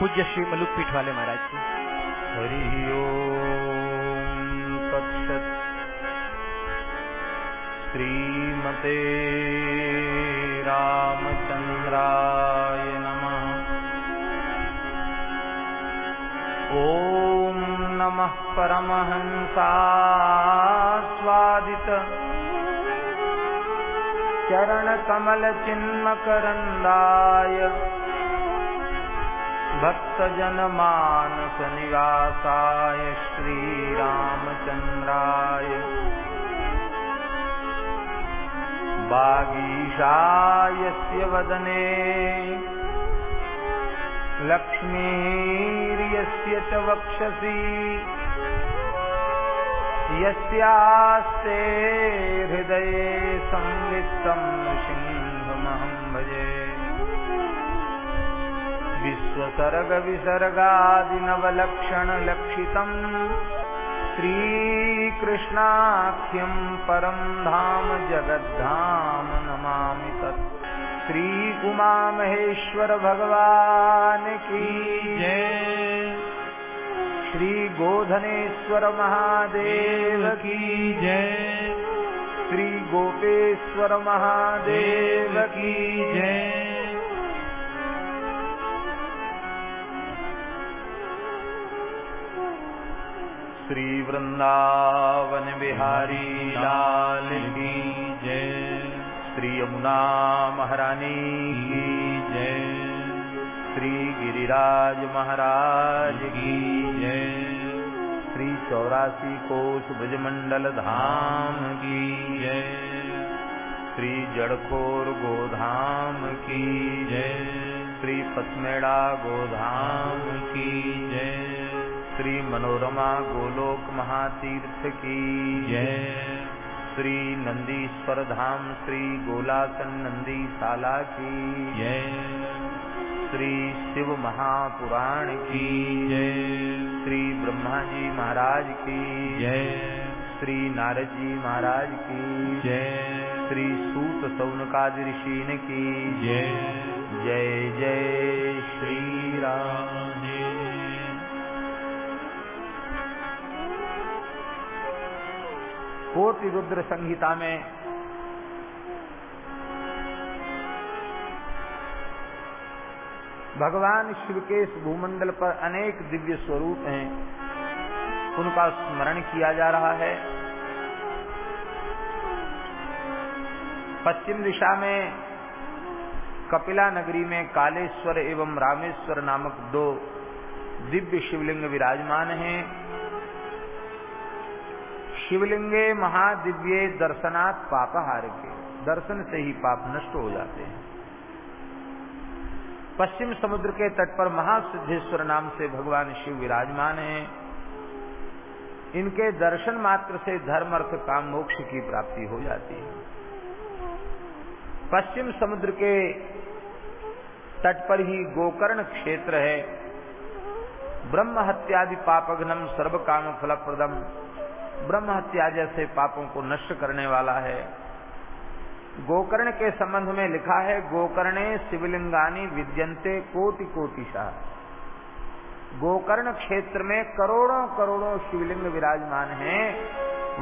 पूज्य श्री मलुक पीठ वाले महाराज की। हरि ओम श्रीमते रामचंद्राय नमः। ॐ नमः परमहंसास्वादित। चरणकमलचिन्मकरन्दाय। भक्तजनमानसनिवासाय श्रीरामचन्द्राय वागीशायस्य वदने लक्ष्मीर्यस्य च वक्षसि यस्यास्ते हृदये संवित्तं विश्वसर्गविसर्गादिनवलक्षणलक्षितम् श्रीकृष्णाख्यं परं धाम जगद्धाम नमामि तत्। श्रीउमामहेश्वर भगवान की जय। श्री गोधनेश्वर महादेव की जय। श्री गोपेश्वर महादेव की जय। श्री वृंदावन बिहारी लाल की जय। श्री यमुना महारानी की जय। श्री गिरिराज महाराज की जय। श्री चौरासी कोश ब्रजमंडल धाम की जय। श्री जड़खोर गोधाम की जय। श्री पसमेड़ा गोधाम की जय। श्री मनोरमा गोलोक महातीर्थ की। जय। श्री नंदीश्वर धाम श्री गोलासन नंदी शाला की। जय। श्री शिव महापुराण की। जय। श्री ब्रह्मा जी महाराज की। जय। श्री नारद जी महाराज की। जय। श्री सूत सौनकादि ऋषि की। जय। जय जय श्री राम। कोटि रुद्र संहिता में भगवान शिव के इस भूमंडल पर अनेक दिव्य स्वरूप हैं। उनका स्मरण किया जा रहा है। पश्चिम दिशा में कपिला नगरी में कालेश्वर एवं रामेश्वर नामक दो दिव्य शिवलिंग विराजमान हैं। शिवलिंगे महादिव्ये दर्शनात् पापहार के दर्शन से ही पाप नष्ट हो जाते हैं। पश्चिम समुद्र के तट पर महासिद्धेश्वर नाम से भगवान शिव विराजमान हैं। इनके दर्शन मात्र से धर्म, अर्थ, काम, मोक्ष की प्राप्ति हो जाती है। पश्चिम समुद्र के तट पर ही गोकर्ण क्षेत्र है। ब्रह्म हत्यादि पापघ्नम सर्व काम फलप्रदम। ब्रह्म हत्या जैसे पापों को नष्ट करने वाला है। गोकर्ण के संबंध में लिखा है, गोकर्णे शिवलिंगानी विद्यंते कोटि कोटिशा गोकर्ण क्षेत्र में करोड़ों करोड़ों शिवलिंग विराजमान हैं।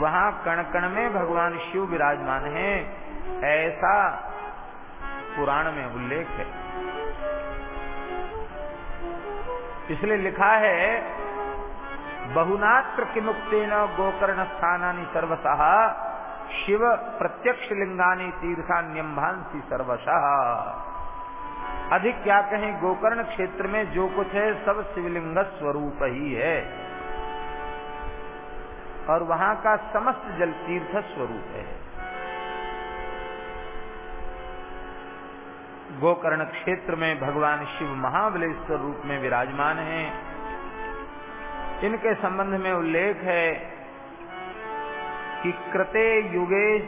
वहाँ कण कण में भगवान शिव विराजमान हैं। ऐसा पुराण में उल्लेख है। इसलिए लिखा है बहुनात्र किमुक्तेन गोकर्ण स्थानानि सर्वशः, शिव प्रत्यक्ष लिंगानी तीर्थान्यम्भांसी सर्वशः। अधिक क्या कहें, गोकर्ण क्षेत्र में जो कुछ है, सब शिवलिंग स्वरूप ही है। और वहाँ का समस्त जल तीर्थ स्वरूप है। गोकर्ण क्षेत्र में भगवान शिव महाबलेश्वर रूप में विराजमान हैं। इनके संबंध में उल्लेख है कि कृते युगे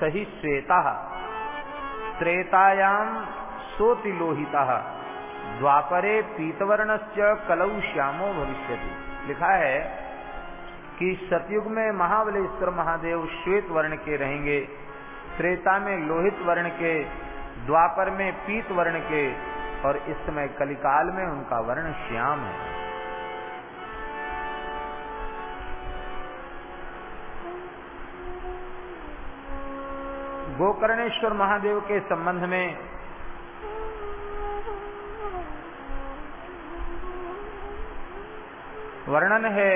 सही श्वेता त्रेतायाम सोतिलोहिता, द्वापरे पीतवर्ण कलौ श्यामो भविष्य लिखा है कि सतयुग में महाबलेश्वर महादेव श्वेत वर्ण के रहेंगे, त्रेता में लोहित वर्ण के, द्वापर में पीत वर्ण के, और इस समय कलिकाल में उनका वर्ण श्याम है। गोकर्णेश्वर महादेव के संबंध में वर्णन है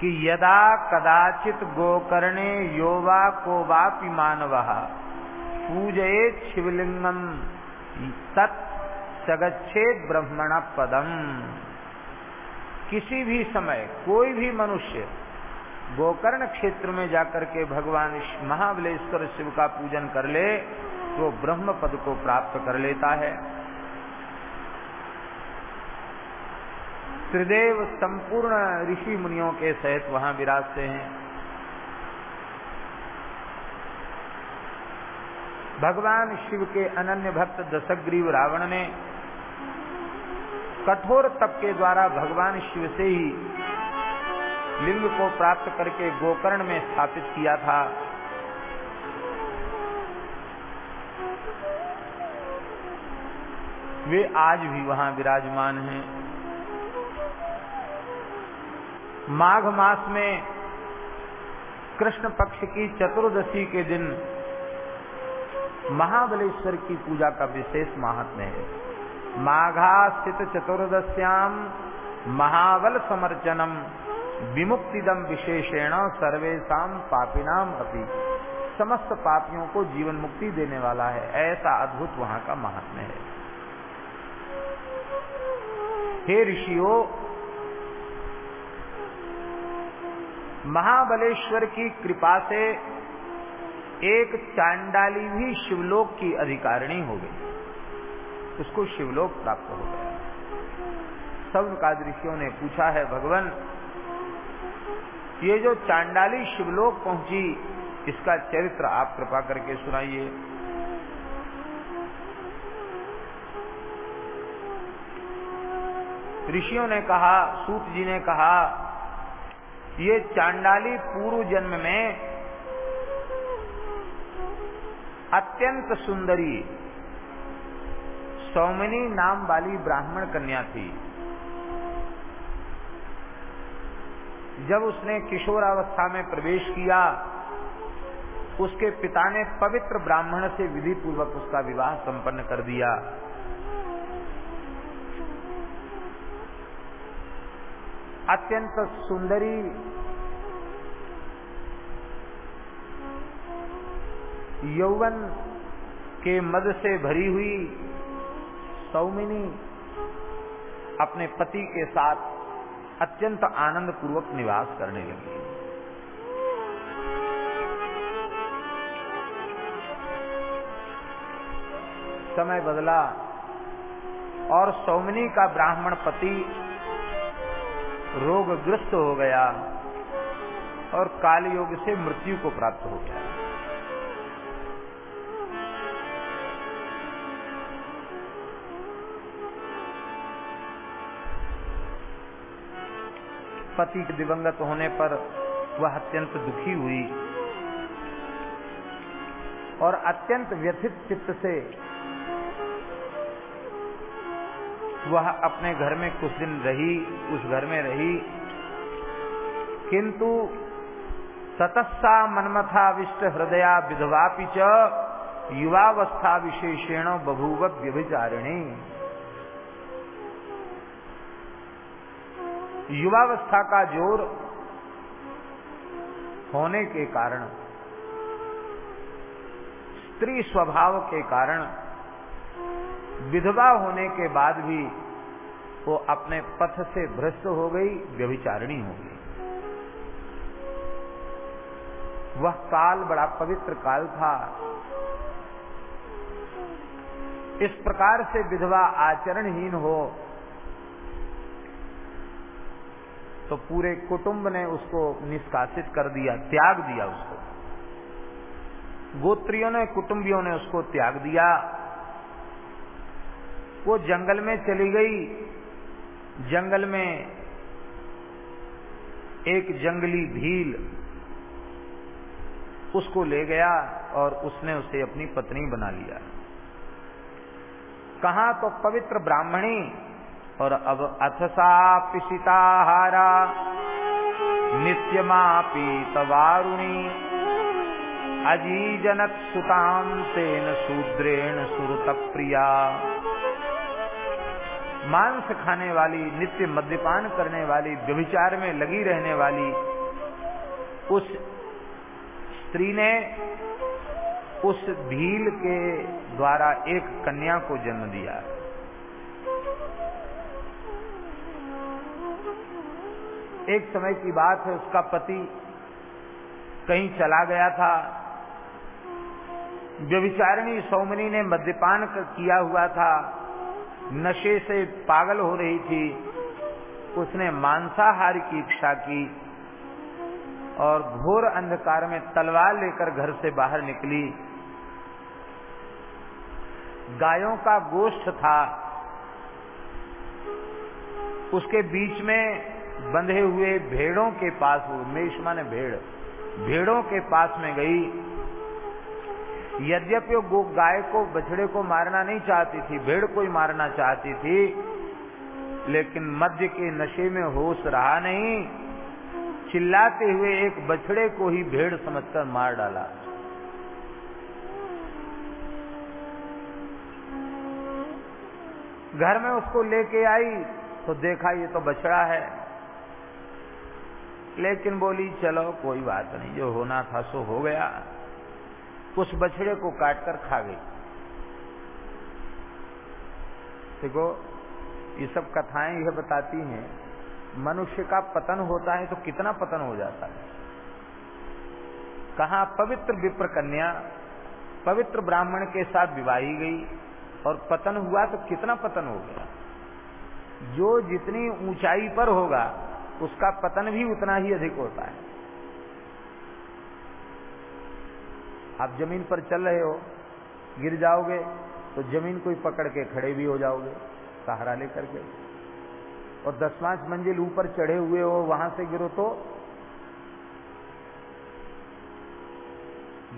कि यदा कदाचित गोकर्णे योवा को वापि मानव पूजये शिवलिंगम तत् सगच्छेद ब्रह्मण पदम किसी भी समय कोई भी मनुष्य गोकर्ण क्षेत्र में जाकर के भगवान महाबलेश्वर शिव का पूजन कर ले तो ब्रह्म पद को प्राप्त कर लेता है। त्रिदेव संपूर्ण ऋषि मुनियों के सहित वहाँ विराजते हैं। भगवान शिव के अनन्य भक्त दशग्रीव रावण ने कठोर तप के द्वारा भगवान शिव से ही लिंग को प्राप्त करके गोकर्ण में स्थापित किया था। वे आज भी वहाँ विराजमान हैं। माघ मास में कृष्ण पक्ष की चतुर्दशी के दिन महाबलेश्वर की पूजा का विशेष महात्म्य है। माघा स्थित चतुर्दश्याम महाबल समर्चनम। विमुक्तिदम विशेषेण सर्वेशा पापिनाम अपनी समस्त पापियों को जीवन मुक्ति देने वाला है, ऐसा अद्भुत वहाँ का महात्म्य है। हे ऋषियों, महाबलेश्वर की कृपा से एक चांडाली भी शिवलोक की अधिकारिणी हो गई। उसको शिवलोक प्राप्त हो गया। सब ऋषियों ने पूछा है, भगवान ये जो चांडाली शिवलोक पहुँची, इसका चरित्र आप कृपा करके सुनाइए। ऋषियों ने कहा, सूत जी ने कहा, ये चांडाली पूर्व जन्म में अत्यंत सुंदरी सौमिनी नाम वाली ब्राह्मण कन्या थी। जब उसने किशोरावस्था में प्रवेश किया, उसके पिता ने पवित्र ब्राह्मण से विधि पूर्वक उसका विवाह संपन्न कर दिया। अत्यंत सुंदरी यौवन के मद से भरी हुई सौमिनी अपने पति के साथ अत्यंत आनंद पूर्वक निवास करने लगे। समय बदला और सौमनी का ब्राह्मण पति रोगग्रस्त हो गया और कालयोग से मृत्यु को प्राप्त हो गया। पति के दिवंगत होने पर वह अत्यंत दुखी हुई और अत्यंत व्यथित चित्त से वह अपने घर में कुछ दिन रही, उस घर में रही। किंतु ततस्सा मनमथा विष्ट हृदया विधवापि च युवावस्था विशेषेण बभूव व्यभिचारिणी। युवावस्था का ज़ोर होने के कारण, स्त्री स्वभाव के कारण, विधवा होने के बाद भी वो अपने पथ से भ्रष्ट हो गई, व्यभिचारिणी हो गई। वह काल बड़ा पवित्र काल था। इस प्रकार से विधवा आचरणहीन हो तो पूरे कुटुंब ने उसको निष्कासित कर दिया, त्याग दिया उसको। गोत्रियों ने, कुटुंबियों ने उसको त्याग दिया। वो जंगल में चली गई। जंगल में एक जंगली भील उसको ले गया और उसने उसे अपनी पत्नी बना लिया। कहा तो पवित्र ब्राह्मणी और अब अथसा पिशिताहारा नित्यमापीत वारुणी अजीजनक सुताम तेन शूद्रेण सुरत प्रिया मांस खाने वाली, नित्य मद्यपान करने वाली, व्यभिचार में लगी रहने वाली, उस स्त्री ने उस भील के द्वारा एक कन्या को जन्म दिया। एक समय की बात है, उसका पति कहीं चला गया था। व्यभिचारिणी सौमनी ने मद्यपान किया हुआ था। नशे से पागल हो रही थी। उसने मांसाहार की इच्छा की और घोर अंधकार में तलवार लेकर घर से बाहर निकली। गायों का गोष्ठ था। उसके बीच में बंधे हुए भेड़ों के पास, वो मेषमा ने भेड़, भेड़ों के पास में गई। यद्यपि वो गाय को, बछड़े को मारना नहीं चाहती थी, भेड़ को ही मारना चाहती थी, लेकिन मध्य के नशे में होश रहा नहीं। चिल्लाते हुए एक बछड़े को ही भेड़ समझकर मार डाला। घर में उसको लेके आई तो देखा ये तो बछड़ा है। लेकिन बोली, चलो, कोई बात नहीं, जो होना था सो हो गया। उस बछड़े को काटकर खा गई। देखो, ये सब कथाएँ यह बताती हैं, मनुष्य का पतन होता है तो कितना पतन हो जाता है? कहा पवित्र विप्र कन्या पवित्र ब्राह्मण के साथ विवाही गई और पतन हुआ तो कितना पतन हो गया? जो जितनी ऊंचाई पर होगा उसका पतन भी उतना ही अधिक होता है। आप ज़मीन पर चल रहे हो, गिर जाओगे तो ज़मीन को ही पकड़ के खड़े भी हो जाओगे, सहारा लेकर के। और दस पाँच मंजिल ऊपर चढ़े हुए हो, वहाँ से गिरो तो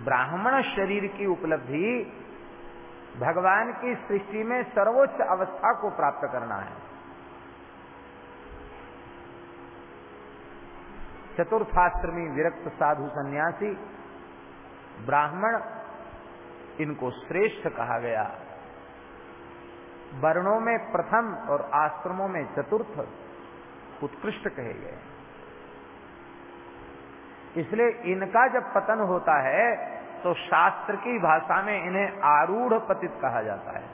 ब्राह्मण शरीर की उपलब्धि भगवान की सृष्टि में सर्वोच्च अवस्था को प्राप्त करना है। चतुर्थाश्रमी विरक्त साधु सन्यासी, ब्राह्मण, इनको श्रेष्ठ कहा गया। वर्णों में प्रथम और आश्रमों में चतुर्थ उत्कृष्ट कहे गए। इसलिए इनका जब पतन होता है तो शास्त्र की भाषा में इन्हें आरूढ़ पतित कहा जाता है।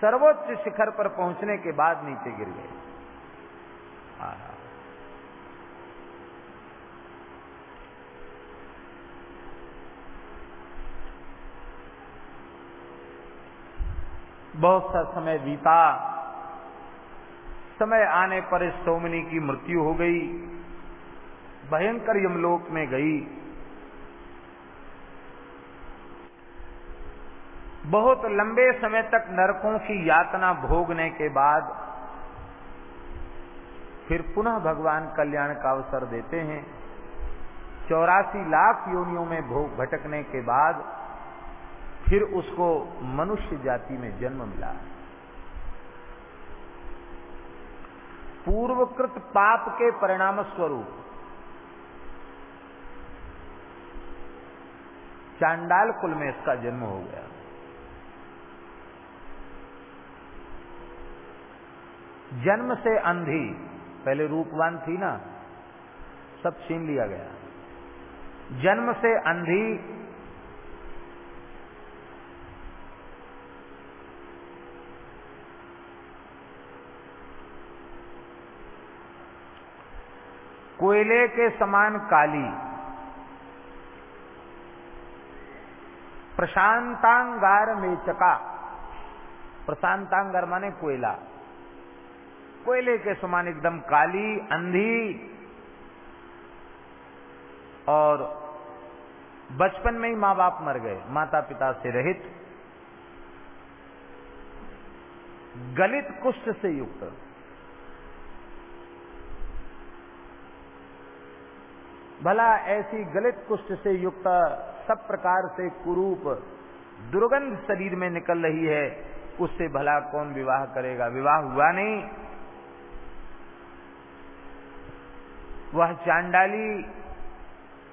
सर्वोच्च शिखर पर पहुँचने के बाद नीचे गिर गए। बहुत सा समय बीता। समय आने पर इस सोमनी की मृत्यु हो गई। भयंकर यमलोक में गई। बहुत लंबे समय तक नरकों की यातना भोगने के बाद फिर पुनः भगवान कल्याण का अवसर देते हैं। चौरासी लाख योनियों में भोग भटकने के बाद फिर उसको मनुष्य जाति में जन्म मिला। पूर्वकृत पाप के परिणाम स्वरूप चांडाल कुल में इसका जन्म हो गया। जन्म से अंधी, पहले रूपवान थी ना, सब छीन लिया गया। जन्म से अंधी कोयले के समान काली। प्रशांतांगार मेचका। प्रशांतांगार माने कोयला। कोयले के समान एकदम काली, अंधी और बचपन में ही माँ बाप मर गए माता पिता से रहित। गलित कुष्ठ से युक्त। भला ऐसी गलित कुष्ठ से युक्त सब प्रकार से कुरूप दुर्गंध शरीर में निकल रही है, उससे भला कौन विवाह करेगा? विवाह हुआ नहीं। वह चांडाली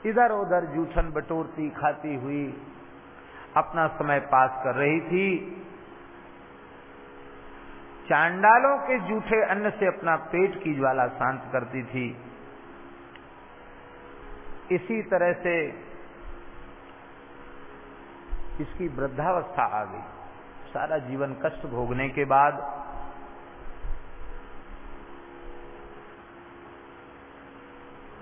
इधर उधर जूठन बटोरती खाती हुई अपना समय पास कर रही थी। चांडालों के जूठे अन्न से अपना पेट की ज्वाला शांत करती थी। इसी तरह से इसकी वृद्धावस्था आ गई। सारा जीवन कष्ट भोगने के बाद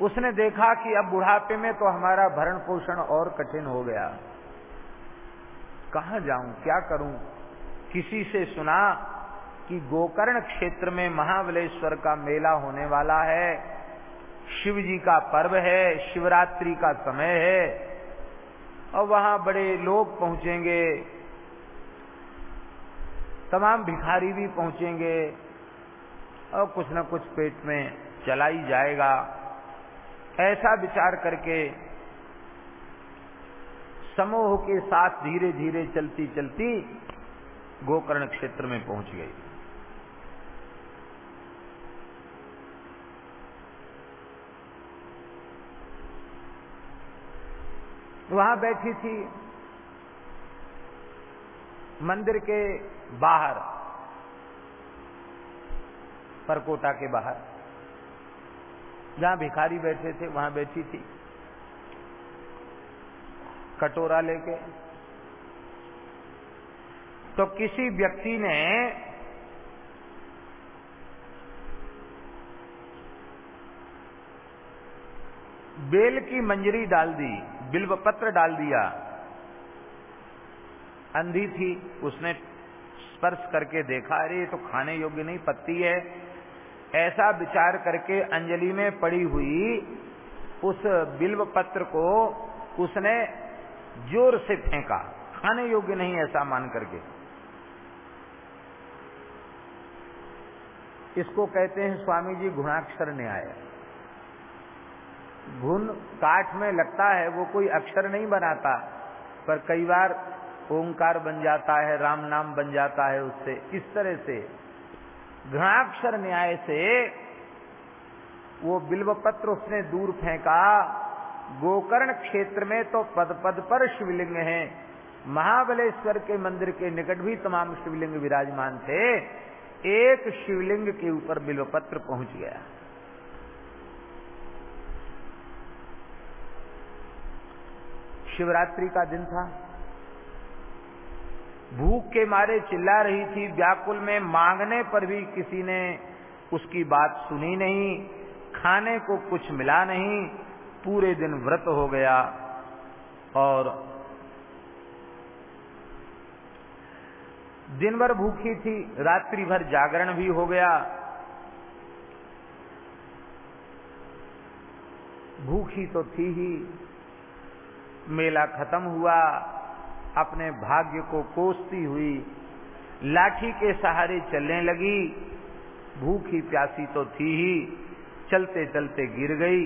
उसने देखा कि अब बुढ़ापे में तो हमारा भरण पोषण और कठिन हो गया। कहा जाऊँ? क्या करूँ? किसी से सुना कि गोकर्ण क्षेत्र में महाबलेश्वर का मेला होने वाला है। शिव जी का पर्व है, शिवरात्रि का समय है, और वहाँ बड़े लोग पहुँचेंगे। तमाम भिखारी भी पहुँचेंगे, और कुछ न कुछ पेट में चला ही जाएगा। ऐसा विचार करके समूह के साथ धीरे धीरे चलती चलती गोकर्ण क्षेत्र में पहुँच गई। वहाँ बैठी थी मंदिर के बाहर, परकोटा के बाहर। जहाँ भिखारी बैठे थे, वहाँ बैठी थी। कटोरा लेके। तो किसी व्यक्ति ने बेल की मंजरी डाल दी। बिल्व पत्र डाल दिया। अंधी थी, उसने स्पर्श करके देखा, अरे तो खाने योग्य नहीं, पत्ती है। ऐसा विचार करके अंजलि में पड़ी हुई उस बिल्व पत्र को उसने ज़ोर से फेंका। खाने योग्य नहीं ऐसा मान करके। इसको कहते हैं, स्वामी जी, गुणाक्षर न्याय। घुन काठ में लगता है, वो कोई अक्षर नहीं बनाता, पर कई बार ओंकार बन जाता है, राम नाम बन जाता है उससे। इस तरह से घृणाक्षर न्याय से वो बिल्व पत्र उसने दूर फेंका। गोकर्ण क्षेत्र में तो पद पद पर शिवलिंग है। महाबलेश्वर के मंदिर के निकट भी तमाम शिवलिंग विराजमान थे। एक शिवलिंग के ऊपर बिल्वपत्र पहुँच गया। शिवरात्रि का दिन था। भूख के मारे चिल्ला रही थी। व्याकुल में मांगने पर भी किसी ने उसकी बात सुनी नहीं। खाने को कुछ मिला नहीं। पूरे दिन व्रत हो गया और दिन भर भूखी थी। रात्रि भर जागरण भी हो गया। भूखी तो थी ही। मेला खत्म हुआ, अपने भाग्य को कोसती हुई, लाठी के सहारे चलने लगी। भूखी प्यासी तो थी ही चलते चलते गिर गई।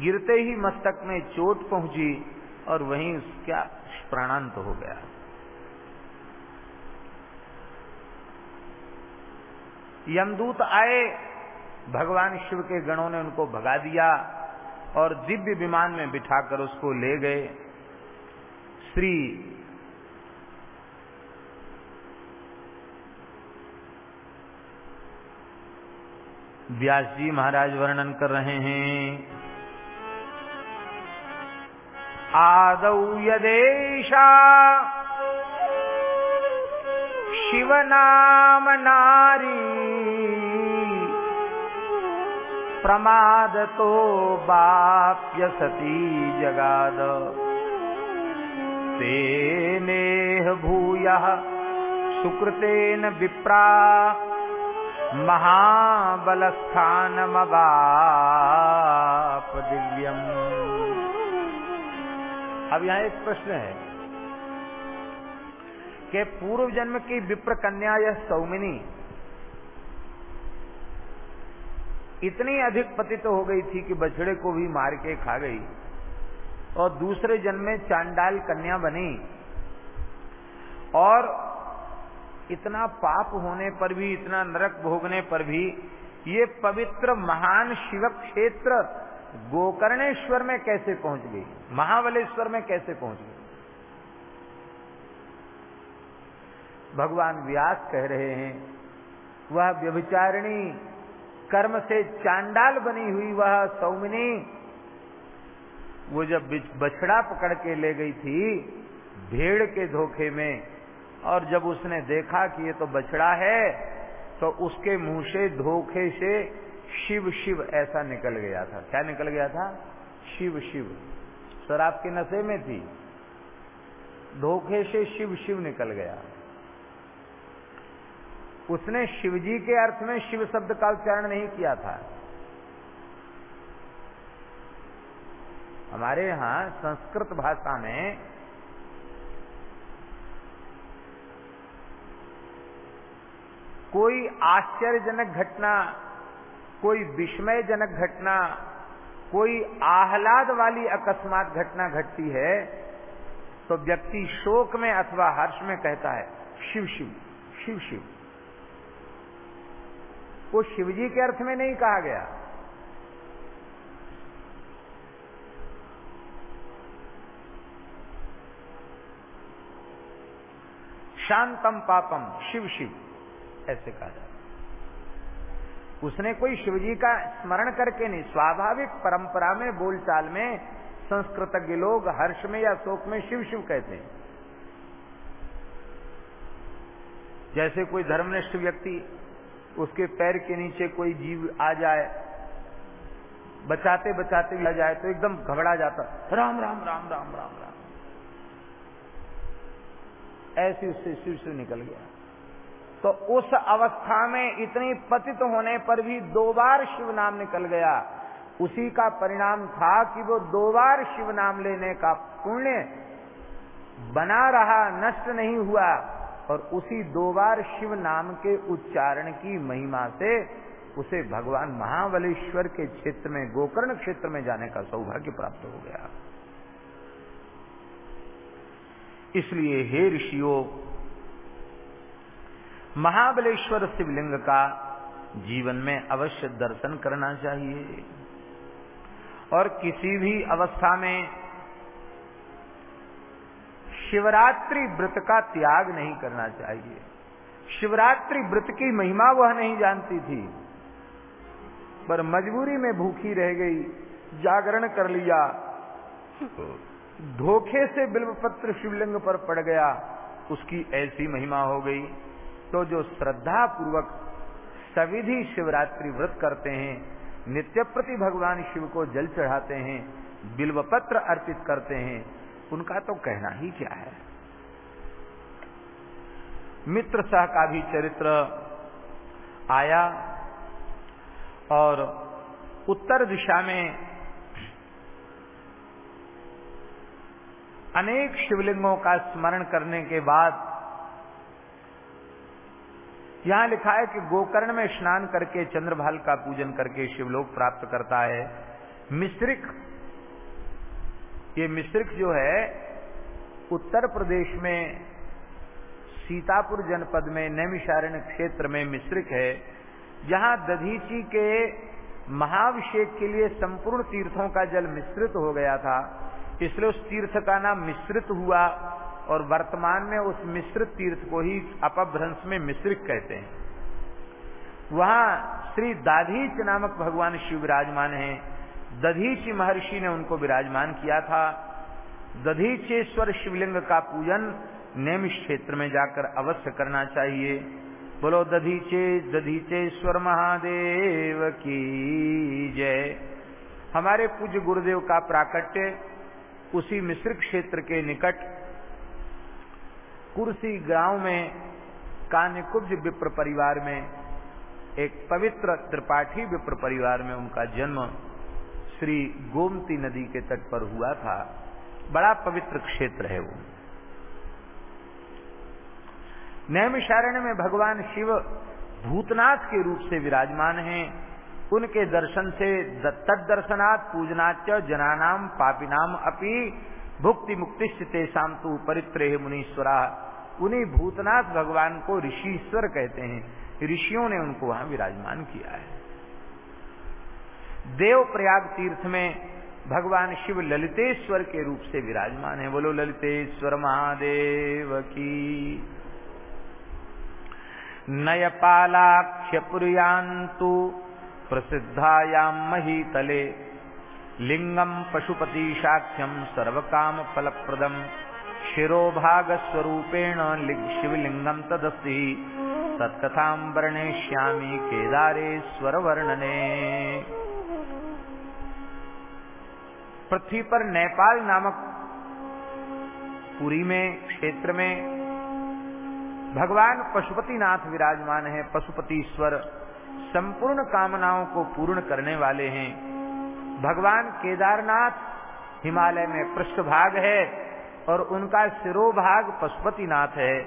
गिरते ही मस्तक में चोट पहुँची और वहीं उसका प्राणांत हो गया। यमदूत आए, भगवान शिव के गणों ने उनको भगा दिया। और दिव्य विमान में बिठाकर उसको ले गए। श्री व्यास जी महाराज वर्णन कर रहे हैं। आदौ यदेशा शिव नाम नारी। प्रमाद तो बाप्य सती जगाद। तेनेह भूय सुकृतेन विप्रा महाबलस्थानमवाप दिव्यम। अब यहाँ एक प्रश्न है कि पूर्व जन्म की विप्र कन्या यह सौमिनी इतनी अधिक पतित हो गई थी कि बछड़े को भी मार के खा गई। और दूसरे जन्म में चांडाल कन्या बनी। और इतना पाप होने पर भी, इतना नरक भोगने पर भी, ये पवित्र महान शिव क्षेत्र गोकर्णेश्वर में कैसे पहुँच गई? महाबलेश्वर में कैसे पहुँच गई? भगवान व्यास कह रहे हैं, वह व्यभिचारिणी कर्म से चांडाल बनी हुई वह सौमिनी, वो जब बछड़ा पकड़ के ले गई थी भेड़ के धोखे में, और जब उसने देखा कि ये तो बछड़ा है तो उसके मुँह से धोखे से शिव शिव ऐसा निकल गया था। क्या निकल गया था? शिव शिव। शराब के नशे में थी। धोखे से शिव शिव निकल गया। उसने शिवजी के अर्थ में शिव शब्द का उच्चारण नहीं किया था। हमारे यहाँ संस्कृत भाषा में कोई आश्चर्यजनक घटना, कोई विस्मयजनक घटना, कोई आह्लाद वाली अकस्मात घटना घटती है तो व्यक्ति शोक में अथवा हर्ष में कहता है, शिव शिव शिव शिव। वो शिवजी के अर्थ में नहीं कहा गया। शांतम पापम, शिव शिव, ऐसे कहा जाता उसने कोई शिवजी का स्मरण करके नहीं, स्वाभाविक परंपरा में, बोलचाल में, संस्कृतज्ञ लोग हर्ष में या शोक में शिव शिव कहते हैं। जैसे कोई धर्मनिष्ठ व्यक्ति उसके पैर के नीचे कोई जीव आ जाए, बचाते बचाते भी आ जाए तो एकदम घबरा जाता, राम राम राम राम राम राम। ऐसी उससे शिव शिव निकल गया। तो उस अवस्था में इतनी पतित होने पर भी दो बार शिव नाम निकल गया। उसी का परिणाम था कि वो दो बार शिव नाम लेने का पुण्य बना रहा, नष्ट नहीं हुआ। और उसी दो बार शिव नाम के उच्चारण की महिमा से उसे भगवान महाबलेश्वर के क्षेत्र में, गोकर्ण क्षेत्र में जाने का सौभाग्य प्राप्त हो गया। इसलिए हे ऋषियों, महाबलेश्वर शिवलिंग का जीवन में अवश्य दर्शन करना चाहिए। और किसी भी अवस्था में शिवरात्रि व्रत का त्याग नहीं करना चाहिए। शिवरात्रि व्रत की महिमा वह नहीं जानती थी। पर मजबूरी में भूखी रह गई, जागरण कर लिया। धोखे से बिल्वपत्र शिवलिंग पर पड़ गया। उसकी ऐसी महिमा हो गई। तो जो श्रद्धा पूर्वक सविधि शिवरात्रि व्रत करते हैं, नित्य प्रति भगवान शिव को जल चढ़ाते हैं, बिल्वपत्र अर्पित करते हैं उनका तो कहना ही क्या है? मित्र शाह का भी चरित्र आया और उत्तर दिशा में अनेक शिवलिंगों का स्मरण करने के बाद यहाँ लिखा है कि गोकर्ण में स्नान करके चंद्रभाल का पूजन करके शिवलोक प्राप्त करता है। मिश्रिक ये मिश्रिक जो है, उत्तर प्रदेश में, सीतापुर जनपद में, नैमिषारण्य क्षेत्र में मिश्रिक है। जहाँ दधीची के महाभिषेक के लिए संपूर्ण तीर्थों का जल मिश्रित हो गया था। इसलिए उस तीर्थ का नाम मिश्रित हुआ और वर्तमान में उस मिश्रित तीर्थ को ही अपभ्रंश में मिश्रिक कहते हैं। वहाँ श्री दाधीच नामक भगवान शिव विराजमान हैं। दधीची महर्षि ने उनको विराजमान किया था। दधीचेश्वर शिवलिंग का पूजन नेम क्षेत्र में जाकर अवश्य करना चाहिए। बोलो, दधीचे, दधीचेश्वर महादेव की जय। हमारे पूज्य गुरुदेव का प्राकट्य उसी मिश्र क्षेत्र के निकट कुर्सी गाँव में, कान्यकुब्ज विप्र परिवार में, एक पवित्र त्रिपाठी विप्र परिवार में उनका जन्म श्री गोमती नदी के तट पर हुआ था, बड़ा पवित्र क्षेत्र है वो। नैमिषारण्य में भगवान शिव भूतनाथ के रूप से विराजमान हैं। उनके दर्शन से तद दर्शनात् पूजनाच जनानाम पापिनाम अपि भुक्ति मुक्ति तेषाम तो परित्रे मुनीश्वरा। उन्हीं भूतनाथ भगवान को ऋषिश्वर कहते हैं। ऋषियों ने उनको वहाँ विराजमान किया है। देव प्रयाग तीर्थ में भगवान शिव ललितेश्वर के रूप से विराजमान है। बोलो, ललितेश्वर महादेव की। नयपालाख्यपुरियांतु प्रसिद्धायाम महीतले लिंगम पशुपति साक्ष्यम सर्वकाम फलप्रदम शिरोभागस्वरूपेण शिवलिंगम तदस्ति। वर्णेश्यामी केदारेश्वर वर्णने पृथ्वी पर नेपाल नामक पुरी में, क्षेत्र में भगवान पशुपतिनाथ विराजमान है, पशुपतीश्वर। संपूर्ण कामनाओं को पूर्ण करने वाले हैं। भगवान केदारनाथ हिमालय में पृष्ठभाग है और उनका सिरोभाग पशुपतिनाथ है।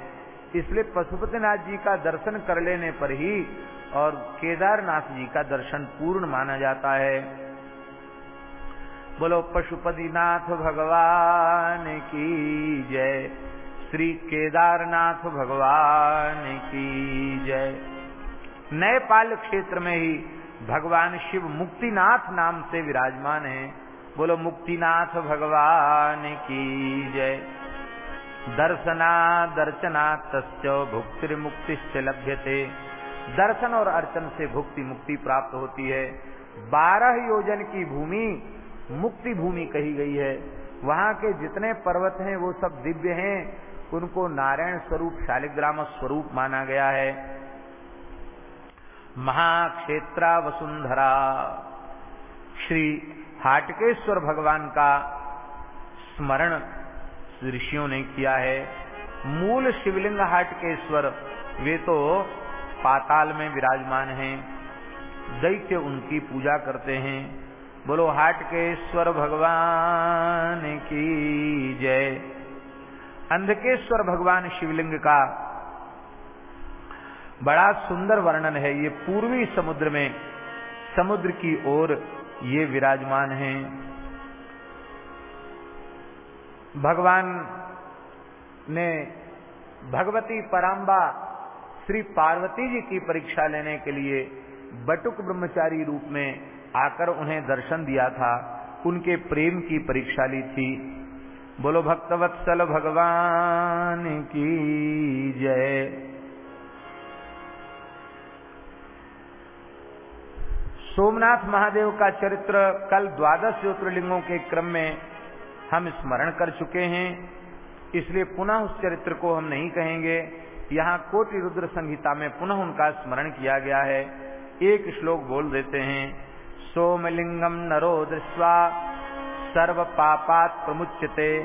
इसलिए पशुपतिनाथ जी का दर्शन कर लेने पर ही और केदारनाथ जी का दर्शन पूर्ण माना जाता है। बोलो, पशुपतिनाथ भगवान की जय। श्री केदारनाथ भगवान की जय। नेपाल क्षेत्र में ही भगवान शिव मुक्तिनाथ नाम से विराजमान है। बोलो, मुक्तिनाथ भगवान की जय। दर्शना दर्शना तस् भुक्ति मुक्ति लभ्यते। दर्शन और अर्चन से भुक्ति मुक्ति प्राप्त होती है। बारह योजन की भूमि मुक्ति भूमि कही गई है। वहाँ के जितने पर्वत हैं, वो सब दिव्य हैं। उनको नारायण स्वरूप, शालिग्राम स्वरूप माना गया है। महाक्षेत्रा वसुंधरा, श्री हाटकेश्वर भगवान का स्मरण ऋषियों ने किया है। मूल शिवलिंग हाटकेश्वर, वे तो पाताल में विराजमान हैं। दैत्य उनकी पूजा करते हैं। बोलो, हाटकेश्वर भगवान की जय। अंधकेश्वर भगवान शिवलिंग का बड़ा सुंदर वर्णन है। ये पूर्वी समुद्र में, समुद्र की ओर ये विराजमान है। भगवान ने भगवती पराम्बा श्री पार्वती जी की परीक्षा लेने के लिए बटुक ब्रह्मचारी रूप में आकर उन्हें दर्शन दिया था। उनके प्रेम की परीक्षा ली थी। बोलो, भक्तवत्सल भगवान की जय। सोमनाथ महादेव का चरित्र कल द्वादश ज्योतिर्लिंगों के क्रम में हम स्मरण कर चुके हैं। इसलिए पुनः उस चरित्र को हम नहीं कहेंगे। यहाँ कोटि रुद्र संहिता में पुनः उनका स्मरण किया गया है। एक श्लोक बोल देते हैं सोमलिंगम नरो दृष्वा सर्व पापात प्रमुच्यते,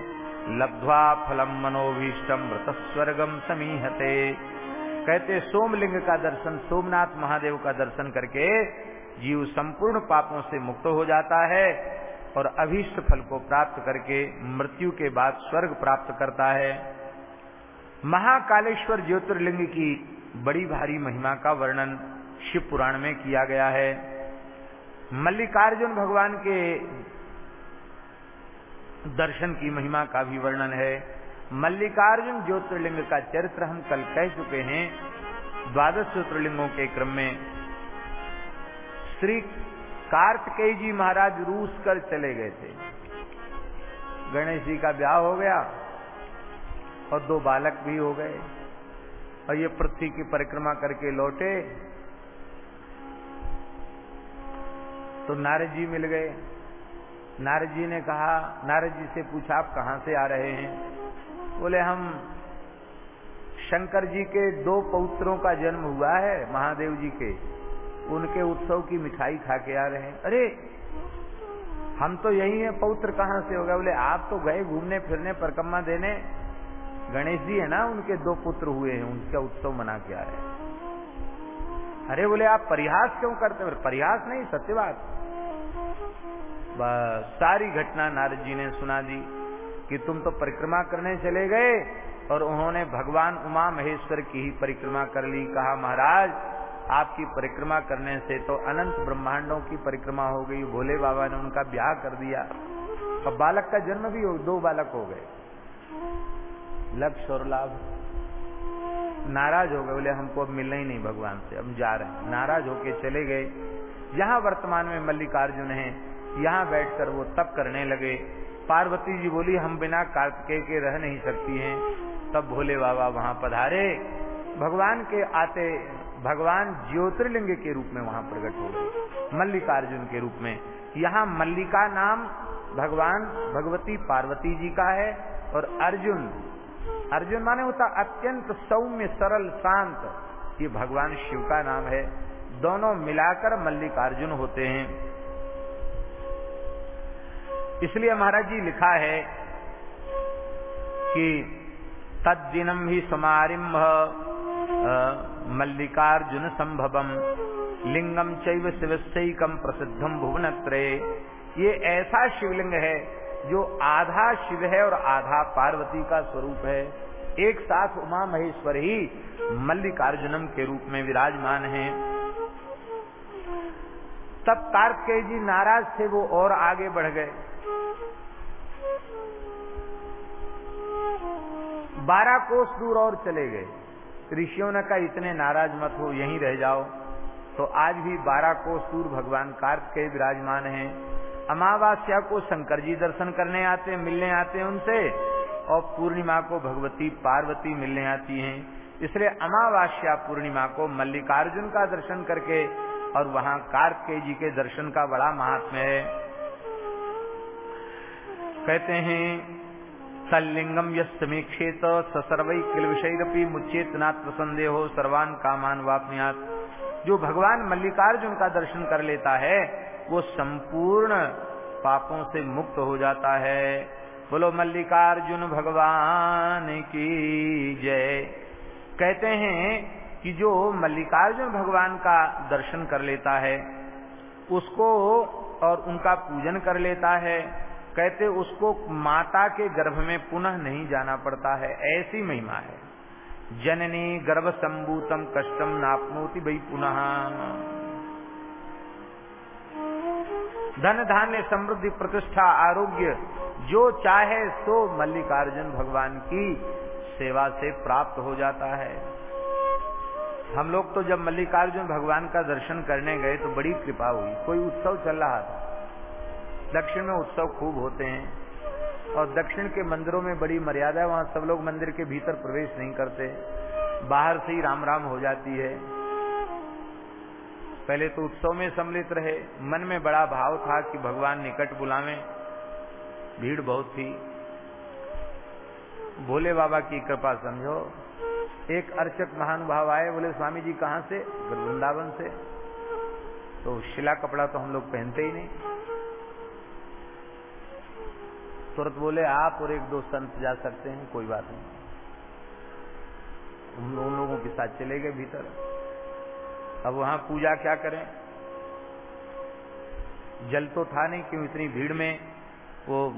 लब्ध्वा फलम मनोभीष्टम व्रत स्वर्गम समीहते। कहते, सोमलिंग का दर्शन, सोमनाथ महादेव का दर्शन करके जीव संपूर्ण पापों से मुक्त हो जाता है और अभीष्ट फल को प्राप्त करके मृत्यु के बाद स्वर्ग प्राप्त करता है। महाकालेश्वर ज्योतिर्लिंग की बड़ी भारी महिमा का वर्णन शिव पुराण में किया गया है। मल्लिकार्जुन भगवान के दर्शन की महिमा का भी वर्णन है। मल्लिकार्जुन ज्योतिर्लिंग का चरित्र हम कल कह चुके हैं। द्वादश ज्योतिर्लिंगों के क्रम में श्री कार्तिकेय जी महाराज रूस कर चले गए थे। गणेश जी का ब्याह हो गया और दो बालक भी हो गए और ये पृथ्वी की परिक्रमा करके लौटे। तो नारद जी मिल गए। नारद जी ने कहा, नारद जी से पूछा, आप कहाँ से आ रहे हैं? बोले, हम शंकर जी के दो पौत्रों का जन्म हुआ है, महादेव जी के। उनके उत्सव की मिठाई खा के आ रहे हैं। अरे, हम तो यही हैं, पौत्र कहाँ से हो गए बोले, आप तो गए घूमने फिरने परिक्रमा देने। गणेश जी है ना, उनके दो पुत्र हुए हैं, उनका उत्सव मना के आ रहे हैं। अरे बोले, आप परिहास क्यों करते हो? परिहास नहीं सत्य बात सारी घटना नारद जी ने सुना दी कि तुम तो परिक्रमा करने चले गए और उन्होंने भगवान उमा महेश्वर की ही परिक्रमा कर ली। कहा, महाराज, आपकी परिक्रमा करने से तो अनंत ब्रह्मांडों की परिक्रमा हो गई। भोले बाबा ने उनका ब्याह कर दिया। और बालक का जन्म भी हो, दो बालक हो गए। लक्ष्य और लाभ। नाराज़ हो गए, बोले हमको अब मिलना ही नहीं भगवान से हम जा रहे हैं। नाराज़ होके चले गए। यहाँ वर्तमान में मल्लिकार्जुन है, यहाँ बैठकर वो तप करने लगे। पार्वती जी बोली, हम बिना कार्तिकेय के रह नहीं सकती हैं। तब भोले बाबा वहाँ पधारे। भगवान के आते, भगवान ज्योतिर्लिंग के रूप में वहाँ प्रकट हो गए, मल्लिकार्जुन के रूप में। यहाँ मल्लिका नाम भगवान भगवती पार्वती जी का है और अर्जुन अर्जुन माने होता अत्यंत सौम्य, सरल, शांत ये भगवान शिव का नाम है। दोनों मिलाकर मल्लिकार्जुन होते हैं। इसलिए महाराज जी लिखा है कि तद्दिनम ही समारिम्भ मल्लिकार्जुन संभवम लिंगम चैव शिवस्कम प्रसिद्धम भुवनत्रे। ये ऐसा शिवलिंग है जो आधा शिव है और आधा पार्वती का स्वरूप है, एक साथ उमा महेश्वर ही मल्लिकार्जुनम के रूप में विराजमान है। तब कार्तिकेय जी नाराज़ थे, वो और आगे बढ़ गए। बारह कोस दूर और चले गए। ऋषियों ने कहा, इतने नाराज़ मत हो, यहीं रह जाओ। तो आज भी बारह कोस दूर भगवान कार्तिकेय विराजमान हैं। अमावास्या को शंकर जी दर्शन करने आते हैं, मिलने आते हैं उनसे, और पूर्णिमा को भगवती पार्वती मिलने आती हैं। इसलिए अमावास्या पूर्णिमा को मल्लिकार्जुन का दर्शन करके और वहाँ कार्तिकेय जी के दर्शन का बड़ा महात्म्य है। कहते हैं तल्लिंगम यमीक्षेत ससर्वई किल विषयरपी मुचेत नात्र संदेहो सर्वान कामान वापनियात। जो भगवान मल्लिकार्जुन का दर्शन कर लेता है वो संपूर्ण पापों से मुक्त हो जाता है। बोलो, मल्लिकार्जुन भगवान की जय। कहते हैं कि जो मल्लिकार्जुन भगवान का दर्शन कर लेता है, उसको और उनका पूजन कर लेता है, कहते उसको माता के गर्भ में पुनः नहीं जाना पड़ता है, ऐसी महिमा है। जननी गर्भ संभूतम कष्टम नापनोति भाई पुनः। धन धान्य समृद्धि प्रतिष्ठा आरोग्य, जो चाहे सो मल्लिकार्जुन भगवान की सेवा से प्राप्त हो जाता है। हम लोग तो जब मल्लिकार्जुन भगवान का दर्शन करने गए तो बड़ी कृपा हुई। कोई उत्सव चल रहा था। दक्षिण में उत्सव खूब होते हैं और दक्षिण के मंदिरों में बड़ी मर्यादा है। वहाँ सब लोग मंदिर के भीतर प्रवेश नहीं करते। बाहर से ही राम राम हो जाती है। पहले तो उत्सव में सम्मिलित रहे। मन में बड़ा भाव था कि भगवान निकट बुलावे। भीड़ बहुत थी। भोले बाबा की कृपा समझो। एक अर्चक महानुभाव आए बोले स्वामी जी कहाँ से? वृंदावन से। तो शिला कपड़ा तो हम लोग पहनते ही नहीं। तुरंत बोले आप और एक दो संत जा सकते हैं कोई बात नहीं। उन, लोगों के साथ चले गए भीतर। अब वहाँ पूजा क्या करें? जल तो था नहीं, क्यों इतनी भीड़ में वो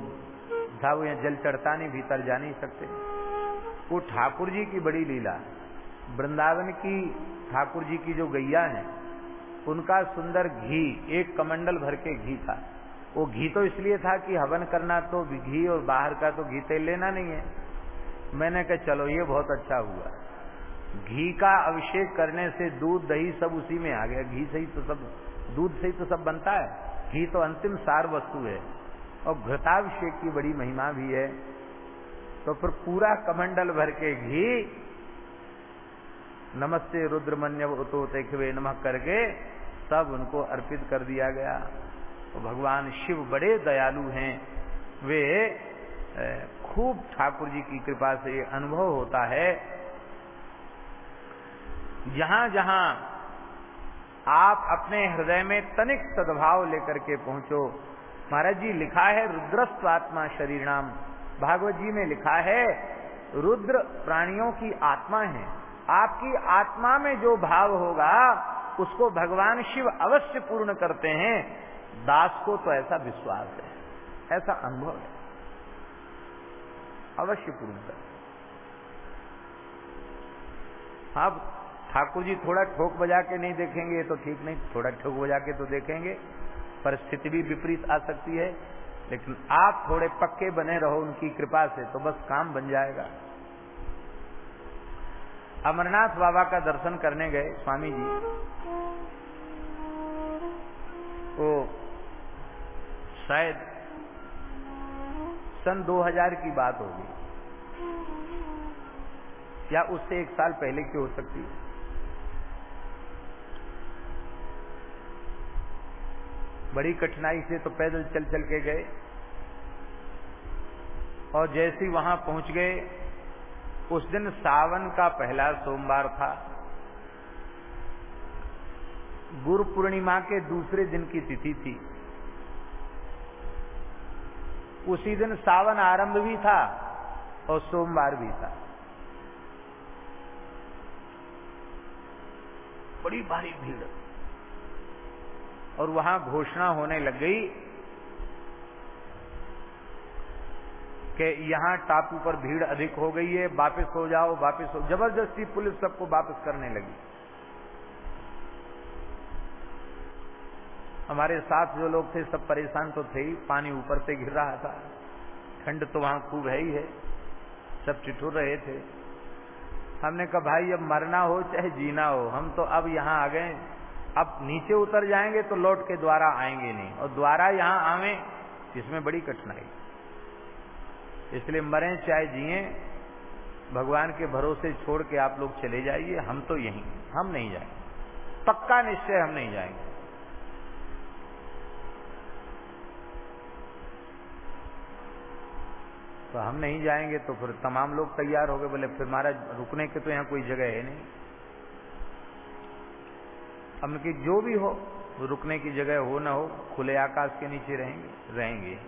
था, वो जल चढ़ता नहीं, भीतर जा नहीं सकते। वो ठाकुर जी की बड़ी लीला। वृंदावन की ठाकुर जी की जो गैया है, उनका सुंदर घी, एक कमंडल भर के घी था। वो घी तो इसलिए था कि हवन करना तो घी और बाहर का तो घी तेल लेना नहीं है। मैंने कहा, चलो, ये बहुत अच्छा हुआ। घी का अभिषेक करने से दूध, दही सब उसी में आ गया। घी से ही तो सब, दूध से ही तो सब बनता है। घी तो अंतिम सार वस्तु है। और घृताभिषेक की बड़ी महिमा भी है। तो फिर पूरा कमंडल भर के घी, नमस्ते रुद्रमन्य उतो तेखवे नमक करके सब उनको अर्पित कर दिया गया। तो भगवान शिव बड़े दयालु हैं। वे खूब ठाकुर जी की कृपा से अनुभव होता है। जहाँ जहाँ आप अपने हृदय में तनिक सद्भाव लेकर के पहुंचो, महाराज जी लिखा है रुद्रस्व आत्मा शरीर नाम। भागवत जी में लिखा है, रुद्र प्राणियों की आत्मा है। आपकी आत्मा में जो भाव होगा, उसको भगवान शिव अवश्य पूर्ण करते हैं। दास को तो ऐसा विश्वास है, ऐसा अनुभव है। अवश्य पूर्ण कर अब ठाकुर जी थोड़ा ठोक बजा के नहीं देखेंगे तो ठीक नहीं, थोड़ा ठोक बजा के तो देखेंगे। परिस्थिति भी विपरीत आ सकती है, लेकिन आप थोड़े पक्के बने रहो उनकी कृपा से तो बस काम बन जाएगा। अमरनाथ बाबा का दर्शन करने गए स्वामी जी। तो शायद सन 2000 की बात होगी, या उससे एक साल पहले की हो सकती है। बड़ी कठिनाई से तो पैदल चल चल के गए। और जैसे ही वहाँ पहुँच गए, उस दिन सावन का पहला सोमवार था। गुरु पूर्णिमा के दूसरे दिन की तिथि थी। उसी दिन सावन आरंभ भी था और सोमवार भी था। बड़ी भारी भीड़। और वहाँ घोषणा होने लग गई कि यहाँ टापू पर भीड़ अधिक हो गई है, वापस हो जाओ, वापस हो, ज़बरदस्ती पुलिस सबको वापस करने लगी। हमारे साथ जो लोग थे, सब परेशान तो थे ही पानी ऊपर से गिर रहा था, ठंड तो वहाँ खूब है ही है, सब चिठुर रहे थे। हमने कहा, भाई, अब मरना हो चाहे जीना हो, हम तो अब यहाँ आ गए अब नीचे उतर जाएँगे तो लौट के द्वारा आएँगे नहीं। और द्वारा यहाँ आवे, इसमें बड़ी कठिनाई। इसलिए मरें, चाहे जिए, भगवान के भरोसे छोड़ के आप लोग चले जाइए, हम तो यहीं। हम नहीं जाएँगे। पक्का निश्चय हम नहीं जाएँगे। तो हम नहीं जाएँगे तो फिर तमाम लोग तैयार हो गए, बोले फिर महाराज, रुकने के तो यहाँ कोई जगह है नहीं। हमने कि जो भी हो, रुकने की जगह हो ना हो, खुले आकाश के नीचे रहेंगे रहेंगे।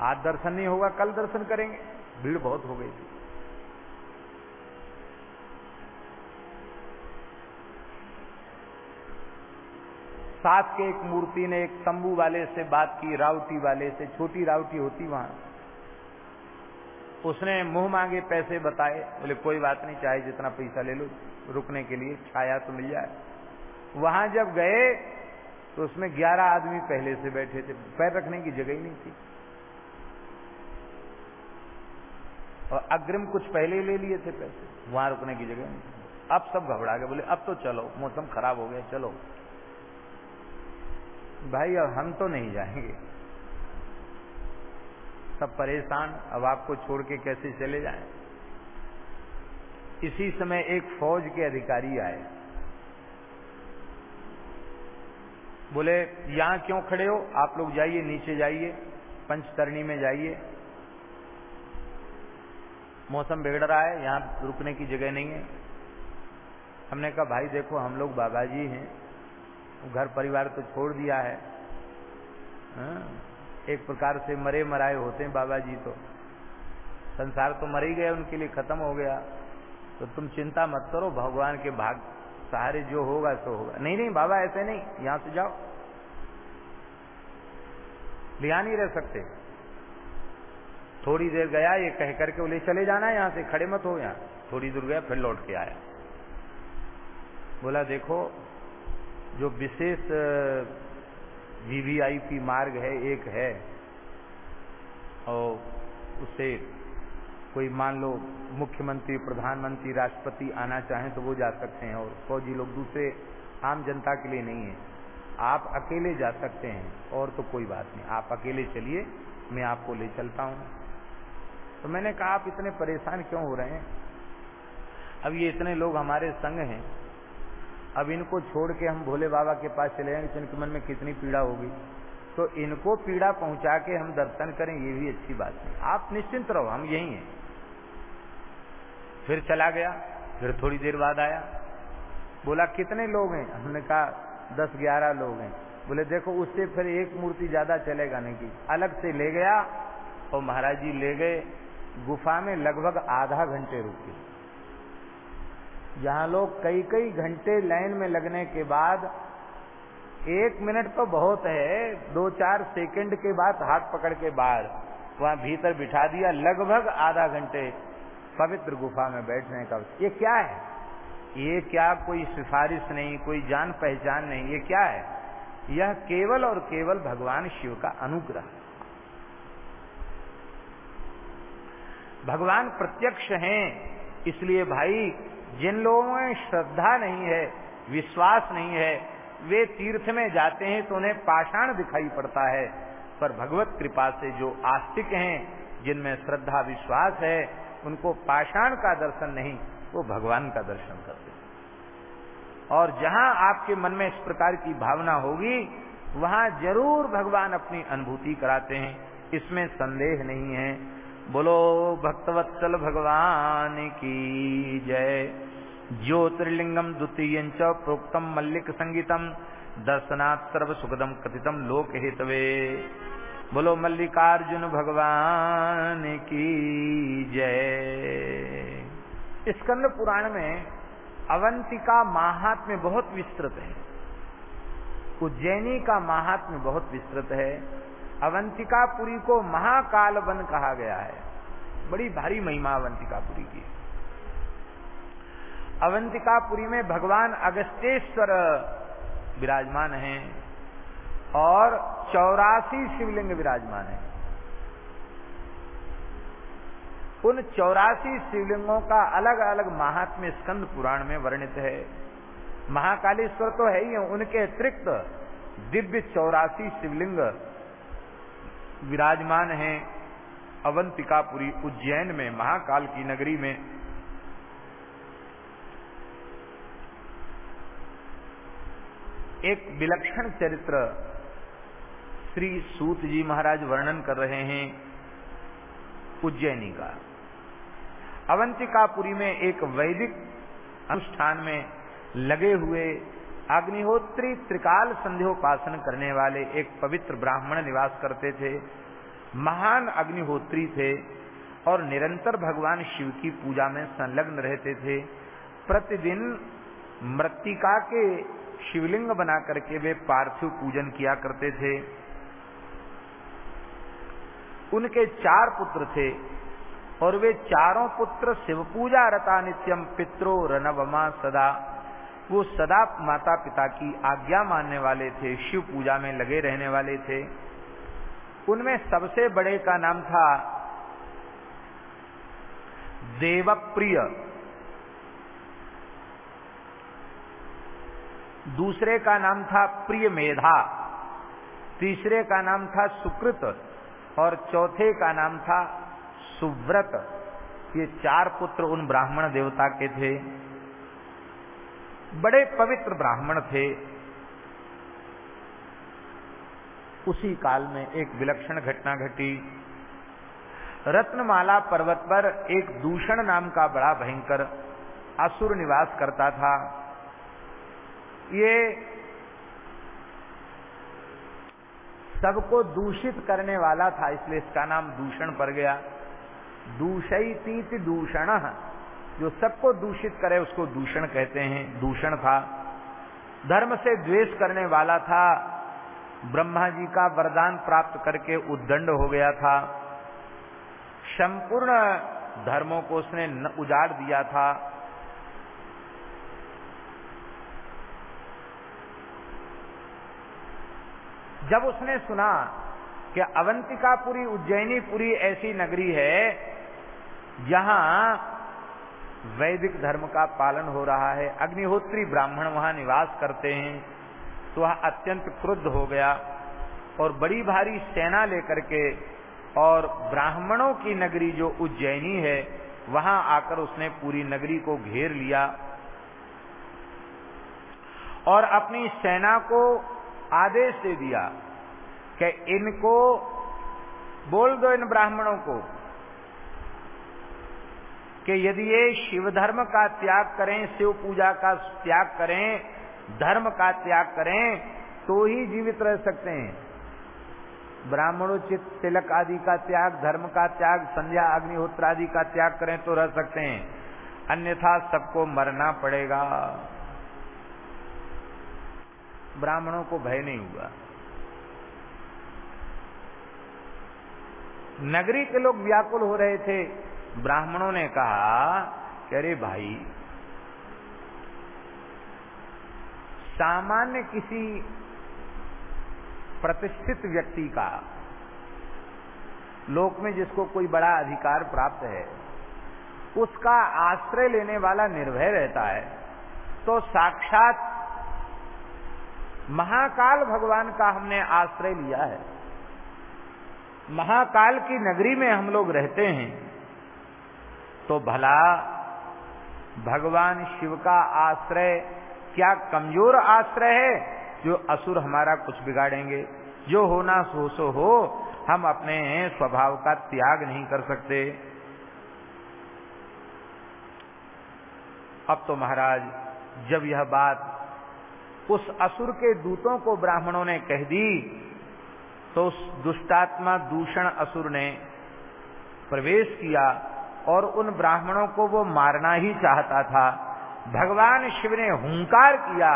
आज दर्शन नहीं होगा, कल दर्शन करेंगे। भीड़ बहुत हो गई थी। साथ के एक मूर्ति ने एक तंबू वाले से बात की रावटी वाले से, छोटी रावटी होती वहाँ। उसने मुँह मांगे, पैसे बताए। बोले, कोई बात नहीं, चाहे जितना पैसा ले लो, रुकने के लिए, छाया तो मिल जाए। वहाँ जब गए तो उसमें ग्यारह आदमी पहले से बैठे थे। पैर रखने की जगह ही नहीं थी। और अग्रिम कुछ पहले ले लिए थे पैसे। वहाँ रुकने की जगह नहीं थी। अब सब घबरा गए। बोले, अब तो चलो, मौसम खराब हो गया, चलो। भाई, अब हम तो नहीं जाएँगे। सब परेशान, अब आपको छोड़ के कैसे चले जाएँ? इसी समय एक फौज के अधिकारी आए। बोले, यहाँ क्यों खड़े हो? आप लोग जाइए, नीचे जाइए, पंचतरणी में जाइए। मौसम बिगड़ रहा है, यहाँ रुकने की जगह नहीं है। हमने कहा, भाई देखो, हम लोग बाबा जी हैं, घर परिवार तो छोड़ दिया है। हाँ? एक प्रकार से मरे मराए होते हैं बाबा जी तो। संसार तो मर ही गया, उनके लिए खत्म हो गया। तो तुम चिंता मत करो, भगवान के भाग सहारे जो होगा, सो होगा। नहीं नहीं, बाबा, ऐसे नहीं। यहाँ से जाओ। लिया नहीं रह सकते। थोड़ी देर गया, ये कह करके बोले, चले जाना यहाँ से, खड़े मत हो यहाँ। थोड़ी दूर गया, फिर लौट के आया। बोला, देखो, जो विशेष वीवीआईपी मार्ग है, एक है, और उससे कोई मान लो मुख्यमंत्री, प्रधानमंत्री, राष्ट्रपति आना चाहें तो वो जा सकते हैं और फौजी लोग दूसरे आम जनता के लिए नहीं है। आप अकेले जा सकते हैं, और तो कोई बात नहीं। आप अकेले चलिए, मैं आपको ले चलता हूँ। तो मैंने कहा, आप इतने परेशान क्यों हो रहे हैं? अब ये इतने लोग हमारे संग हैं। अब इनको छोड़ के हम भोले बाबा के पास चले जाएँगे इनके मन में कितनी पीड़ा होगी। तो इनको पीड़ा पहुँचा के हम दर्शन करें, ये भी अच्छी बात है। आप निश्चिंत रहो, हम यही हैं। फिर चला गया, फिर थोड़ी देर बाद आया। बोला, कितने लोग हैं? हमने कहा, दस, ग्यारह लोग हैं। बोले, देखो, उससे फिर एक मूर्ति ज़्यादा चलेगा नहीं की अलग से ले गया और महाराज जी ले गए, गुफा में लगभग आधा घंटे रुके जहाँ लोग कई कई घंटे लाइन में लगने के बाद, एक मिनट तो बहुत है दो चार सेकंड के बाद हाथ पकड़ के बाहर, वहाँ भीतर बिठा दिया, लगभग आधा घंटे पवित्र गुफा में बैठने का ये क्या है? ये क्या कोई सिफारिश नहीं, कोई जान पहचान नहीं, ये क्या है? यह केवल और केवल भगवान शिव का अनुग्रह। भगवान प्रत्यक्ष हैं, इसलिए भाई, जिन लोगों में श्रद्धा नहीं है, विश्वास नहीं है, वे तीर्थ में जाते हैं तो उन्हें पाषाण दिखाई पड़ता है। पर भगवत कृपा से जो आस्तिक हैं, जिनमें श्रद्धा, विश्वास है उनको पाषाण का दर्शन नहीं, वो भगवान का दर्शन करते और जहाँ आपके मन में इस प्रकार की भावना होगी, वहाँ ज़रूर भगवान अपनी अनुभूति कराते हैं। इसमें संदेह नहीं है। बोलो, भक्तवत्सल भगवान की जय। ज्योतिर्लिंगम द्वितीय प्रोक्तम मल्लिक संगीतम। दर्शनात् सर्व सुखदम कथितम लोक हेतवे बोलो, मल्लिकार्जुन भगवान की जय। स्कंद पुराण में अवंतिका महात्म्य बहुत विस्तृत है। उज्जैनी का महात्म्य बहुत विस्तृत है। अवंतिकापुरी को महाकाल वन कहा गया है। बड़ी भारी महिमा अवंतिकापुरी की अवंतिकापुरी में भगवान अगस्तेश्वर विराजमान हैं। और चौरासी शिवलिंग विराजमान है। उन चौरासी शिवलिंगों का अलग अलग महात्म्य स्कंद पुराण में वर्णित है। महाकालेश्वर तो है ही, उनके अतिरिक्त दिव्य चौरासी शिवलिंग विराजमान हैं। अवंतिकापुरी उज्जैन में, महाकाल की नगरी में। एक विलक्षण चरित्र श्री सूत जी महाराज वर्णन कर रहे हैं उज्जैनी का। अवंतिकापुरी में एक वैदिक अनुष्ठान में लगे हुए अग्निहोत्री त्रिकाल संध्योपासन करने वाले एक पवित्र ब्राह्मण निवास करते थे, महान अग्निहोत्री थे और निरंतर भगवान शिव की पूजा में संलग्न रहते थे। प्रतिदिन मृतिका के शिवलिंग बना करके वे पार्थिव पूजन किया करते थे। उनके चार पुत्र थे और वे चारों पुत्र शिव पूजा रता नित्यम पित्रो रनवमा सदा। वो सदा माता पिता की आज्ञा मानने वाले थे, शिव पूजा में लगे रहने वाले थे। उनमें सबसे बड़े का नाम था देवप्रिय। दूसरे का नाम था प्रिय मेधा तीसरे का नाम था सुकृत। और चौथे का नाम था सुव्रत। ये चार पुत्र उन ब्राह्मण देवता के थे। बड़े पवित्र ब्राह्मण थे। उसी काल में एक विलक्षण घटना घटी। रत्नमाला पर्वत पर एक दूषण नाम का बड़ा भयंकर असुर निवास करता था। ये सबको दूषित करने वाला था, इसलिए इसका नाम दूषण पड़ गया। दूषित दूषण। जो सबको दूषित करे, उसको दूषण कहते हैं। दूषण था। धर्म से द्वेष करने वाला था। ब्रह्मा जी का वरदान प्राप्त करके उद्दंड हो गया था। संपूर्ण धर्मों को उसने उजाड़ दिया था। जब उसने सुना कि अवंतिकापुरी, उज्जैनीपुरी ऐसी नगरी है, जहाँ वैदिक धर्म का पालन हो रहा है, अग्निहोत्री ब्राह्मण वहाँ निवास करते हैं तो वह अत्यंत क्रुद्ध हो गया और बड़ी भारी सेना लेकर के और ब्राह्मणों की नगरी जो उज्जैनी है, वहाँ आकर उसने पूरी नगरी को घेर लिया और अपनी सेना को आदेश दे दिया कि इनको, बोल दो इन ब्राह्मणों को, कि यदि ये शिव धर्म का त्याग करें, शिव पूजा का त्याग करें, धर्म का त्याग करें तो ही जीवित रह सकते हैं। ब्राह्मणोचित तिलक आदि का त्याग, धर्म का त्याग, संध्या, अग्निहोत्र आदि का त्याग करें तो रह सकते हैं। अन्यथा सबको मरना पड़ेगा। ब्राह्मणों को भय नहीं हुआ। नगरी के लोग व्याकुल हो रहे थे। ब्राह्मणों ने कहा, कि अरे भाई, सामान्य किसी प्रतिष्ठित व्यक्ति का लोक में जिसको कोई बड़ा अधिकार प्राप्त है, उसका आश्रय लेने वाला निर्भय रहता है तो साक्षात महाकाल भगवान का हमने आश्रय लिया है। महाकाल की नगरी में हम लोग रहते हैं तो भला भगवान शिव का आश्रय क्या कमज़ोर आश्रय है? जो असुर हमारा कुछ बिगाड़ेंगे, जो होना सो सो हो, हम अपने स्वभाव का त्याग नहीं कर सकते। अब तो महाराज, जब यह बात उस असुर के दूतों को ब्राह्मणों ने कह दी तो उस दुष्टात्मा दूषण असुर ने प्रवेश किया और उन ब्राह्मणों को वो मारना ही चाहता था। भगवान शिव ने हुंकार किया,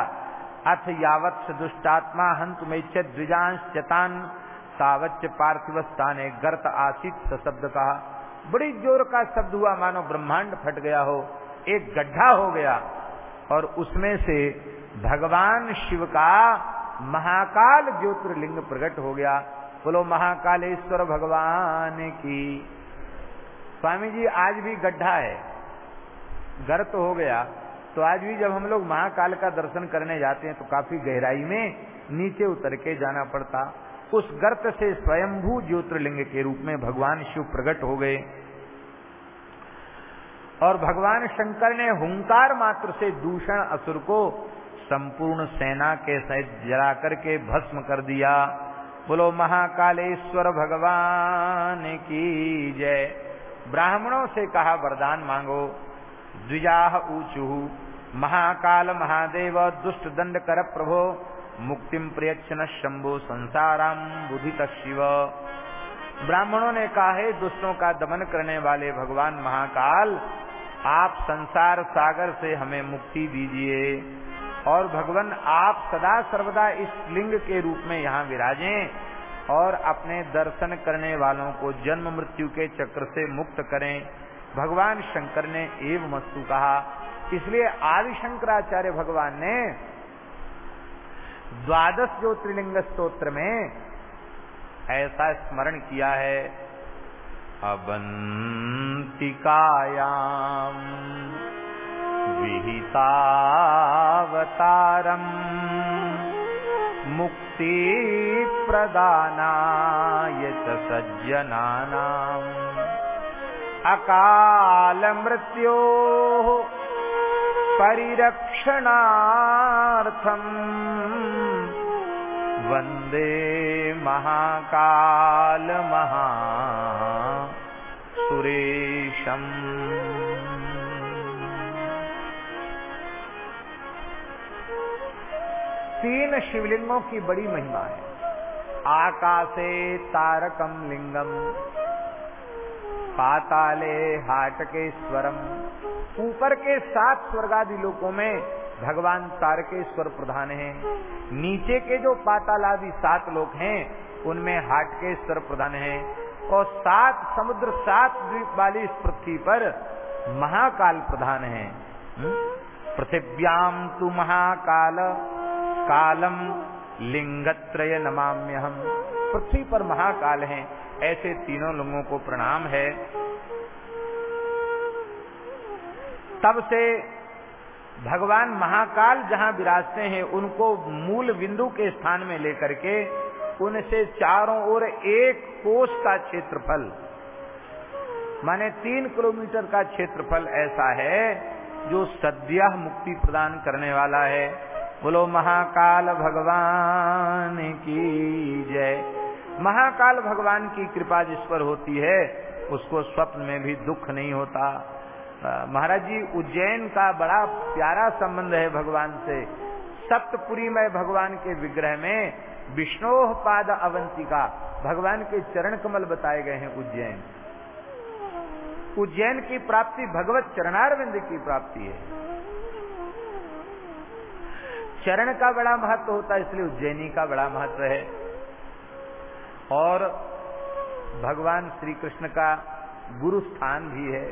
अथ यावत दुष्टात्मा हंत में द्विजांश चतान सावच पार्थिव स्थाने गर्त आसित शब्द कहा बड़ी ज़ोर का शब्द हुआ, मानो ब्रह्मांड फट गया हो, एक गड्ढा हो गया, और उसमें से भगवान शिव का महाकाल ज्योतिर्लिंग प्रकट हो गया। बोलो, महाकालेश्वर भगवान की। स्वामी जी, आज भी गड्ढा है। गर्त हो गया। तो आज भी जब हम लोग महाकाल का दर्शन करने जाते हैं तो काफ़ी गहराई में नीचे उतर के जाना पड़ता। उस गर्त से स्वयंभू ज्योतिर्लिंग के रूप में भगवान शिव प्रकट हो गए। और भगवान शंकर ने हुंकार मात्र से दूषण असुर को संपूर्ण सेना के सहित जला करके भस्म कर दिया। बोलो, महाकालेश्वर भगवान की जय। ब्राह्मणों से कहा, वरदान मांगो। द्विजाह ऊचु। महाकाल महादेव, दुष्ट दंड कर प्रभो। मुक्तिम प्रयक्षण शंभु संसाराम बुधित शिव। ब्राह्मणों ने कहा, है दुष्टों का दमन करने वाले भगवान महाकाल, आप संसार सागर से हमें मुक्ति दीजिए। और भगवान आप सदा सर्वदा इस लिंग के रूप में यहाँ विराजें और अपने दर्शन करने वालों को जन्म मृत्यु के चक्र से मुक्त करें। भगवान शंकर ने एव मस्तु कहा। इसलिए आदि शंकराचार्य भगवान ने द्वादश ज्योतिर्लिंग स्त्रोत्र में ऐसा स्मरण किया है अवन्तिकायाम् विहितावतारम् मुक्तिप्रदानाय च सज्जनानाम्। अकालमृत्योः परिरक्षणार्थम् वंदे महाकाल महा सुरेशम तीन शिवलिंगों की बड़ी महिमा है। आकाशे तारकम लिंगम पाताले हाटके स्वरम ऊपर के सात स्वर्गादि लोकों में भगवान तारकेश्वर प्रधान हैं। नीचे के जो पातालादि सात लोक हैं, उनमें हाटकेश्वर प्रधान हैं। और सात, समुद्र सात द्वीप वाली इस पृथ्वी पर महाकाल प्रधान है। हम्म? पृथिव्याम तु महाकाल कालम लिंगत्रय नमाम्य हम पृथ्वी पर महाकाल हैं। ऐसे तीनों लोगों को प्रणाम है। तब से भगवान महाकाल जहाँ विराजते हैं, उनको मूल बिंदु के स्थान में लेकर के उनसे चारों ओर एक कोष का क्षेत्रफल, माने तीन किलोमीटर का क्षेत्रफल ऐसा है जो सद्या मुक्ति प्रदान करने वाला है। बोलो, महाकाल भगवान की जय। महाकाल भगवान की कृपा जिस पर होती है, उसको स्वप्न में भी दुख नहीं होता। महाराज जी, उज्जैन का बड़ा प्यारा संबंध है भगवान से। सप्तपुरी में भगवान के विग्रह में विष्णो पाद अवंतिका भगवान के चरण कमल बताए गए हैं उज्जैन। उज्जैन की प्राप्ति भगवत चरणारविंद की प्राप्ति है। चरण का बड़ा महत्व होता है, इसलिए उज्जैनी का बड़ा महत्व है। और भगवान श्री कृष्ण का गुरु स्थान भी है।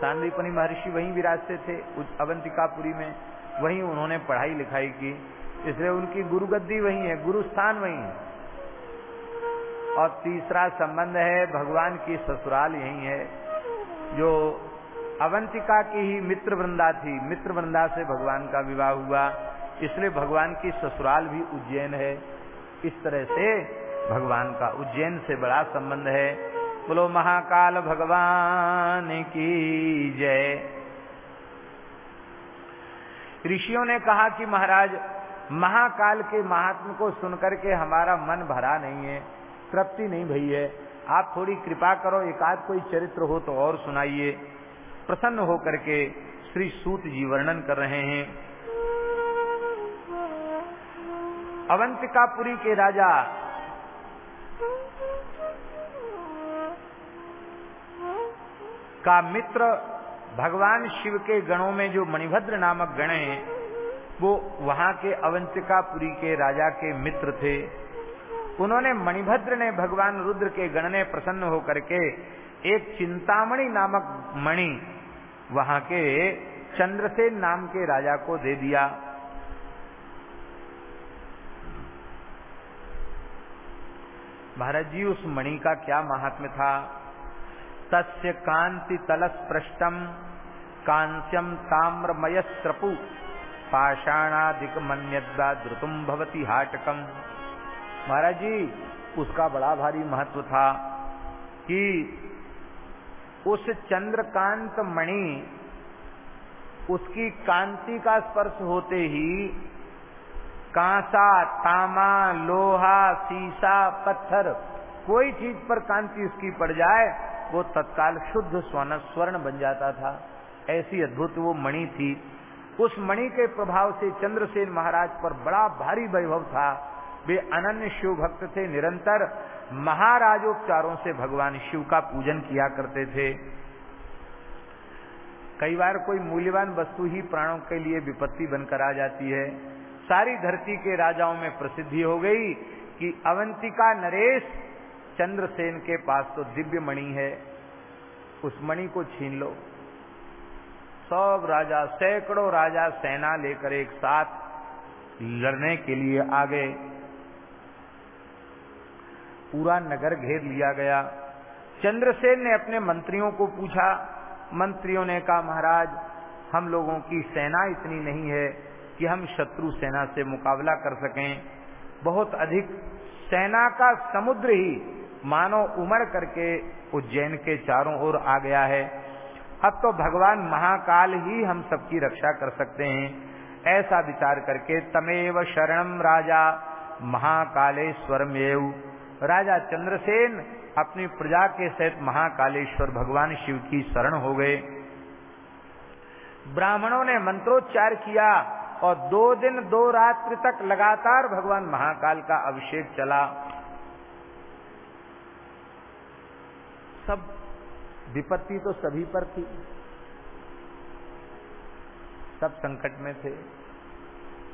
सांदीपनी महर्षि वहीं विराजते थे अवंतिकापुरी में। वहीं उन्होंने पढ़ाई लिखाई की, इसलिए उनकी गुरु गद्दी वही है गुरु स्थान वही है। और तीसरा संबंध है, भगवान की ससुराल यही है, जो अवंतिका की ही मित्र वृंदा थी। मित्र वृंदा से भगवान का विवाह हुआ। इसलिए भगवान की ससुराल भी उज्जैन है। इस तरह से भगवान का उज्जैन से बड़ा संबंध है। बोलो, महाकाल भगवान की जय। ऋषियों ने कहा कि महाराज, महाकाल के महात्म को सुनकर के हमारा मन भरा नहीं है, तृप्ति नहीं भई है। आप थोड़ी कृपा करो, एकाध कोई चरित्र हो तो और सुनाइए। प्रसन्न होकर के श्री सूत जी वर्णन कर रहे हैं। अवंतिकापुरी के राजा। का मित्र भगवान शिव के गणों में जो मणिभद्र नामक गण हैं, वो वहाँ के अवंतिकापुरी के राजा के मित्र थे। उन्होंने मणिभद्र ने भगवान रुद्र के गण ने प्रसन्न होकर के एक चिंतामणि नामक मणि वहाँ के चंद्रसेन नाम के राजा को दे दिया। महाराज जी, उस मणि का क्या महात्म्य था? तस्य कांति तलस पृष्ठम कांस्यम ताम्रमय स्रपु पाषाणाधिक मन्यद्वा द्रुतुम भवती हाटकम। महाराज जी, उसका बड़ा भारी महत्व था कि उस चंद्रकांत मणि, उसकी कांति का स्पर्श होते ही कांसा, तामा, लोहा, सीसा, पत्थर, कोई चीज़ पर कांति उसकी पड़ जाए, वो तत्काल शुद्ध स्वर्ण स्वर्ण बन जाता था। ऐसी अद्भुत वो मणि थी। उस मणि के प्रभाव से चंद्रसेन महाराज पर बड़ा भारी वैभव था। वे अनन्य शिव भक्त थे, निरंतर महाराजोपचारों से भगवान शिव का पूजन किया करते थे। कई बार कोई मूल्यवान वस्तु ही प्राणों के लिए विपत्ति बनकर आ जाती है। सारी धरती के राजाओं में प्रसिद्धि हो गई कि अवंतिका नरेश चंद्रसेन के पास तो दिव्य मणि है। उस मणि को छीन लो। सब राजा, सैकड़ों राजा सेना लेकर एक साथ लड़ने के लिए आ गए। पूरा नगर घेर लिया गया। चंद्रसेन ने अपने मंत्रियों को पूछा। मंत्रियों ने कहा, महाराज, हम लोगों की सेना इतनी नहीं है। कि हम शत्रु सेना से मुकाबला कर सकें। बहुत अधिक सेना का समुद्र ही मानो उमड़ करके उज्जैन के चारों ओर आ गया है। अब तो भगवान महाकाल ही हम सबकी रक्षा कर सकते हैं, ऐसा विचार करके तमेव शरणम राजा महाकालेश्वरमेव राजा चंद्रसेन अपनी प्रजा के सहित महाकालेश्वर भगवान शिव की शरण हो गए। ब्राह्मणों ने मंत्रोच्चार किया और दो दिन, दो रात्रि तक लगातार भगवान महाकाल का अभिषेक चला। सब विपत्ति तो सभी पर थी। सब संकट में थे।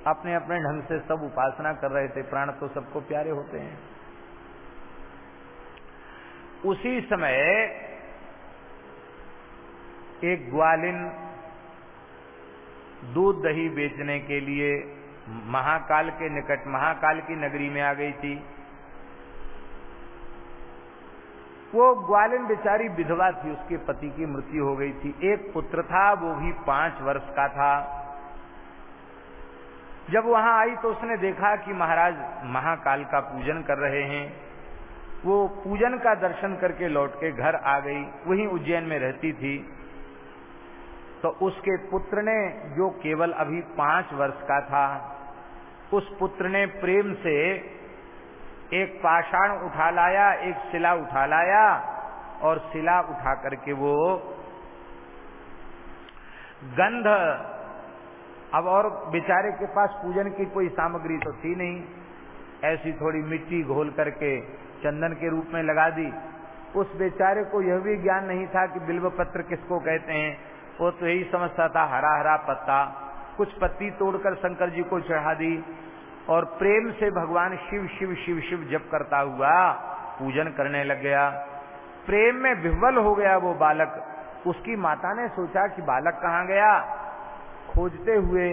अपने अपने ढंग से सब उपासना कर रहे थे। प्राण तो सबको प्यारे होते हैं। उसी समय एक ग्वालिन दूध दही बेचने के लिए महाकाल के निकट, महाकाल की नगरी में आ गई थी। वो ग्वालिन बेचारी विधवा थी, उसके पति की मृत्यु हो गई थी। एक पुत्र था, वो भी पाँच वर्ष का था। जब वहाँ आई तो उसने देखा कि महाराज महाकाल का पूजन कर रहे हैं। वो पूजन का दर्शन करके लौट के घर आ गई, वहीं उज्जैन में रहती थी। तो उसके पुत्र ने, जो केवल अभी पाँच वर्ष का था, उस पुत्र ने प्रेम से एक पाषाण उठा लाया, एक शिला उठा लाया, और शिला उठा करके वो गंध, अब और बेचारे के पास पूजन की कोई सामग्री तो थी नहीं। ऐसी थोड़ी मिट्टी घोल करके चंदन के रूप में लगा दी। उस बेचारे को यह भी ज्ञान नहीं था कि बिल्व पत्र किसको कहते हैं। वो तो यही समझता था हरा हरा पत्ता, कुछ पत्ती तोड़कर शंकर जी को चढ़ा दी और प्रेम से भगवान शिव शिव शिव शिव जप करता हुआ पूजन करने लग गया। प्रेम में विह्वल हो गया वो बालक। उसकी माता ने सोचा कि बालक कहाँ गया? खोजते हुए,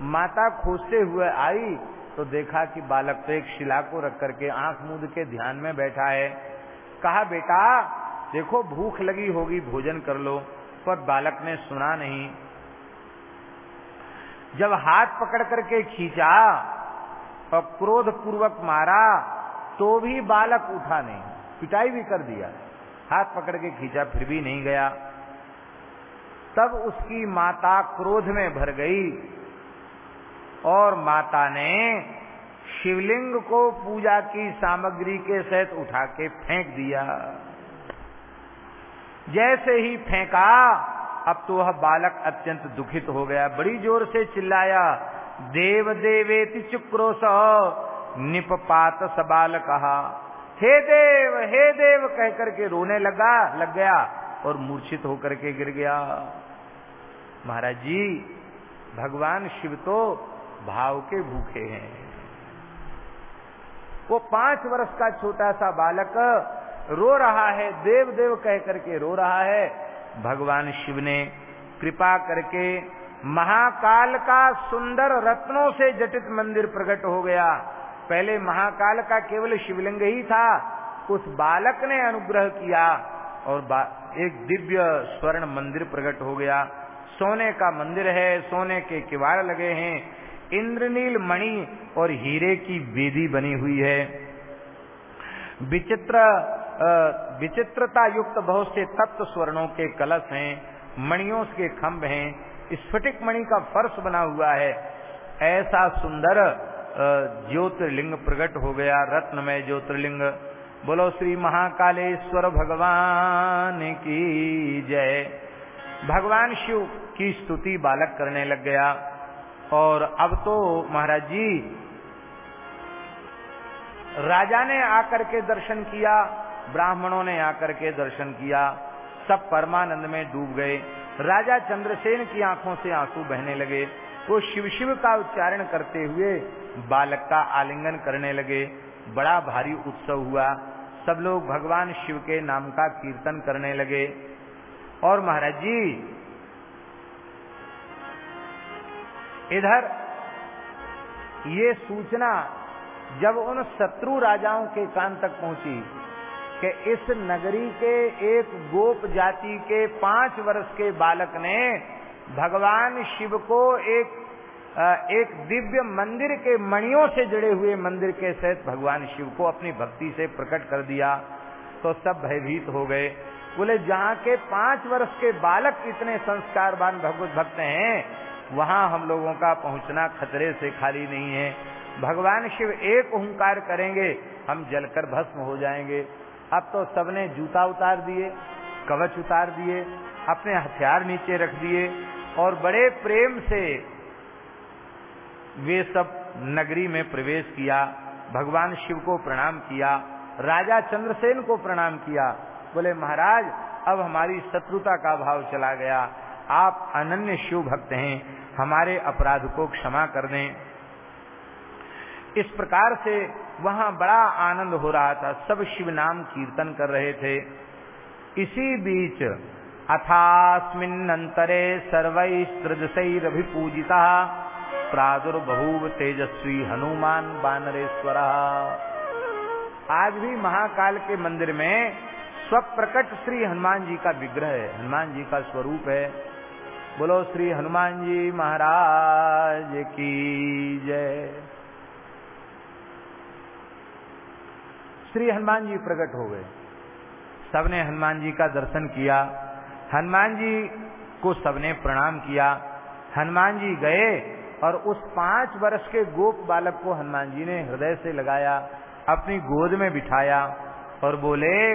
माता खोजते हुए आई तो देखा कि बालक तो एक शिला को रख करके आँख मूंद के ध्यान में बैठा है। कहा, बेटा, देखो, भूख लगी होगी, भोजन कर लो। पर बालक ने सुना नहीं। जब हाथ पकड़ करके खींचा और क्रोध पूर्वक मारा तो भी बालक उठा नहीं। पिटाई भी कर दिया। हाथ पकड़ के खींचा, फिर भी नहीं गया। तब उसकी माता क्रोध में भर गई और माता ने शिवलिंग को पूजा की सामग्री के सहित उठा के फेंक दिया। जैसे ही फेंका, अब तो वह बालक अत्यंत दुखित हो गया, बड़ी ज़ोर से चिल्लाया, देव देवेति चुक्रोश निपपात सबाल कहा। हे देव हे देव कह करके रोने लगा, लग गया और मूर्छित होकर के गिर गया। महाराज जी, भगवान शिव तो भाव के भूखे हैं। वो पाँच वर्ष का छोटा सा बालक रो रहा है देव देव कह करके रो रहा है। भगवान शिव ने कृपा करके महाकाल का सुंदर रत्नों से जटित मंदिर प्रकट हो गया। पहले महाकाल का केवल शिवलिंग ही था, उस बालक ने अनुग्रह किया और एक दिव्य स्वर्ण मंदिर प्रकट हो गया। सोने का मंदिर है, सोने के किवाड़ लगे हैं। इंद्रनील मणि और हीरे की वेदी बनी हुई है। विचित्र विचित्रता युक्त बहुत से तत्व स्वर्णों के कलश हैं, मणियों के खम्भ हैं स्फटिक मणि का फर्श बना हुआ है। ऐसा सुंदर ज्योतिर्लिंग प्रकट हो गया, रत्नमय ज्योतिर्लिंग। बोलो श्री महाकालेश्वर भगवान की जय। भगवान शिव की स्तुति बालक करने लग गया। और अब तो महाराज जी, राजा ने आकर के दर्शन किया। ब्राह्मणों ने आकर के दर्शन किया। सब परमानंद में डूब गए। राजा चंद्रसेन की आँखों से आँसू बहने लगे। वो शिव शिव का उच्चारण करते हुए बालक का आलिंगन करने लगे। बड़ा भारी उत्सव हुआ। सब लोग भगवान शिव के नाम का कीर्तन करने लगे। और महाराज जी, इधर ये सूचना जब उन शत्रु राजाओं के कान तक पहुँची कि इस नगरी के एक गोप जाति के पाँच वर्ष के बालक ने भगवान शिव को एक एक दिव्य मंदिर के मणियों से जुड़े हुए मंदिर के सहित भगवान शिव को अपनी भक्ति से प्रकट कर दिया तो सब भयभीत हो गए। बोले, जहाँ के पाँच वर्ष के बालक इतने संस्कारवान भगवत भक्त हैं, वहाँ हम लोगों का पहुँचना खतरे से खाली नहीं है। भगवान शिव एक ओंकार करेंगे, हम जलकर भस्म हो जाएँगे। अब तो सबने जूता उतार दिए, कवच उतार दिए, अपने हथियार नीचे रख दिए और बड़े प्रेम से वे सब नगरी में प्रवेश किया, भगवान शिव को प्रणाम किया, राजा चंद्रसेन को प्रणाम किया, बोले, महाराज, अब हमारी शत्रुता का भाव चला गया। आप अनन्य शिव भक्त हैं, हमारे अपराध को क्षमा कर दें। इस प्रकार से वहाँ बड़ा आनंद हो रहा था। सब शिव नाम कीर्तन कर रहे थे। इसी बीच अथास्मिन्नंतरे सर्वैस्त्रजसैरभिपूजिता प्रादुर्बभूव तेजस्वी हनुमान बानरेश्वर आज भी महाकाल के मंदिर में स्वप्रकट श्री हनुमान जी का विग्रह है। हनुमान जी का स्वरूप है। बोलो श्री हनुमान जी महाराज की जय। श्री हनुमान जी प्रकट हो गए। सबने हनुमान जी का दर्शन किया। हनुमान जी को सबने प्रणाम किया। हनुमान जी गए और उस पाँच वर्ष के गोप बालक को हनुमान जी ने हृदय से लगाया, अपनी गोद में बिठाया और बोले,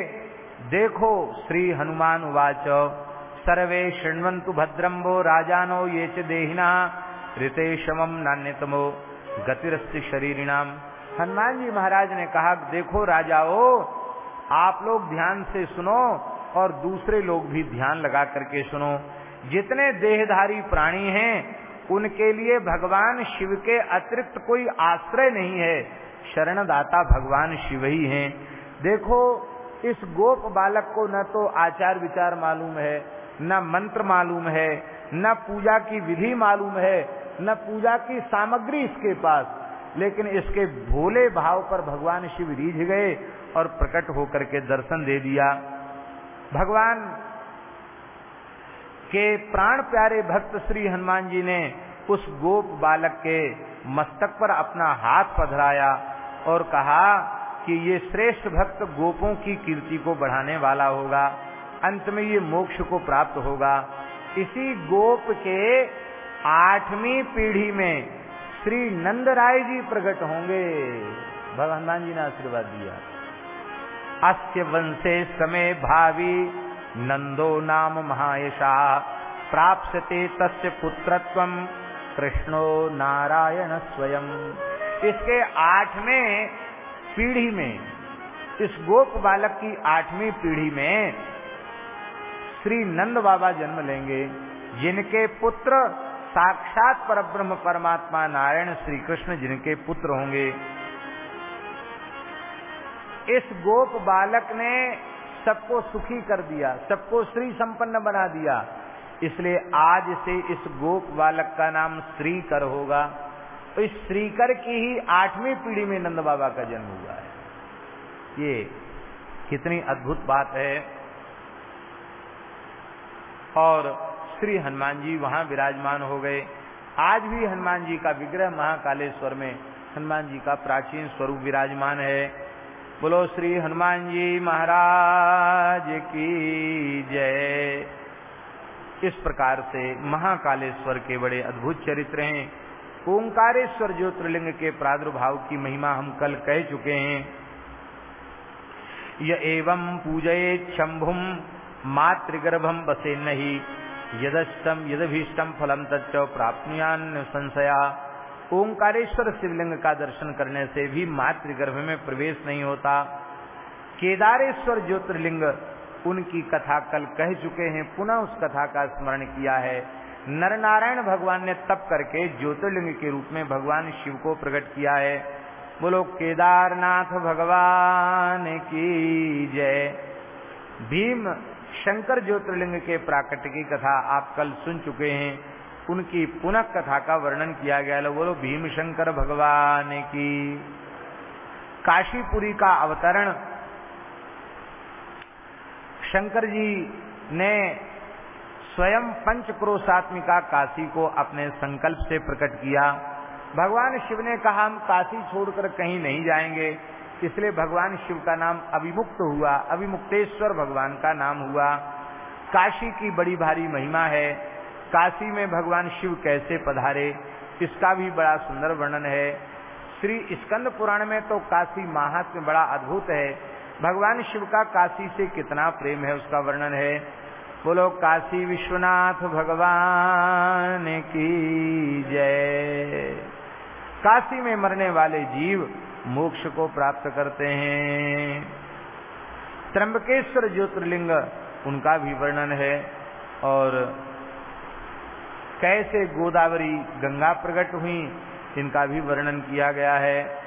देखो श्री हनुमान उवाच, सर्वे शृण्वन्तु भद्रम्बो राजानो ये च देहिना ऋतेशमम नान्यतमो गतिरस्ति शरीरिणाम। हनुमान जी महाराज ने कहा, देखो राजाओ, आप लोग ध्यान से सुनो और दूसरे लोग भी ध्यान लगा करके सुनो। जितने देहधारी प्राणी हैं, उनके लिए भगवान शिव के अतिरिक्त कोई आश्रय नहीं है। शरणदाता भगवान शिव ही हैं। देखो, इस गोप बालक को न तो आचार विचार मालूम है, न मंत्र मालूम है, न पूजा की विधि मालूम है, न पूजा की सामग्री इसके पास। लेकिन इसके भोले भाव पर भगवान शिव रीझ गए और प्रकट होकर के दर्शन दे दिया। भगवान के प्राण प्यारे भक्त श्री हनुमान जी ने उस गोप बालक के मस्तक पर अपना हाथ पधराया और कहा कि ये श्रेष्ठ भक्त गोपों की कीर्ति को बढ़ाने वाला होगा, अंत में ये मोक्ष को प्राप्त होगा। इसी गोप के आठवीं पीढ़ी में श्री नंद राय जी प्रकट होंगे। भगवान जी ने आशीर्वाद दिया। अस्य वंशे समय भावी नंदो नाम महायशा। प्राप्यते तस्य पुत्रत्व कृष्णो नारायण स्वयं। इसके आठवें पीढ़ी में, इस गोप बालक की आठवीं पीढ़ी में श्री नंद बाबा जन्म लेंगे। जिनके पुत्र साक्षात पर परब्रह्म परमात्मा नारायण श्री कृष्ण जिनके पुत्र होंगे। इस गोप बालक ने सबको सुखी कर दिया, सबको श्री संपन्न बना दिया। इसलिए आज से इस गोप बालक का नाम श्रीकर होगा। तो इस श्रीकर की ही आठवीं पीढ़ी में नंद बाबा का जन्म हुआ है। ये कितनी अद्भुत बात है। और श्री हनुमान जी वहाँ विराजमान हो गए। आज भी हनुमान जी का विग्रह महाकालेश्वर में हनुमान जी का प्राचीन स्वरूप विराजमान है। बोलो श्री हनुमान जी महाराज की जय। इस प्रकार से महाकालेश्वर के बड़े अद्भुत चरित्र हैं। ओंकारेश्वर ज्योतिर्लिंग के प्रादुर्भाव की महिमा हम कल कह चुके हैं। य एवं पूजये शंभुम मातृगर्भम बसे नहीं। यदष्टम यदभीष्टम फलम तच्च प्राप्नुयान संशया। ओंकारेश्वर शिवलिंग का दर्शन करने से भी मातृगर्भ में प्रवेश नहीं होता। केदारेश्वर ज्योतिर्लिंग उनकी कथा कल कह चुके हैं, पुनः उस कथा का स्मरण किया है। नर नारायण भगवान ने तप करके ज्योतिर्लिंग के रूप में भगवान शिव को प्रकट किया है। बोलो, केदारनाथ भगवान की जय। भीम शंकर ज्योतिर्लिंग के प्राकट्य की कथा आप कल सुन चुके हैं। उनकी पुनः कथा का वर्णन किया गया बोलो भीम शंकर भगवान की। काशीपुरी का अवतरण शंकर जी ने स्वयं पंच क्रोशात्मिका काशी को अपने संकल्प से प्रकट किया। भगवान शिव ने कहा, हम काशी छोड़कर कहीं नहीं जाएँगे। इसलिए भगवान शिव का नाम अभिमुक्त हुआ, अभिमुक्तेश्वर भगवान का नाम हुआ। काशी की बड़ी भारी महिमा है। काशी में भगवान शिव कैसे पधारे, इसका भी बड़ा सुंदर वर्णन है। श्री स्कंद पुराण में तो काशी महात्म बड़ा अद्भुत है। भगवान शिव का काशी से कितना प्रेम है उसका वर्णन है। बोलो, काशी विश्वनाथ भगवान की जय। काशी में मरने वाले जीव मोक्ष को प्राप्त करते हैं। त्रंबकेश्वर ज्योतिर्लिंग, उनका भी वर्णन है। और कैसे गोदावरी गंगा प्रकट हुई, इनका भी वर्णन किया गया है।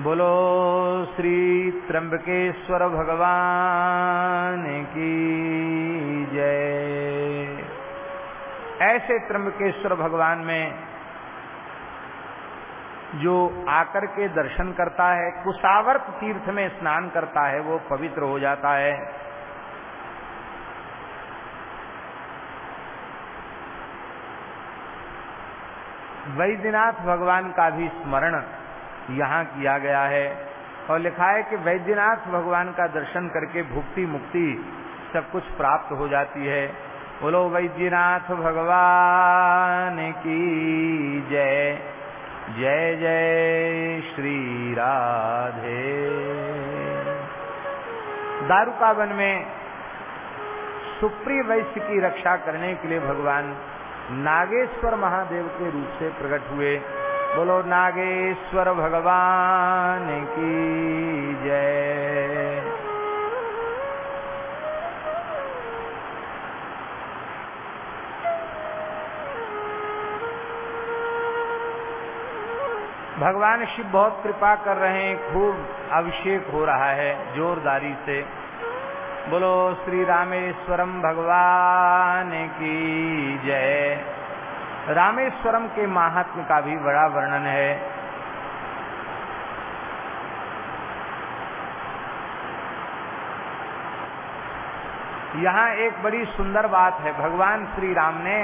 बोलो श्री त्र्यंबकेश्वर भगवान की जय। ऐसे त्र्यंबकेश्वर भगवान में जो आकर के दर्शन करता है, कुशावर्त तीर्थ में स्नान करता है, वो पवित्र हो जाता है। वैद्यनाथ भगवान का भी स्मरण यहाँ किया गया है और लिखा है कि वैद्यनाथ भगवान का दर्शन करके भुक्ति मुक्ति सब कुछ प्राप्त हो जाती है। बोलो, वैद्यनाथ भगवान की जय जय जय श्री राधे। दारुका वन में सुप्रिय वैश्य की रक्षा करने के लिए भगवान नागेश्वर महादेव के रूप से प्रकट हुए। बोलो, नागेश्वर भगवान की जय। भगवान शिव बहुत कृपा कर रहे हैं, खूब अभिषेक हो रहा है जोरदारी से। बोलो, श्री रामेश्वरम भगवान की जय। रामेश्वरम के महात्म का भी बड़ा वर्णन है। यहाँ एक बड़ी सुंदर बात है। भगवान श्री राम ने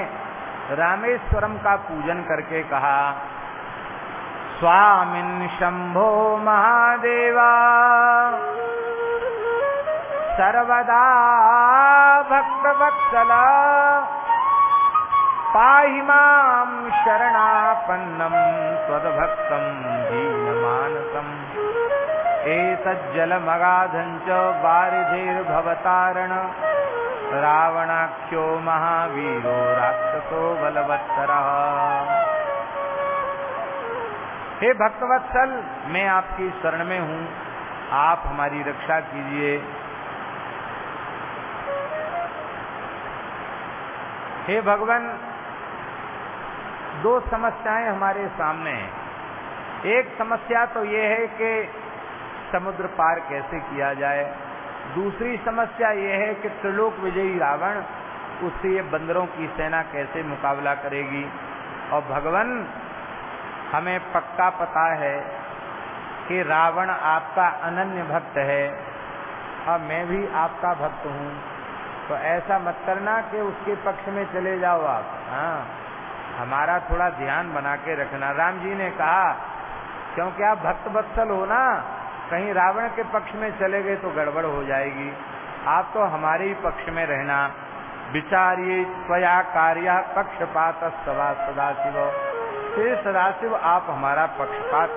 रामेश्वरम का पूजन करके कहा, स्वामिन शंभो महादेवा, सर्वदा भक्त वत्सला पाहि माँ शरणापन्नं त्वद्भक्तं दीनमानसम्। एतज्जलमगाधं च रावणाख्यो महावीरो राक्षसो बलवत्सरः। हे भक्तवत्सल, मैं आपकी शरण में हूँ। आप हमारी रक्षा कीजिए। हे भगवान दो समस्याएँ हमारे सामने हैं। एक समस्या तो ये है कि समुद्र पार कैसे किया जाए। दूसरी समस्या ये है कि त्रिलोक विजयी रावण उससे ये बंदरों की सेना कैसे मुकाबला करेगी। और भगवान, हमें पक्का पता है कि रावण आपका अनन्य भक्त है। और मैं भी आपका भक्त हूँ। तो ऐसा मत करना कि उसके पक्ष में चले जाओ आप। हाँ। हमारा थोड़ा ध्यान बना के रखना। राम जी ने कहा, क्योंकि आप भक्त बत्सल हो ना, कहीं रावण के पक्ष में चले गए तो गड़बड़ हो जाएगी। आप तो हमारे ही पक्ष में रहना। विचारिए स्वया कार्य पक्षपात सवा सदाशिव। फिर सदाशिव आप हमारा पक्षपात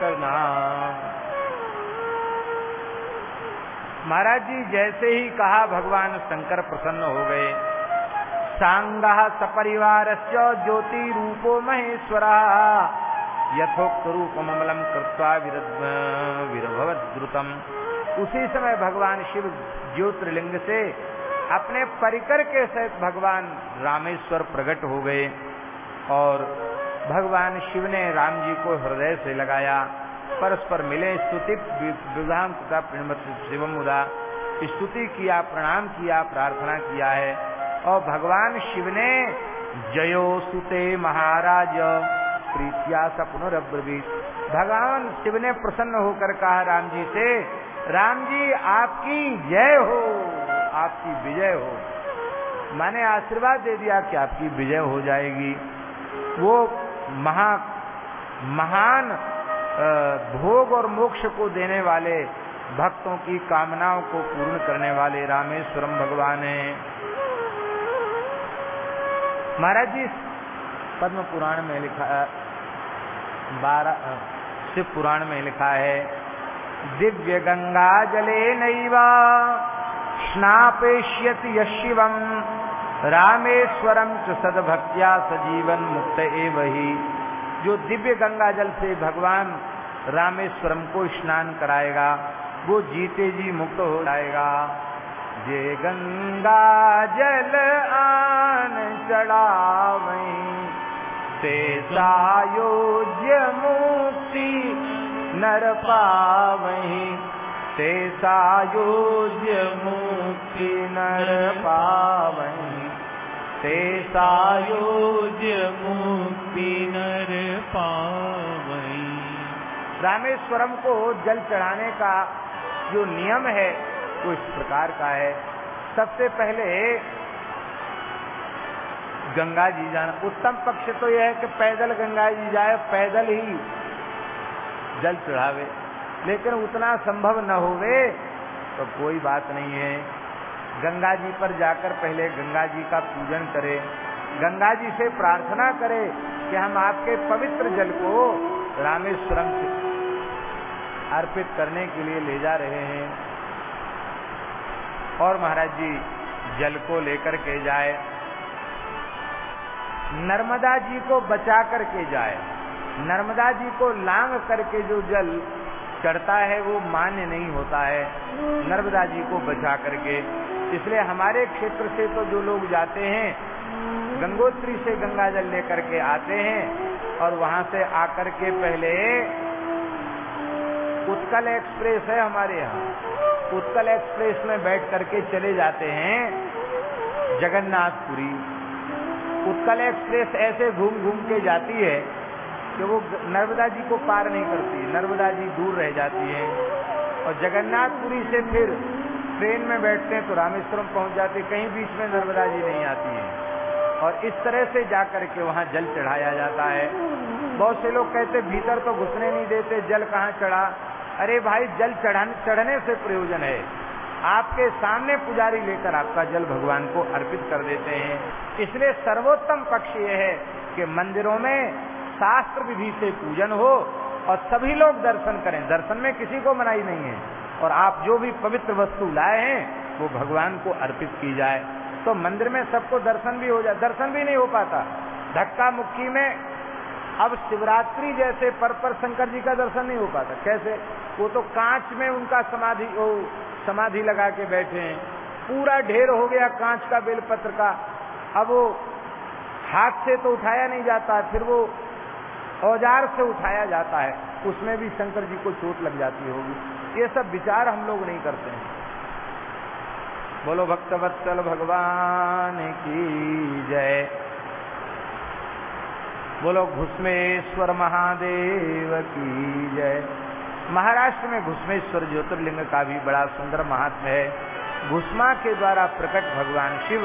करना। महाराज जी जैसे ही कहा, भगवान शंकर प्रसन्न हो गए। सांग सपरिवार ज्योति रूपो महेश्वर। यथोक्त रूप ममलम कृत्वा विरभवद्रुतम। उसी समय भगवान शिव ज्योतिर्लिंग से अपने परिकर के सहित भगवान रामेश्वर प्रकट हो गए और भगवान शिव ने राम जी को हृदय से लगाया। परस्पर मिले स्तुति विधान तथा शिवम उदा। स्तुति किया, प्रणाम किया, प्रार्थना किया है। और भगवान शिव ने जयो सुते महाराज, प्रीतिया स पुनरब्रवीत। भगवान शिव ने प्रसन्न होकर कहा, राम जी से, राम जी, आपकी जय हो, आपकी विजय हो। मैंने आशीर्वाद दे दिया कि आपकी विजय हो जाएगी। वो महा, महान भोग और मोक्ष को देने वाले भक्तों की कामनाओं को पूर्ण करने वाले रामेश्वरम भगवान है। महाराज जी, पद्म पुराण में लिखा बारह शिव पुराण में लिखा है, दिव्य गंगा जले नैवा स्नापेश्यति यशिवम, रामेश्वरम च सदभक्त्या सजीवन मुक्त एव ही। जो दिव्य गंगा जल से भगवान रामेश्वरम को स्नान कराएगा, वो जीते जी मुक्त हो जाएगा। जे गंगा जल आन चढ़ावई ते सायोज्य मुक्ति नर पावही ते सायोज्य मुक्ति नर पावही ते सायोज्य मुक्ति नर पावई रामेश्वरम को जल चढ़ाने का जो नियम है वो इस प्रकार का है। सबसे पहले गंगा जी जाना। उत्तम पक्ष तो यह है कि पैदल गंगा जी जाए, पैदल ही जल चढ़ावे। लेकिन उतना संभव न होवे तो कोई बात नहीं है। गंगा जी पर जाकर पहले गंगा जी का पूजन करे। गंगा जी से प्रार्थना करे कि हम आपके पवित्र जल को रामेश्वरम से अर्पित करने के लिए ले जा रहे हैं। और महाराज जी, जल को लेकर के जाए। नर्मदा जी को बचा करके जाए। नर्मदा जी को लांग करके जो जल चढ़ता है, वो मान्य नहीं होता है। नर्मदा जी को बचा करके। इसलिए हमारे क्षेत्र से तो जो लोग जाते हैं, गंगोत्री से गंगा जल लेकर के आते हैं, और वहाँ से आकर के पहले उत्कल एक्सप्रेस है हमारे यहाँ। उत्कल एक्सप्रेस में बैठ करके चले जाते हैं जगन्नाथपुरी। उत्कल एक्सप्रेस ऐसे घूम घूम के जाती है कि वो नर्मदा जी को पार नहीं करती, नर्मदा जी दूर रह जाती है। और जगन्नाथपुरी से फिर ट्रेन में बैठते हैं तो रामेश्वरम पहुँच जाते कहीं बीच में नर्मदा जी नहीं आती है। और इस तरह से जाकर के वहाँ जल चढ़ाया जाता है। बहुत से लोग कहते भीतर तो घुसने नहीं देते, जल कहाँ चढ़ा? अरे भाई, जल चढ़ाने से प्रयोजन है। आपके सामने पुजारी लेकर आपका जल भगवान को अर्पित कर देते हैं। इसलिए सर्वोत्तम पक्ष ये है कि मंदिरों में शास्त्र विधि से पूजन हो और सभी लोग दर्शन करें। दर्शन में किसी को मनाई नहीं है। और आप जो भी पवित्र वस्तु लाए हैं, वो भगवान को अर्पित की जाए। तो मंदिर में सबको दर्शन भी हो जाए। दर्शन भी नहीं हो पाता। धक्का मुक्की में अब शिवरात्रि जैसे पर पर शंकर जी का दर्शन नहीं हो पाता। कैसे? वो तो कांच में उनका समाधि समाधि लगा के बैठे हैं। पूरा ढेर हो गया कांच का बेलपत्र का। अब वो हाथ से तो उठाया नहीं जाता, फिर वो औज़ार से उठाया जाता है। उसमें भी शंकर जी को चोट लग जाती होगी। ये सब विचार हम लोग नहीं करते हैं। बोलो भक्तवत्सल भगवान की जय। बोलो, घुसमेश्वर महादेव की जय। महाराष्ट्र में घुसमेश्वर ज्योतिर्लिंग का भी बड़ा सुंदर महात्मा है। घुसमा के द्वारा प्रकट भगवान शिव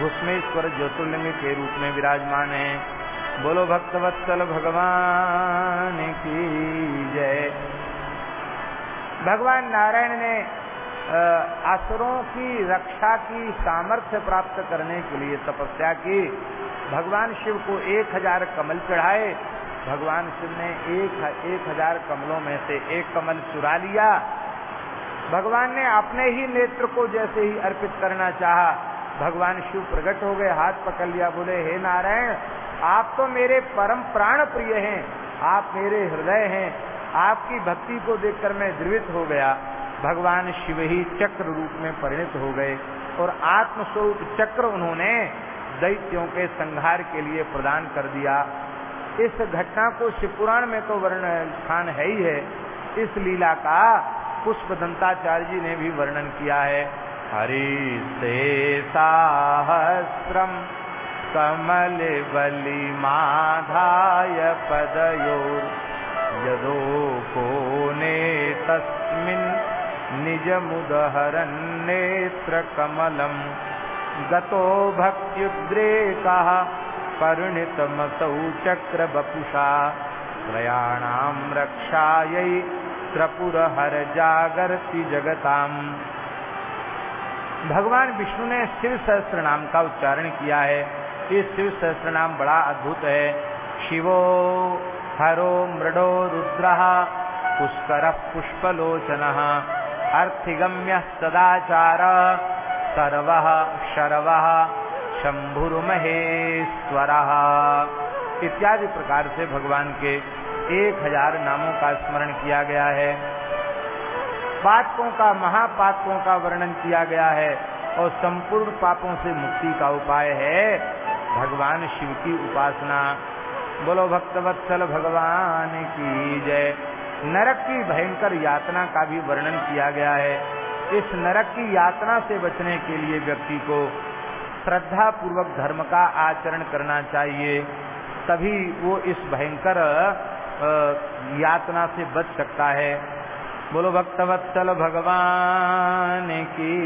घुसमेश्वर ज्योतिर्लिंग के रूप में विराजमान है। बोलो, भक्तवत्सल भगवान की जय। भगवान नारायण ने असुरों की रक्षा की सामर्थ्य प्राप्त करने के लिए तपस्या की। भगवान शिव को एक हज़ार कमल चढ़ाए। भगवान शिव ने एक एक हज़ार कमलों में से एक कमल चुरा लिया। भगवान ने अपने ही नेत्र को जैसे ही अर्पित करना चाहा, भगवान शिव प्रकट हो गए, हाथ पकड़ लिया, बोले, हे नारायण, आप तो मेरे परम प्राण प्रिय हैं, आप मेरे हृदय हैं, आपकी भक्ति को देखकर मैं द्रवित हो गया। भगवान शिव ही चक्र रूप में परिणत हो गए और आत्मस्वरूप चक्र उन्होंने दैत्यों के संहार के लिए प्रदान कर दिया। इस घटना को शिवपुराण में तो वर्ण स्थान है ही है। इस लीला का पुष्प दंताचार्य जी ने भी वर्णन किया है। हरि से साहस्रम कमल बलि माधाय पदयोर यदो को ने तस्मिन निज मुदहरन् नेत्र कमलम गतो बपुषा त्रयाणाम रक्षायै त्रिपुरहर जागरति जगताम। भगवान विष्णु ने शिव सहस्त्र नाम का उच्चारण किया है। ये शिव सहस्त्र नाम बड़ा अद्भुत है। शिवो, हरो, मृडो, रुद्र, पुष्कर, पुष्पलोचन, अर्थिगम्य सदाचार सर्व शर्व शंभुर्महेश्वर इत्यादि प्रकार से भगवान के एक हज़ार नामों का स्मरण किया गया है। पातकों का महापातकों का वर्णन किया गया है और संपूर्ण पापों से मुक्ति का उपाय है भगवान शिव की उपासना। बोलो भक्तवत्सल भगवान की जय। नरक की भयंकर यातना का भी वर्णन किया गया है। इस नरक की यातना से बचने के लिए व्यक्ति को श्रद्धा पूर्वक धर्म का आचरण करना चाहिए तभी वो इस भयंकर यातना से बच सकता है। बोलो भक्तवत्सल भगवान की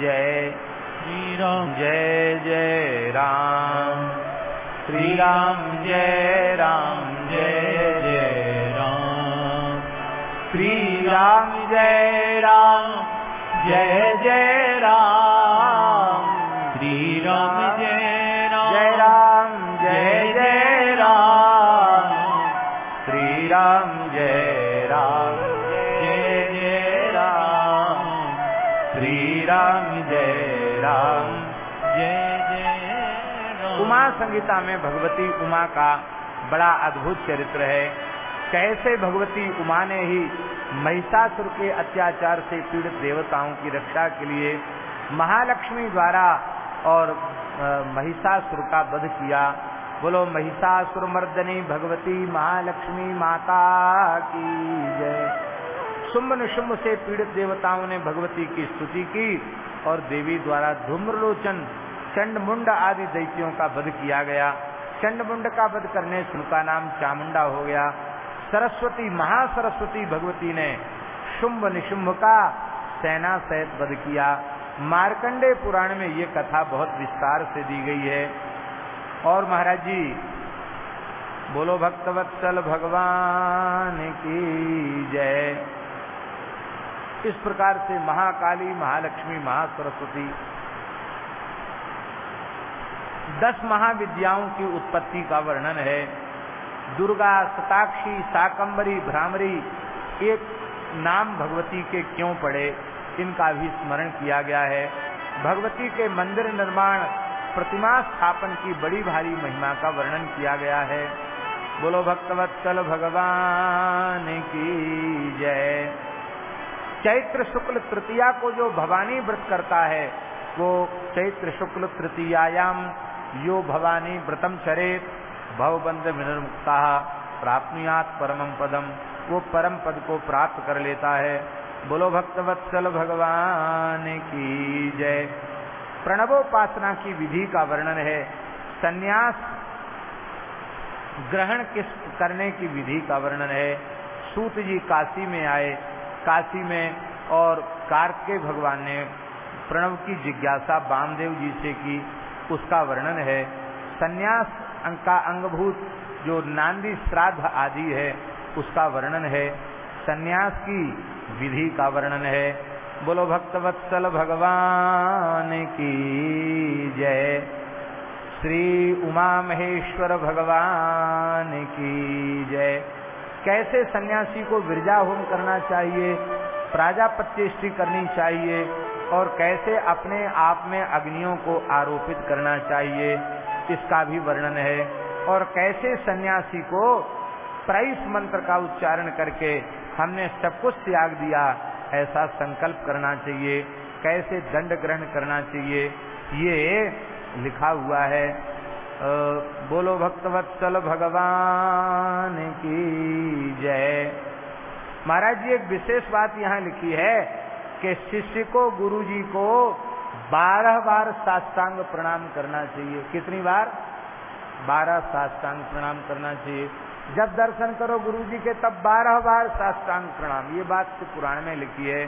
जय। श्री राम जय जय राम। श्री राम जय राम जय जय राम। श्री राम जय राम जय जय राम। श्री राम जय राम। जय राम जय जय राम। श्री राम जय राम जय जय राम। श्री राम जय राम जय जय राम। उमा संगीता में भगवती उमा का बड़ा अद्भुत चरित्र है। कैसे भगवती उमा ने ही महिषासुर के अत्याचार से पीड़ित देवताओं की रक्षा के लिए महालक्ष्मी द्वारा और महिषासुर का वध किया। बोलो, महिषासुर मर्दनी भगवती महालक्ष्मी माता की जय। शुंभ निशुंभ से पीड़ित देवताओं ने भगवती की स्तुति की और देवी द्वारा धूम्रलोचन, चंडमुंड आदि दैत्यों का वध किया गया। चंडमुंड का वध करने से उनका नाम चामुंडा हो गया। सरस्वती महासरस्वती भगवती ने शुंभ निशुंभ का सेना सहित वध किया। मार्कंडे पुराण में ये कथा बहुत विस्तार से दी गई है। और महाराज जी, बोलो भक्तवत्सल भगवान की जय। इस प्रकार से महाकाली, महालक्ष्मी, महासरस्वती दस महाविद्याओं की उत्पत्ति का वर्णन है। दुर्गा, सताक्षी, साकंबरी, भ्रामरी, एक नाम भगवती के क्यों पड़े? इनका भी स्मरण किया गया है। भगवती के मंदिर निर्माण, प्रतिमा स्थापन की बड़ी भारी महिमा का वर्णन किया गया है। बोलो भक्तवत्सल भगवान की जय। चैत्र शुक्ल तृतीया को जो भवानी व्रत करता है, वो चैत्र शुक्ल तृतीयाम यो भवानी व्रतम चरेत। भवबंध विनिर्मुक्ता प्राप्नुयात परमम पदम वो परम पद को प्राप्त कर लेता है। बोलो भक्तवत्सल भगवान की जय। प्रणवोपासना की विधि का वर्णन है। संन्यास ग्रहण किस करने की विधि का वर्णन है। सूत जी काशी में आए। काशी में और कार्के भगवान ने प्रणव की जिज्ञासा बामदेव जी से की। उसका वर्णन है। संन्यास का अंगभूत, जो नांदी श्राद्ध आदि है, उसका वर्णन है। सन्यास की विधि का वर्णन है। बोलो, भक्तवत्सल भगवान की जय। श्री उमा महेश्वर भगवान की जय। कैसे सन्यासी को विरजा होम करना चाहिए प्राजापत्यष्टि करनी चाहिए, और कैसे अपने आप में अग्नियों को आरोपित करना चाहिए? इसका भी वर्णन है? और कैसे सन्यासी को प्राइस मंत्र का उच्चारण करके हमने सब कुछ त्याग दिया? ऐसा संकल्प करना चाहिए। कैसे दंड ग्रहण करना चाहिए? ये लिखा हुआ है। आ, बोलो भक्तवत्सल भगवान की जय। महाराज जी एक विशेष बात यहाँ लिखी है कि शिष्य को गुरु जी को बारह बार साष्टांग प्रणाम करना चाहिए। कितनी बार? बारह साष्टांग प्रणाम करना चाहिए। जब दर्शन करो गुरु जी के, तब बारह बार साष्टांग प्रणाम। ये बात तो पुराण में लिखी है।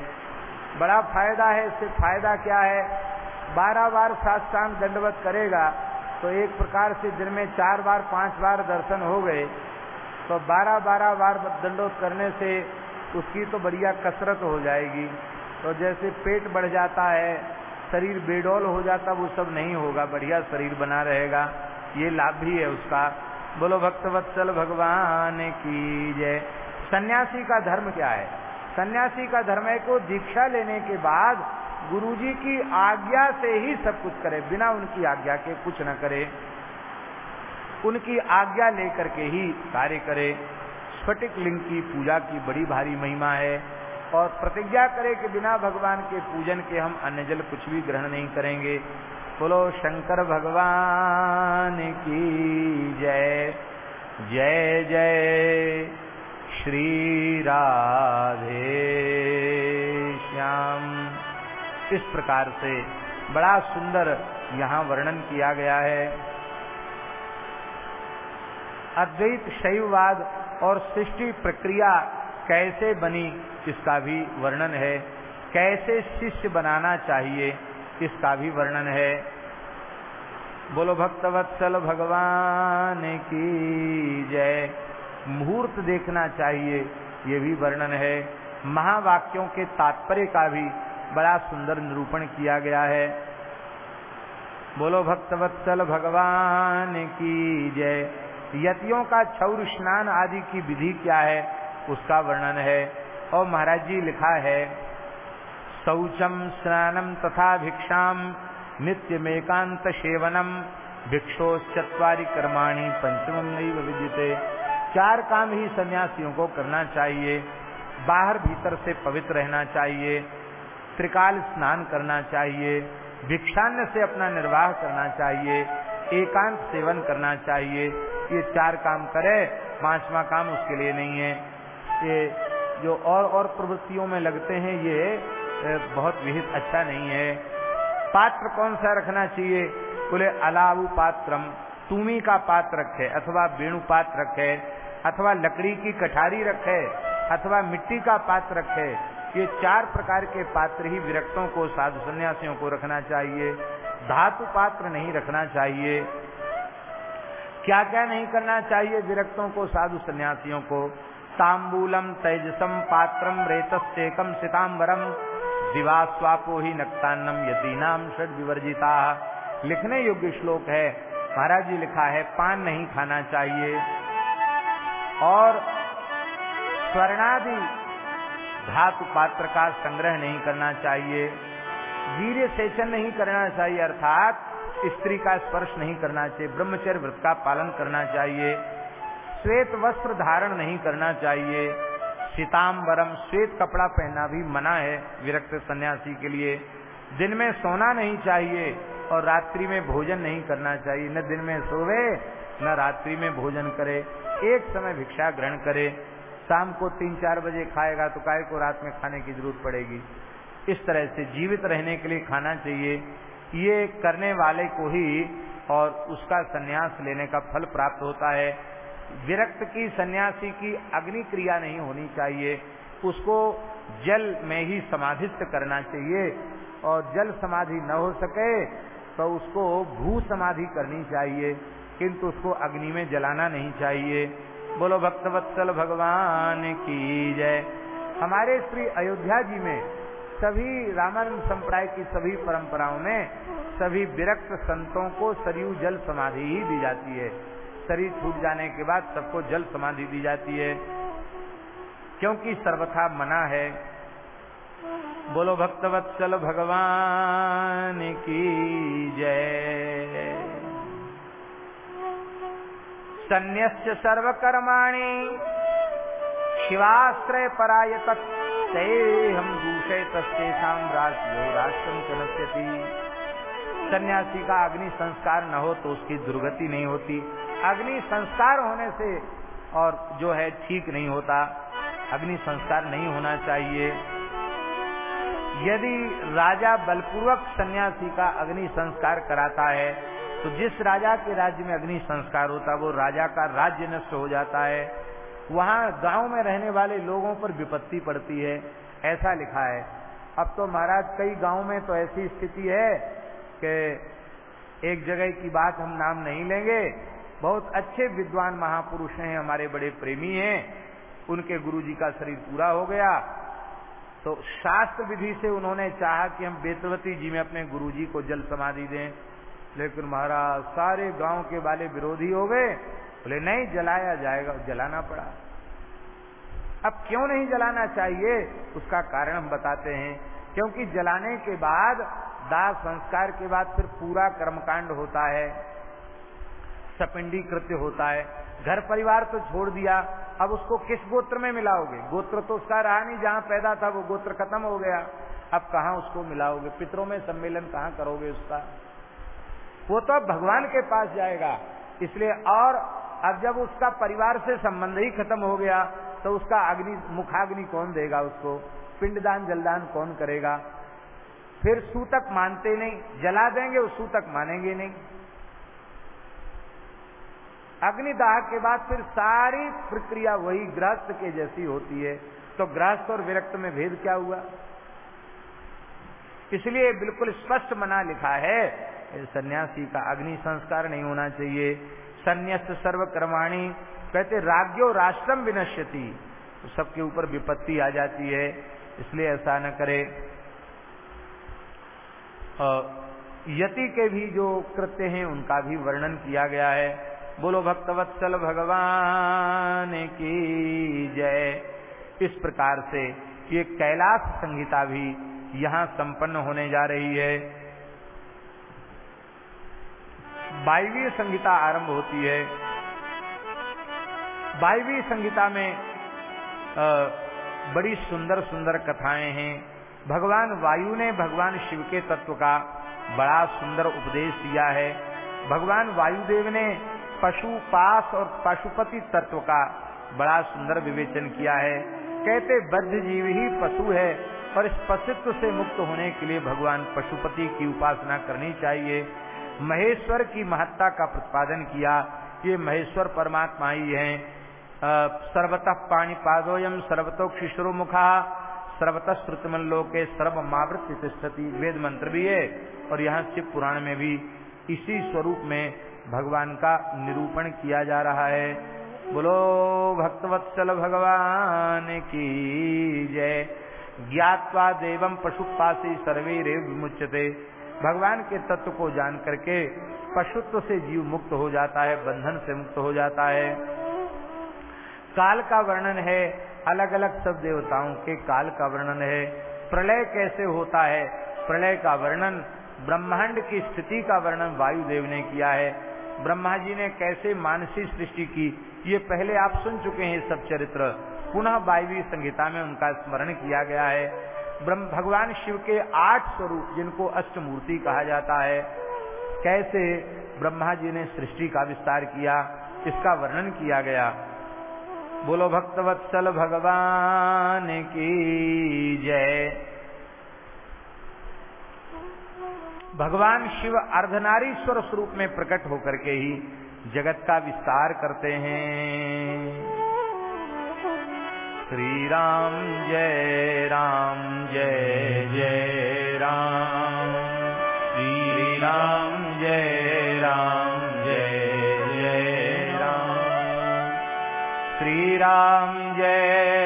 बड़ा फ़ायदा है इससे। फ़ायदा क्या है? बारह बार साष्टांग दंडवत करेगा तो एक प्रकार से दिन में चार बार, पाँच बार दर्शन हो गए तो बारह बारह बार दंडोत करने से उसकी तो बढ़िया कसरत हो जाएगी। तो जैसे पेट बढ़ जाता है शरीर बेडौल हो जाता, वो सब नहीं होगा, बढ़िया शरीर बना रहेगा। ये लाभ भी है उसका। बोलो भक्तवत्सल भगवान की जय। सन्यासी का धर्म क्या है? सन्यासी का धर्म है को दीक्षा लेने के बाद गुरुजी की आज्ञा से ही सब कुछ करे, बिना उनकी आज्ञा के कुछ न करे। उनकी आज्ञा लेकर के ही कार्य करे। स्फटिक लिंग की पूजा की बड़ी भारी महिमा है। और प्रतिज्ञा करे कि बिना भगवान के पूजन के हम अन्य जल कुछ भी ग्रहण नहीं करेंगे। बोलो, शंकर भगवान की जय जय जय, श्री राधे श्याम। इस प्रकार से बड़ा सुंदर यहाँ वर्णन किया गया है। अद्वैत शैववाद और सृष्टि प्रक्रिया कैसे बनी इसका भी वर्णन है? कैसे शिष्य बनाना चाहिए? इसका भी वर्णन है? बोलो, भक्तवत्सल भगवान की जय। मुहूर्त देखना चाहिए, ये भी वर्णन है। महावाक्यों के तात्पर्य का भी बड़ा सुंदर निरूपण किया गया है। बोलो, भक्तवत्सल भगवान की जय। यतियों का छौर, स्नान आदि की विधि क्या है? उसका वर्णन है। और महाराज जी लिखा है, शौचम स्नानम तथा भिक्षाम नित्यमेकांत सेवनम भिक्षो भिक्षोश्चत्वारी कर्माणी पंचम नहीं विद्यते। चार काम ही सन्यासियों को करना चाहिए, बाहर भीतर से पवित्र रहना चाहिए, त्रिकाल स्नान करना चाहिए, भिक्षान्न से अपना निर्वाह करना चाहिए, एकांत सेवन करना चाहिए। ये चार काम करे, पांचवा काम उसके लिए नहीं है। ये जो और और प्रवृत्तियों में लगते हैं, ये बहुत विहित अच्छा नहीं है। पात्र कौन सा रखना चाहिए? बोले अलाऊ पात्रम। तुमी का पात्र रखे, अथवा वेणु पात्र रखे, अथवा लकड़ी की कठारी रखे, अथवा मिट्टी का पात्र रखे। ये चार प्रकार के पात्र ही विरक्तों को, साधु सन्यासियों को रखना चाहिए। धातु पात्र नहीं रखना चाहिए। क्या क्या नहीं करना चाहिए विरक्तों को, साधु सन्यासियों को? तांबूलम तेजसम पात्रम रेतस्तेकम सिताम्बरम दिवास्वापो ही नक्तान्नम यतीनाम षड विवर्जिता लिखने योग्य श्लोक है। महाराज जी लिखा है, पान नहीं खाना चाहिए। और स्वर्णादि धातु पात्र का संग्रह नहीं करना चाहिए। वीर सेचन नहीं करना चाहिए, अर्थात स्त्री का स्पर्श नहीं करना चाहिए, ब्रह्मचर्य व्रत का पालन करना चाहिए। श्वेत वस्त्र धारण नहीं करना चाहिए। सीताम्बरम श्वेत कपड़ा पहनना भी मना है विरक्त सन्यासी के लिए। दिन में सोना नहीं चाहिए और रात्रि में भोजन नहीं करना चाहिए। न दिन में सोवे, न रात्रि में भोजन करे। एक समय भिक्षा ग्रहण करे। शाम को तीन चार बजे खाएगा तो काय को रात में खाने की ज़रूरत पड़ेगी। इस तरह से जीवित रहने के लिए खाना चाहिए। ये करने वाले को ही और उसका सन्यास लेने का फल प्राप्त होता है। विरक्त की, सन्यासी की अग्नि क्रिया नहीं होनी चाहिए। उसको जल में ही समाधिस्थ करना चाहिए। और जल समाधि न हो सके तो उसको भू समाधि करनी चाहिए। किंतु उसको अग्नि में जलाना नहीं चाहिए। बोलो भक्तवत्सल भगवान की जय। हमारे श्री अयोध्या जी में सभी रामानंद संप्रदाय की सभी परंपराओं में सभी विरक्त संतों को सरयू जल समाधि ही दी जाती है। शरीर छूट जाने के बाद सबको जल समाधि दी जाती है। क्योंकि सर्वथा मना है। बोलो भक्तवत्सल भगवान की जय। सन्यस्य सर्वकर्माणि शिवाश्रय पराय हम दूषे तस्तेषाम राष्ट्रम चनस्यति सन्यासी का अग्नि संस्कार न हो तो उसकी दुर्गति नहीं होती। अग्नि संस्कार होने से और जो है ठीक नहीं होता। अग्नि संस्कार नहीं होना चाहिए। यदि राजा बलपूर्वक सन्यासी का अग्नि संस्कार कराता है तो जिस राजा के राज्य में अग्नि संस्कार होता है वो राजा का राज्य नष्ट हो जाता है। वहाँ गाँव में रहने वाले लोगों पर विपत्ति पड़ती है, ऐसा लिखा है। अब तो महाराज, कई गाँव में तो ऐसी स्थिति है कि एक जगह की बात हम नाम नहीं लेंगे बहुत अच्छे विद्वान महापुरुष हैं, हमारे बड़े प्रेमी हैं। उनके गुरु जी का शरीर पूरा हो गया। तो शास्त्र विधि से उन्होंने चाहा कि हम बेतवती जी में अपने गुरु जी को जल समाधि दें। लेकिन महाराज, सारे गाँव के वाले विरोधी हो गए। बोले, नहीं, जलाया जाएगा, जलाना पड़ा। अब क्यों नहीं जलाना चाहिए? उसका कारण हम बताते हैं। क्योंकि जलाने के बाद, दाह संस्कार के बाद फिर पूरा कर्मकांड होता है। सपिंडी कृत्य होता है। घर परिवार तो छोड़ दिया। अब उसको किस गोत्र में मिलाओगे? गोत्र तो उसका रहा नहीं। जहाँ पैदा था वो गोत्र खत्म हो गया। अब कहा उसको मिलाओगे? पितरों में सम्मेलन कहाँ करोगे उसका? वो तो अब भगवान के पास जाएगा। इसलिए और अब जब उसका परिवार से संबंध ही खत्म हो गया तो उसका अग्नि, मुखाग्नि कौन देगा उसको? पिंडदान, जलदान कौन करेगा? फिर सूतक मानते नहीं। जला देंगे, वो सूतक मानेंगे नहीं। अग्निदाह के बाद फिर सारी प्रक्रिया वही गृहस्थ के जैसी होती है। तो गृहस्थ और विरक्त में भेद क्या हुआ? इसलिए बिल्कुल स्पष्ट मना लिखा है सन्यासी का अग्नि संस्कार नहीं होना चाहिए। संन्यास सर्वकर्माणी, कहते राज्यो राष्ट्रम विनश्यति। तो सबके ऊपर विपत्ति आ जाती है, इसलिए ऐसा न करे। यति के भी जो कृत्य हैं, उनका भी वर्णन किया गया है। बोलो भक्तवत्सल भगवान की जय। इस प्रकार से ये कैलाश संहिता भी यहाँ संपन्न होने जा रही है। बाईवी संहिता आरंभ होती है। बाईवी संहिता में बड़ी सुंदर सुंदर कथाएँ हैं। भगवान वायु ने भगवान शिव के तत्व का बड़ा सुंदर उपदेश दिया है। भगवान वायुदेव ने पशु पास और पशुपति तत्व का बड़ा सुंदर विवेचन किया है। कहते बद्ध जीव ही पशु है और इस पशुत्व से मुक्त होने के लिए भगवान पशुपति की उपासना करनी चाहिए। महेश्वर की महत्ता का प्रतिपादन किया। ये महेश्वर परमात्मा ही है। सर्वतः पाणी पादोयम सर्वतो शिशुर मुखा। सर्वतश्रुतमन लोके सर्वमावृत्ति तिष्ठति वेद मंत्र भी है और यहाँ शिव पुराण में भी इसी स्वरूप में भगवान का निरूपण किया जा रहा है। बोलो, भक्तवत्सल भगवान की जय। ज्ञातवा देवम पशुपासी सर्वे रेव विमुचते भगवान के तत्व को जान करके पशुत्व से जीव मुक्त हो जाता है, बंधन से मुक्त हो जाता है। काल का वर्णन है अलग अलग सब देवताओं के काल का वर्णन है। प्रलय कैसे होता है? प्रलय का वर्णन ब्रह्मांड की स्थिति का वर्णन वायुदेव ने किया है। ब्रह्मा जी ने कैसे मानसी सृष्टि की, ये पहले आप सुन चुके हैं सब चरित्र। पुनः बाईवी संहिता में उनका स्मरण किया गया है। ब्रह्म, भगवान शिव के आठ स्वरूप जिनको अष्टमूर्ति कहा जाता है। कैसे ब्रह्मा जी ने सृष्टि का विस्तार किया, इसका वर्णन किया गया। बोलो, भक्तवत्सल भगवान की जय। भगवान शिव अर्धनारीश्वर स्वरूप में प्रकट होकर के ही जगत का विस्तार करते हैं। श्री राम जय राम, जय जय राम। श्री राम जय राम, जय जय राम। श्री राम जय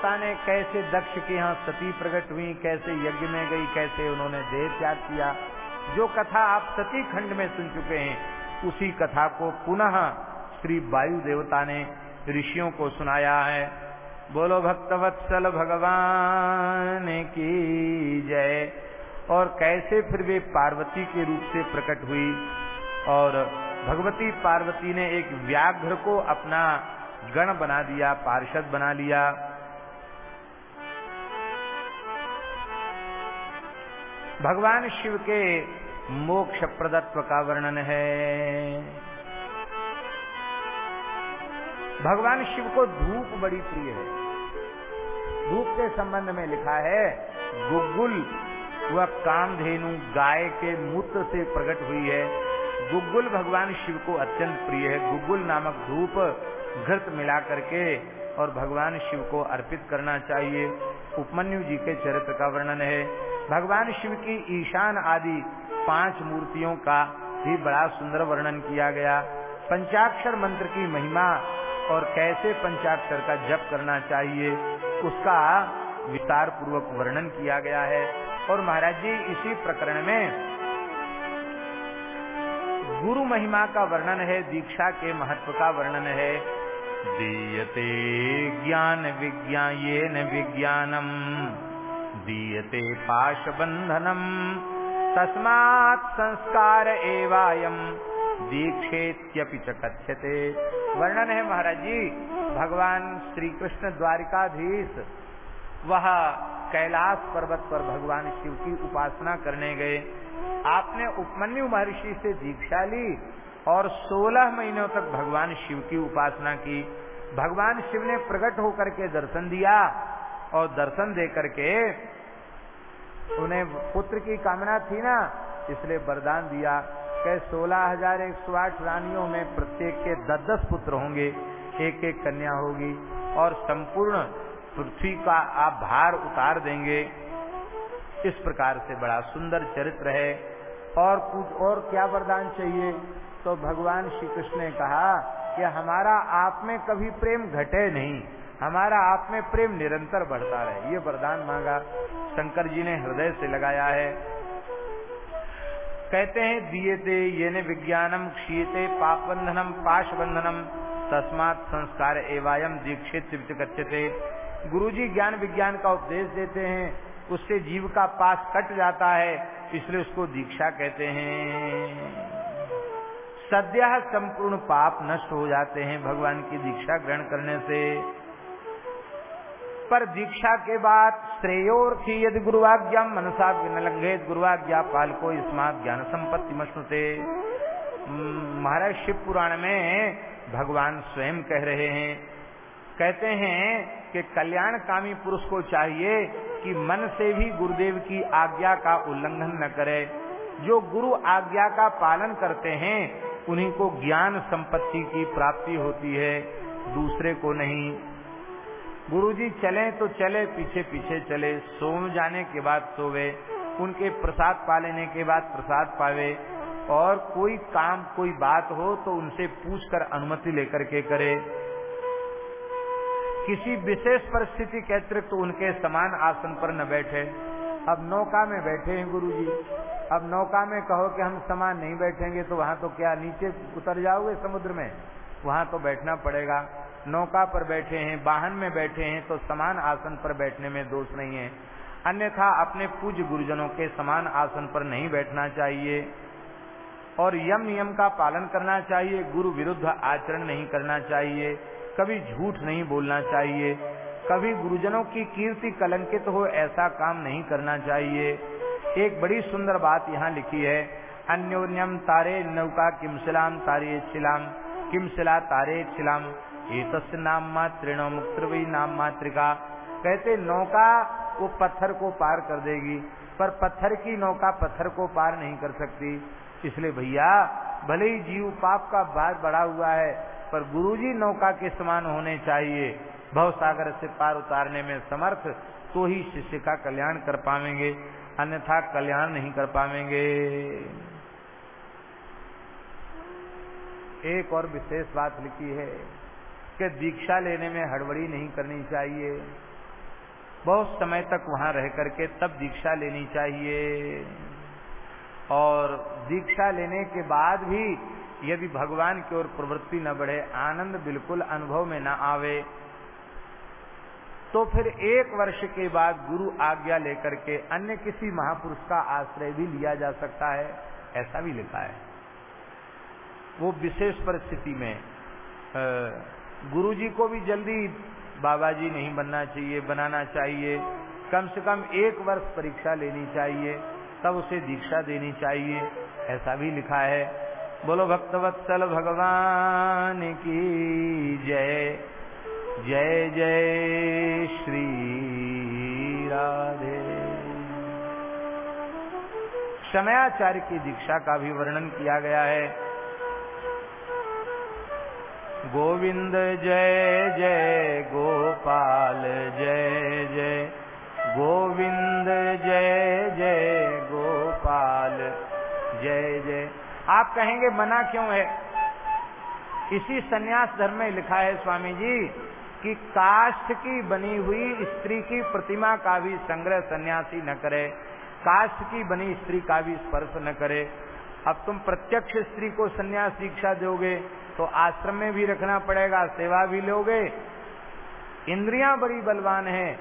देवता ने कैसे दक्ष के यहाँ सती प्रकट हुई, कैसे यज्ञ में गई, कैसे उन्होंने देह त्याग किया। जो कथा आप सती खंड में सुन चुके हैं, उसी कथा को पुनः श्री वायु देवता ने ऋषियों को सुनाया है। बोलो, भक्तवत्सल भगवान की जय। और कैसे फिर वे पार्वती के रूप से प्रकट हुई। और भगवती पार्वती ने एक व्याघ्र को अपना गण बना दिया, पार्षद बना लिया। भगवान शिव के मोक्ष प्रदत्व का वर्णन है। भगवान शिव को धूप बड़ी प्रिय है। धूप के संबंध में लिखा है, गुग्गुल वह कामधेनु गाय के मूत्र से प्रकट हुई है। गुग्गुल भगवान शिव को अत्यंत प्रिय है। गुग्गुल नामक धूप घृत मिला करके और भगवान शिव को अर्पित करना चाहिए। उपमन्यु जी के चरित्र का वर्णन है। भगवान शिव की ईशान आदि पाँच मूर्तियों का भी बड़ा सुंदर वर्णन किया गया। पंचाक्षर मंत्र की महिमा और कैसे पंचाक्षर का जप करना चाहिए, उसका विस्तार पूर्वक वर्णन किया गया है। और महाराज जी, इसी प्रकरण में गुरु महिमा का वर्णन है, दीक्षा के महत्व का वर्णन है। दीयते ज्ञान विज्ञान विज्ञानम। दीयते पाशबंधनम तस्मात् संस्कार एवायम। दीक्षेत्यपि च कथ्यते। वर्णन है महाराज जी, भगवान श्री कृष्ण द्वारिकाधीश, वह कैलाश पर्वत पर भगवान शिव की उपासना करने गए। आपने उपमन्यु महर्षि से दीक्षा ली और 16 महीनों तक भगवान शिव की उपासना की। भगवान शिव ने प्रकट होकर के दर्शन दिया और दर्शन दे करके उन्हें पुत्र की कामना थी ना, इसलिए वरदान दिया कि सोलह हज़ार एक सौ आठ रानियों में प्रत्येक के दस दस पुत्र होंगे एक एक कन्या होगी और संपूर्ण पृथ्वी का आप भार उतार देंगे। इस प्रकार से बड़ा सुंदर चरित्र है। और कुछ और क्या वरदान चाहिए? तो भगवान श्री कृष्ण ने कहा कि हमारा आप में कभी प्रेम घटे नहीं। हमारा आप में प्रेम निरंतर बढ़ता रहे। ये वरदान मांगा। शंकर जी ने हृदय से लगाया है। कहते हैं दिएते ये ने विज्ञानम क्षीयते पाप बंधनम पाश बंधनम तस्मात संस्कार एवायम दीक्षित कच्चते गुरु जी ज्ञान विज्ञान का उपदेश देते हैं। उससे जीव का पास कट जाता है, इसलिए उसको दीक्षा कहते हैं। सद्या संपूर्ण पाप नष्ट हो जाते हैं भगवान की दीक्षा ग्रहण करने से। पर दीक्षा के बाद श्रेयोर्थी यदि गुरुवाज्ञा मनसा न लंघेत गुरुवाज्ञा पालको इसमात ज्ञान संपत्ति मश्नुते महाराज शिव पुराण में भगवान स्वयं कह रहे हैं। कहते हैं कि कल्याण कामी पुरुष को चाहिए कि मन से भी गुरुदेव की आज्ञा का उल्लंघन न करे। जो गुरु आज्ञा का पालन करते हैं, उन्हीं को ज्ञान संपत्ति की प्राप्ति होती है, दूसरे को नहीं। गुरुजी चले तो चले, पीछे पीछे चले। सो जाने के बाद सोवे, उनके प्रसाद पा लेने के बाद प्रसाद पावे। और कोई काम, कोई बात हो तो उनसे पूछकर अनुमति लेकर के करे। किसी विशेष परिस्थिति के अतिरिक्त तो उनके समान आसन पर न बैठे। अब नौका में बैठे हैं गुरुजी। अब नौका में कहो कि हम समान नहीं बैठेंगे तो वहाँ तो क्या नीचे उतर जाओगे समुद्र में? वहाँ तो बैठना पड़ेगा। नौका पर बैठे हैं, वाहन में बैठे हैं तो समान आसन पर बैठने में दोष नहीं है। अन्यथा अपने पूज्य गुरुजनों के समान आसन पर नहीं बैठना चाहिए। और यम नियम का पालन करना चाहिए, गुरु विरुद्ध आचरण नहीं करना चाहिए, कभी झूठ नहीं बोलना चाहिए, कभी गुरुजनों की कीर्ति कलंकित हो, ऐसा काम नहीं करना चाहिए। एक बड़ी सुंदर बात यहाँ लिखी है अन्योन्यम तारे नौका किमशिलाम तारे शिलाम किमशिला तारे शिलाम एक नाम मातृण मुक्तवी नाम मातृका कहते, नौका वो पत्थर को पार कर देगी, पर पत्थर की नौका पत्थर को पार नहीं कर सकती। इसलिए भैया, भले ही जीव पाप का भार बढ़ा हुआ है, पर गुरुजी नौका के समान होने चाहिए। भव सागर से पार उतारने में समर्थ तो ही शिष्य का कल्याण कर पाएँगे अन्यथा कल्याण नहीं कर पाएँगे एक और विशेष बात लिखी है। कि दीक्षा लेने में हड़बड़ी नहीं करनी चाहिए। बहुत समय तक वहाँ रह करके तब दीक्षा लेनी चाहिए। और दीक्षा लेने के बाद भी यदि भगवान की ओर प्रवृत्ति न बढ़े, आनंद बिल्कुल अनुभव में न आवे तो फिर एक वर्ष के बाद गुरु आज्ञा लेकर के अन्य किसी महापुरुष का आश्रय भी लिया जा सकता है, ऐसा भी लिखा है। वो विशेष परिस्थिति में गुरु जी को भी जल्दी बाबा जी नहीं बनना चाहिए, बनाना चाहिए। कम से कम एक वर्ष परीक्षा लेनी चाहिए, तब उसे दीक्षा देनी चाहिए। ऐसा भी लिखा है, बोलो भक्तवत्सल भगवान की जय जय जय श्री राधे। समयाचार्य की दीक्षा का भी वर्णन किया गया है। गोविंद जय जय गोपाल, जय जय गोविंद, जय जय गोपाल, जय जय। आप कहेंगे, मना क्यों है? इसी सन्यास धर्म में लिखा है स्वामी जी कि काष्ठ की बनी हुई स्त्री की प्रतिमा का भी संग्रह सन्यासी न करे। काष्ठ की बनी स्त्री का भी स्पर्श न करे। अब तुम प्रत्यक्ष स्त्री को सन्यास दीक्षा दोगे तो आश्रम में भी रखना पड़ेगा, सेवा भी लोगे। इंद्रियाँ बड़ी बलवान है,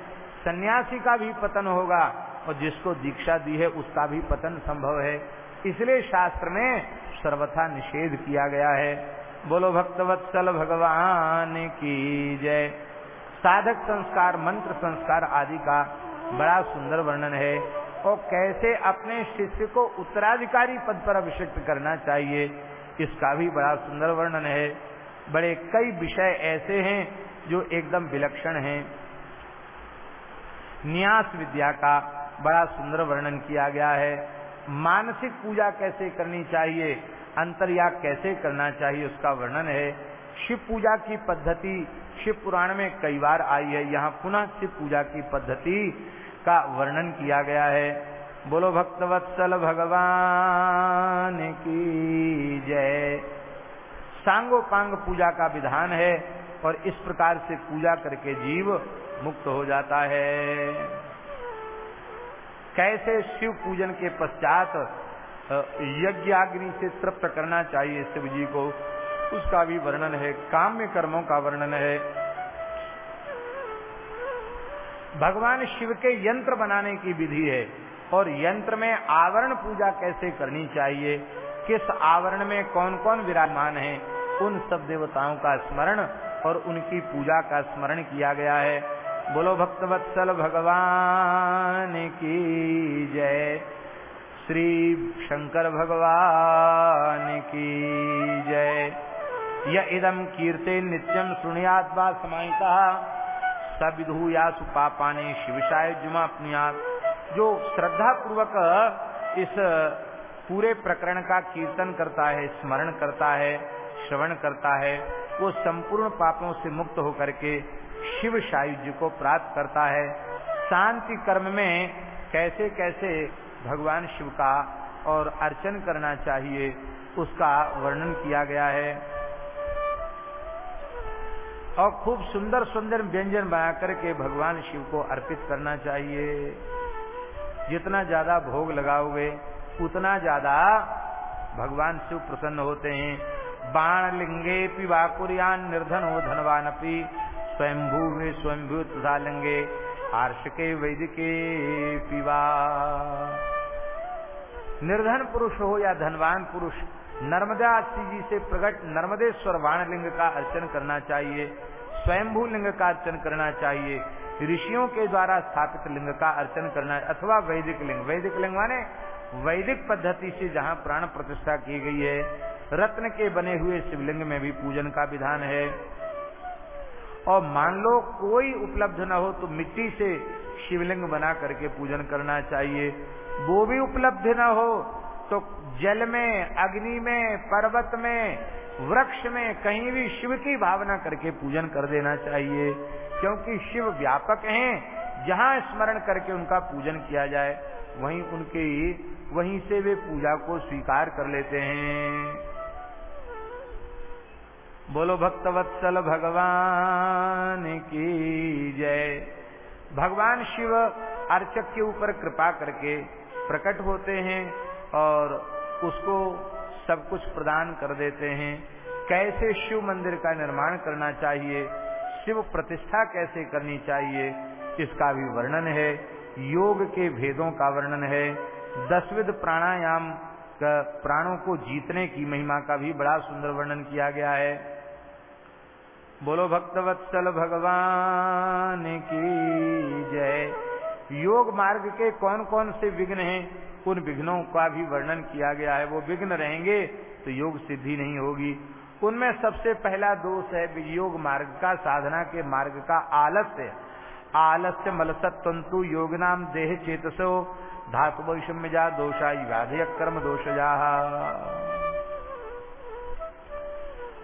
सन्यासी का भी पतन होगा, और जिसको दीक्षा दी है, उसका भी पतन संभव है। इसलिए शास्त्र में सर्वथा निषेध किया गया है। बोलो भक्तवत्सल भगवान की जय। साधक संस्कार, मंत्र संस्कार आदि का बड़ा सुंदर वर्णन है। और कैसे अपने शिष्य को उत्तराधिकारी पद पर अभिषिक्त करना चाहिए इसका भी बड़ा सुंदर वर्णन है। बड़े कई विषय ऐसे हैं जो एकदम विलक्षण हैं। न्यास विद्या का बड़ा सुंदर वर्णन किया गया है। मानसिक पूजा कैसे करनी चाहिए अंतर्याग कैसे करना चाहिए, उसका वर्णन है। शिव पूजा की पद्धति शिव पुराण में कई बार आई है। यहाँ पुनः शिव पूजा की पद्धति का वर्णन किया गया है। बोलो भक्तवत्सल भगवान की जय। सांगोपांग पूजा का विधान है और इस प्रकार से पूजा करके जीव मुक्त हो जाता है। कैसे शिव पूजन के पश्चात यज्ञाग्नि से तृप्त करना चाहिए शिव जी को, उसका भी वर्णन है, काम्य कर्मों का वर्णन है। भगवान शिव के यंत्र बनाने की विधि है। और यंत्र में आवरण पूजा कैसे करनी चाहिए? किस आवरण में कौन कौन विराजमान है? उन सब देवताओं का स्मरण और उनकी पूजा का स्मरण किया गया है। बोलो भक्तवत्सल भगवान की जय। श्री शंकर भगवान की जय। य इदम कीर्ते नित्यम सुनियात वा सविधु यासु पापाने शिवशाय जुमा पुनियात जो श्रद्धा पूर्वक इस पूरे प्रकरण का कीर्तन करता है, स्मरण करता है, श्रवण करता है, वो संपूर्ण पापों से मुक्त होकर के शिव सायुज्य को प्राप्त करता है। शांति कर्म में कैसे कैसे भगवान शिव का और अर्चन करना चाहिए, उसका वर्णन किया गया है। और खूब सुंदर सुंदर व्यंजन बना करके भगवान शिव को अर्पित करना चाहिए। जितना ज़्यादा भोग लगाओगे, उतना ज़्यादा भगवान शिव प्रसन्न होते हैं। बाण लिंगे पिवाकुरियान निर्धन हो धनवान अपी स्वयंभू में स्वयंभू तथा लिंगे आर्ष के वैदिके पिवा निर्धन पुरुष हो या धनवान पुरुष, नर्मदा जी से प्रकट नर्मदेश्वर वाणलिंग का अर्चन करना चाहिए, स्वयंभू लिंग का अर्चन करना चाहिए। ऋषियों के द्वारा स्थापित लिंग का अर्चन करना अथवा वैदिक लिंग। वैदिक लिंग माने वैदिक पद्धति से जहाँ प्राण प्रतिष्ठा की गई है। रत्न के बने हुए शिवलिंग में भी पूजन का विधान है। और मान लो कोई उपलब्ध न हो तो मिट्टी से शिवलिंग बना करके पूजन करना चाहिए। वो भी उपलब्ध न हो तो जल में, अग्नि में, पर्वत में, वृक्ष में कहीं भी शिव की भावना करके पूजन कर देना चाहिए। क्योंकि शिव व्यापक हैं, जहाँ स्मरण करके उनका पूजन किया जाए, वहीं उनके, वहीं से वे पूजा को स्वीकार कर लेते हैं। बोलो भक्तवत्सल भगवान की जय। भगवान शिव अर्चक के ऊपर कृपा करके प्रकट होते हैं और उसको सब कुछ प्रदान कर देते हैं। कैसे शिव मंदिर का निर्माण करना चाहिए शिव प्रतिष्ठा कैसे करनी चाहिए, इसका भी वर्णन है। योग के भेदों का वर्णन है। दसविध प्राणायाम का प्राणों को जीतने की महिमा का भी बड़ा सुंदर वर्णन किया गया है। बोलो भक्तवत्सल भगवान की जय। योग मार्ग के कौन कौन से विघ्न हैं, उन विघ्नों का भी वर्णन किया गया है। वो विघ्न रहेंगे तो योग सिद्धि नहीं होगी। उनमें सबसे पहला दोष है योग मार्ग का, साधना के मार्ग का आलस्य। आलस्य मलसत तंतु योग नाम देह चेतसो, धातु जा दोषा व्याधय कर्म दोष जा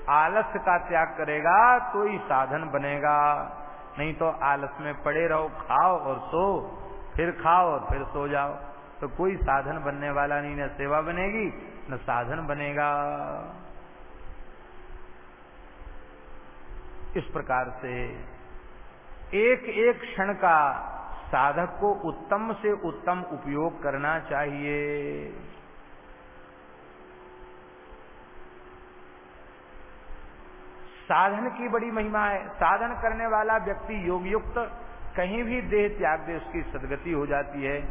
आलस्य का त्याग करेगा तो ही साधन बनेगा। नहीं तो आलस में पड़े रहो, खाओ और सो, फिर खाओ और फिर सो जाओ। तो कोई साधन बनने वाला नहीं, न सेवा बनेगी, न साधन बनेगा। इस प्रकार से? एक एक क्षण का साधक को उत्तम से उत्तम उपयोग करना चाहिए। साधन की बड़ी महिमा है। साधन करने वाला व्यक्ति योग युक्त कहीं भी देह त्याग दे, उसकी सदगति हो जाती है।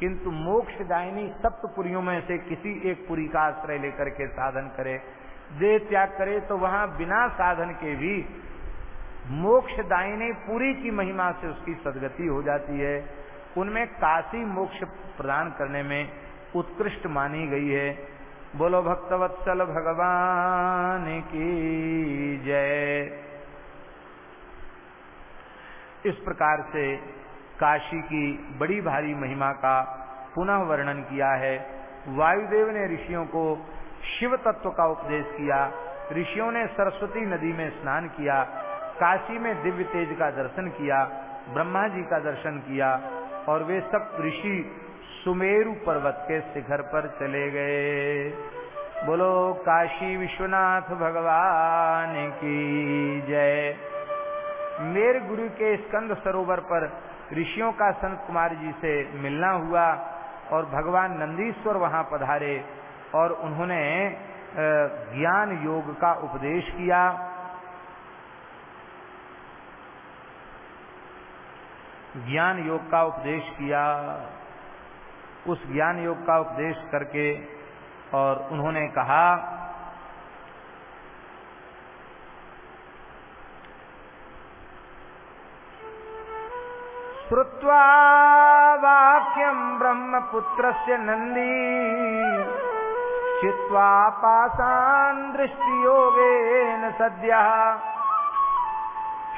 किंतु मोक्ष दायनी सप्तपुरियों में से किसी एक पुरी का आश्रय लेकर के साधन करे। देह त्याग करे तो वहाँ बिना साधन के भी मोक्ष दायनी पुरी की महिमा से उसकी सदगति हो जाती है। उनमें काशी मोक्ष प्रदान करने में उत्कृष्ट मानी गई है। बोलो, भक्तवत्सल भगवान की जय। इस प्रकार से काशी की बड़ी भारी महिमा का पुनः वर्णन किया है। वायुदेव ने ऋषियों को शिव तत्व का उपदेश किया। ऋषियों ने सरस्वती नदी में स्नान किया। काशी में दिव्य तेज का दर्शन किया, ब्रह्मा जी का दर्शन किया, और वे सब ऋषि सुमेरु पर्वत के शिखर पर चले गए। बोलो, काशी विश्वनाथ भगवान की जय। मेरे गुरु के स्कंद सरोवर पर ऋषियों का संत कुमार जी से मिलना हुआ, और भगवान नंदीश्वर वहाँ पधारे, और उन्होंने ज्ञान योग का उपदेश किया। ज्ञान योग का उपदेश किया। उस ज्ञान योग का उपदेश करके और उन्होंने कहा, श्रुत्वा वाक्यम् ब्रह्मपुत्रस्य नन्दी चित्वा पासान् दृष्टियोगेन सद्यः।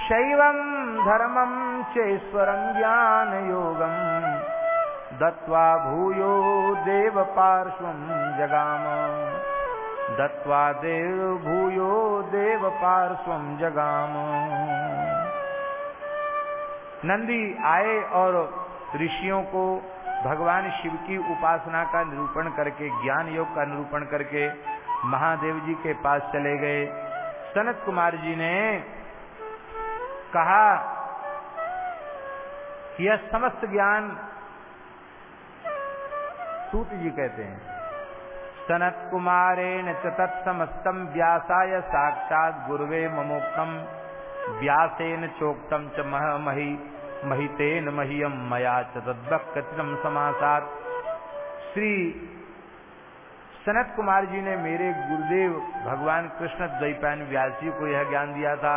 शैवम् धर्मम् चेश्वरम् ज्ञानयोगम् दत्त्वा भूयो देवपार्श्वम् जगाम। दत्त्वा देव भूयो देवपार्श्वम् जगाम। नंदी आए और ऋषियों को भगवान शिव की उपासना का निरूपण करके, ज्ञान योग का निरूपण करके महादेव जी के पास चले गए। सनत कुमार जी ने कहा यह समस्त ज्ञान सूत जी कहते हैं। सनत कुमारेण च तत्समस्तम व्यासाय साक्षात गुरुवे ममोक्तम व्यासेन चोक्तम च मह मही, महितेन मह्यम मया च तद्वक्कथितम समासात। श्री सनत कुमार जी ने मेरे गुरुदेव भगवान कृष्ण द्वैपायन व्यास जी को यह ज्ञान दिया था।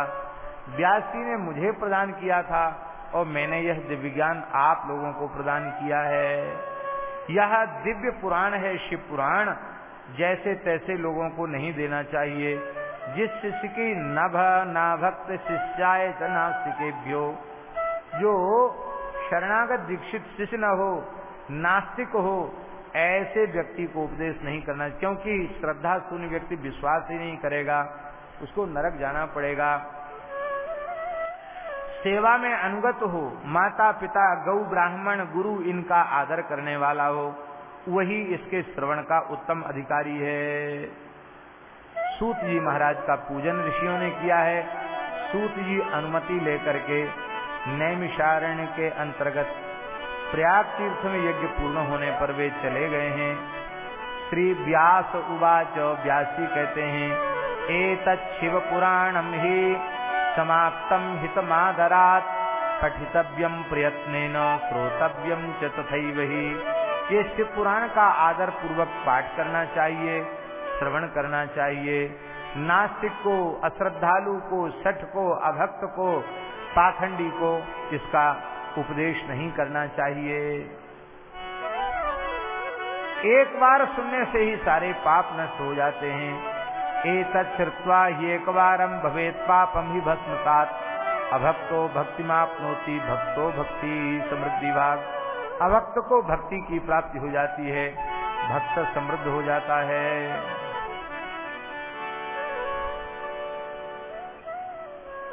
व्यास जी ने मुझे प्रदान किया था और मैंने यह दिव्य ज्ञान आप लोगों को प्रदान किया है। यह दिव्य पुराण है, शिव पुराण। जैसे तैसे लोगों को नहीं देना चाहिए। जिस शिष्य की नभ ना भक्त शिष्याय नास्तिकेभ्यो जो शरणागत दीक्षित शिष्य न हो, नास्तिक हो, ऐसे व्यक्ति को उपदेश नहीं करना क्योंकि श्रद्धा शून्य व्यक्ति विश्वास ही नहीं करेगा। उसको नरक जाना पड़ेगा। सेवा में अनुगत हो माता पिता गौ, ब्राह्मण, गुरु इनका आदर करने वाला हो, वही इसके श्रवण का उत्तम अधिकारी है। सूत जी महाराज का पूजन ऋषियों ने किया है। सूत जी अनुमति लेकर के नैमिषारण्य के अंतर्गत प्रयाग तीर्थ में यज्ञ पूर्ण होने पर वे चले गए हैं। श्री व्यास उवाच, व्यासी कहते हैं, एतत् शिव पुराणम ही समाप्तम हितमादरात। पठितव्यम प्रयत्न श्रोतव्यम च तथैव ही। ये शिव पुराण का आदर पूर्वक पाठ करना चाहिए, श्रवण करना चाहिए। नास्तिक को, अश्रद्धालु को, सठ को, अभक्त को, पाखंडी को इसका उपदेश नहीं करना चाहिए। एक बार सुनने से ही सारे पाप नष्ट हो जाते हैं। ए तत्वा ही एक बारम भवेत पापम ही भस्मसात। अभक्तो भक्तिमापनोति, भक्तो भक्ति समृद्धि भाग अभक्त को भक्ति की प्राप्ति हो जाती है, भक्त समृद्ध हो जाता है।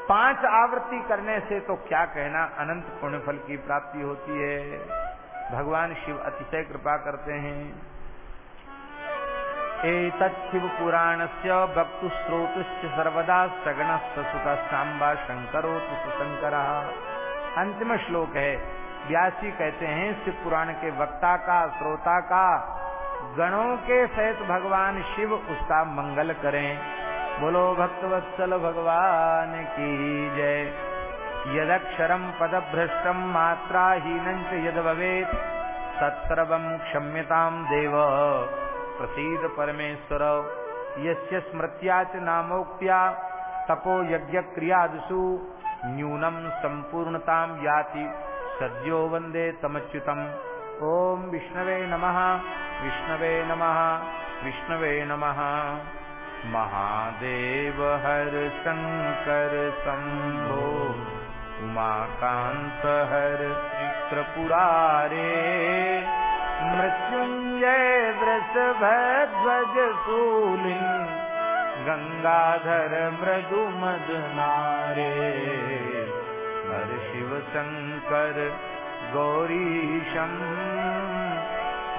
पाँच आवृत्ति करने से तो क्या कहना, अनंत पुण्य फल की प्राप्ति होती है। भगवान शिव अतिशय कृपा करते हैं। एतत्शिव पुराण से भक्तु स्रोत सर्वदा सगण सुत सांबा शंकरो शंकर अंतिम श्लोक है। व्यासी कहते हैं शिव पुराण के वक्ता का, श्रोता का, गणों के सहित भगवान शिव उसका मंगल करें। बोलो, भक्तवत्सल भगवान की जय। यदक्षरम पदभ्रष्टम मात्राहीनं च यद भवेत्, तत्सर्वं क्षम्यतां देव। प्रसीद परमेश्वर। यस्य स्मृत्या नामोक्त्या तपो यज्ञक्रियादिषु। न्यूनं सम्पूर्णतां याति सद्यो वंदे तमच्युतम्। ॐ विष्णवे नमः विष्णवे नमः विष्णवे नमः। महादेव हर शंकर शंभो उमाकांत हर त्रिपुरारे मृत्युंजय वृषभध्वज शूलिन गंगाधर मृदु मदनारे हर शिव शंकर गौरीशम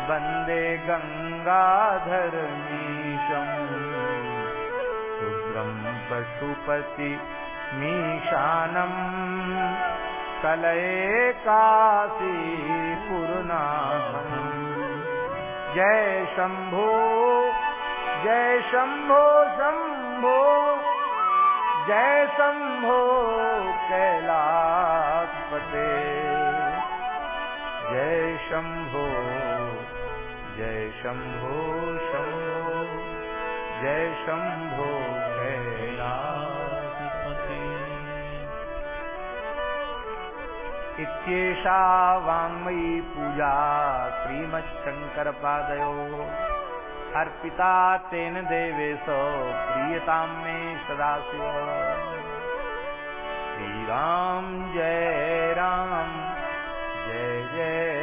वंदे गंगाधर मीशम शुभ्रं पशुपति मीशानम् कलये काशीपुरनाथम् जय शंभो जय शंभो शंभो, जय शंभो कैलासपते जय शंभो जय शंभो शंभो, जय शम्भो इत्येषा वाङ्मयी पूजा श्रीमच्छङ्करपादयो अर्पिता तेन देवेश प्रीयतां मे सदाशिव। श्रीराम जय राम, जय जय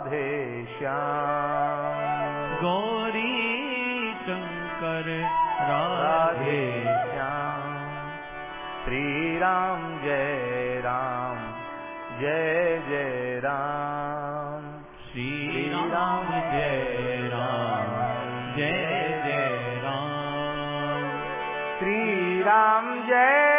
राधे श्याम। गौरी शंकर राधे राधे। श्याम। श्री राम जय राम जय जय राम। श्री राम जय राम जय जय राम। श्री राम जय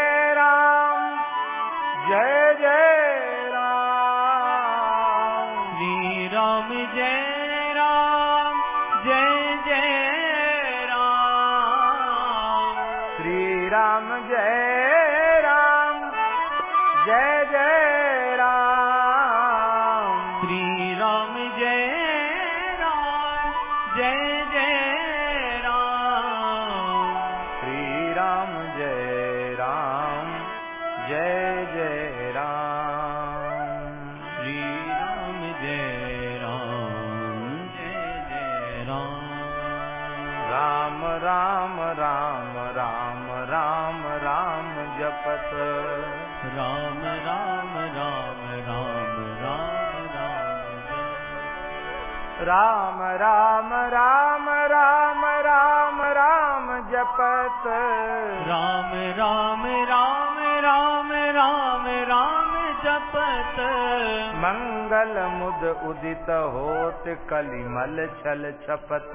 राम राम राम राम राम राम जपत राम राम राम राम राम राम जपत मंगल मुद उदित होत कलिमल छल छपत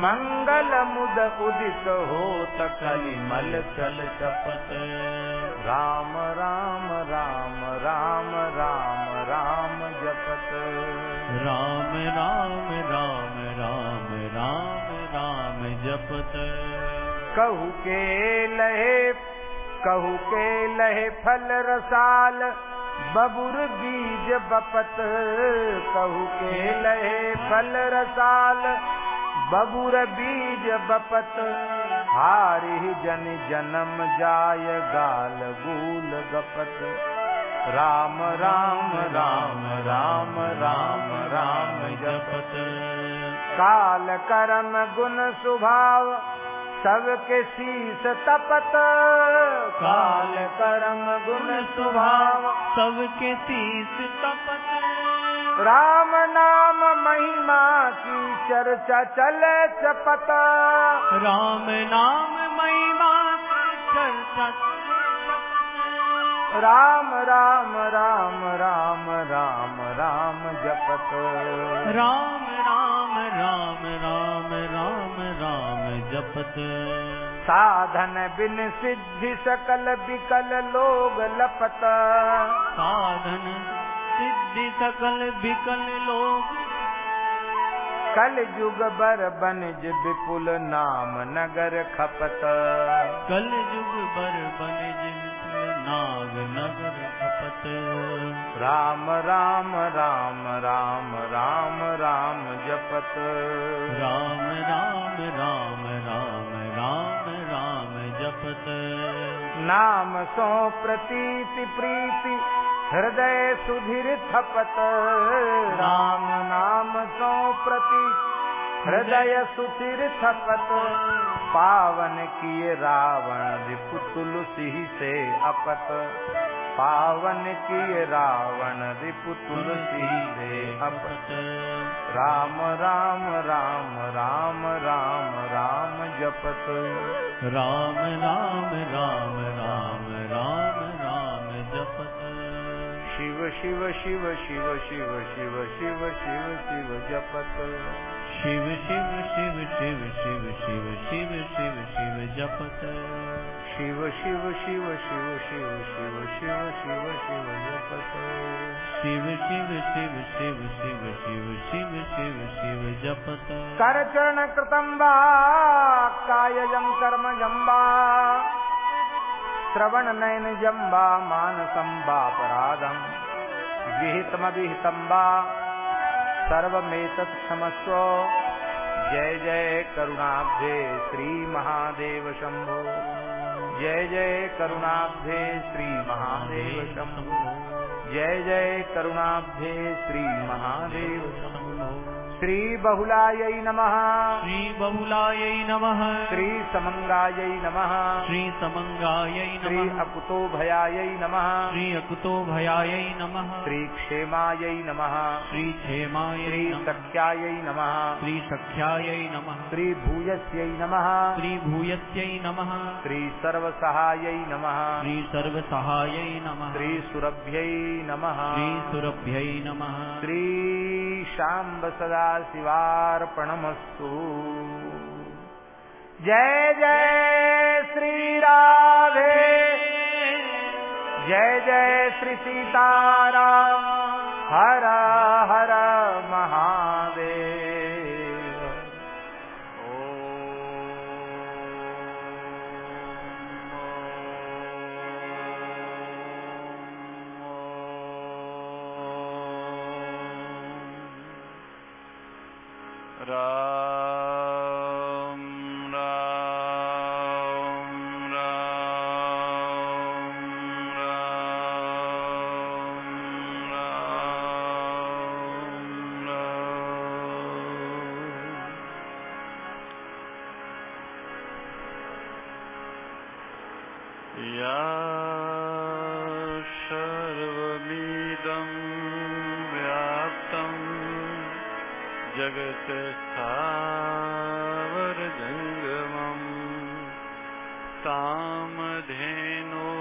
मंगल मुद उदित होत कलिमल छल छपत राम राम राम राम राम राम जपत राम राम राम राम राम राम जपत कहु के लहे कहु के लहे फल रसाल बबुर बीज बपत कहु के लहे फल रसाल बबुर बीज बपत, हारि जन जन्म जाय गाल गूल गपत। राम राम राम राम राम राम जपत। काल कर्म गुण स्वभाव सबके शीस तपत। काल कर्म गुण स्वभाव सबके तीस तपत। राम नाम महिमा की चर्चा चले चपत। राम नाम महिमा की चर्चा राम राम राम राम राम राम जपत। राम राम राम राम राम राम जपत। साधन बिन सिद्धि सकल विकल लोग लपत। साधन सिद्धि सकल विकल लोग। कल युग बर बनज विपुल नाम नगर खपत। कल युग बर बनज नाग नगर खपत। राम राम राम राम राम राम जपत। राम राम राम राम राम राम जपत। नाम सो प्रतीति प्रीति। हृदय सुधीर थपत। राम नाम सो प्रति। हृदय सुधीर थपत। पावन किए रावण रिपुतुल सिंह से अपत। पावन किए रावण रिपुतुल सिंह से अपत। राम राम राम राम राम राम जपत। राम राम राम राम राम शिव शिव शिव शिव शिव शिव शिव शिव शिव जपत शिव शिव शिव शिव शिव शिव शिव शिव शिव जपत शिव शिव शिव शिव शिव शिव शिव शिव शिव जपत शिव शिव शिव शिव शिव शिव शिव शिव शिव जपत कर चरण कृतं वा कायजं कर्म जम्बा श्रवण नयन जम्बा मानसं वापराधम् विहितमभिहितं वा। सर्वमेतत् जय जय करुणाब्धे श्रीमहादेव शम्भो जय जय करुणाब्धे श्रीमहादेव शम्भो जय जय करुणाब्धे श्रीमहादेव शम्भो श्री बहुलायै नमः। श्री बहुलायै नमः। श्री समंगायै नमः। श्री समंगायै श्री नमः। अकुतो भयायै नमः। श्री अकुतो भयायै नमः। श्री क्षेमायै नमः। श्री क्षेमायै श्री सख्यायै नमः। श्री सख्यायै नमः। श्री भूयस्यै नमः। श्री भूयस्यै नमः। श्री सर्वसहायै नमः। श्री सर्वसहायै नमः। श्री सुरभ्यै नमः। श्री सुरभ्यै नमः। श्री शाम्ब सदा शिवार्पणमस्तु। जय जय श्री राधे जय जय श्री सीताराम। हर हर। या सर्वमिदम् जगत स्थावर काम धेनो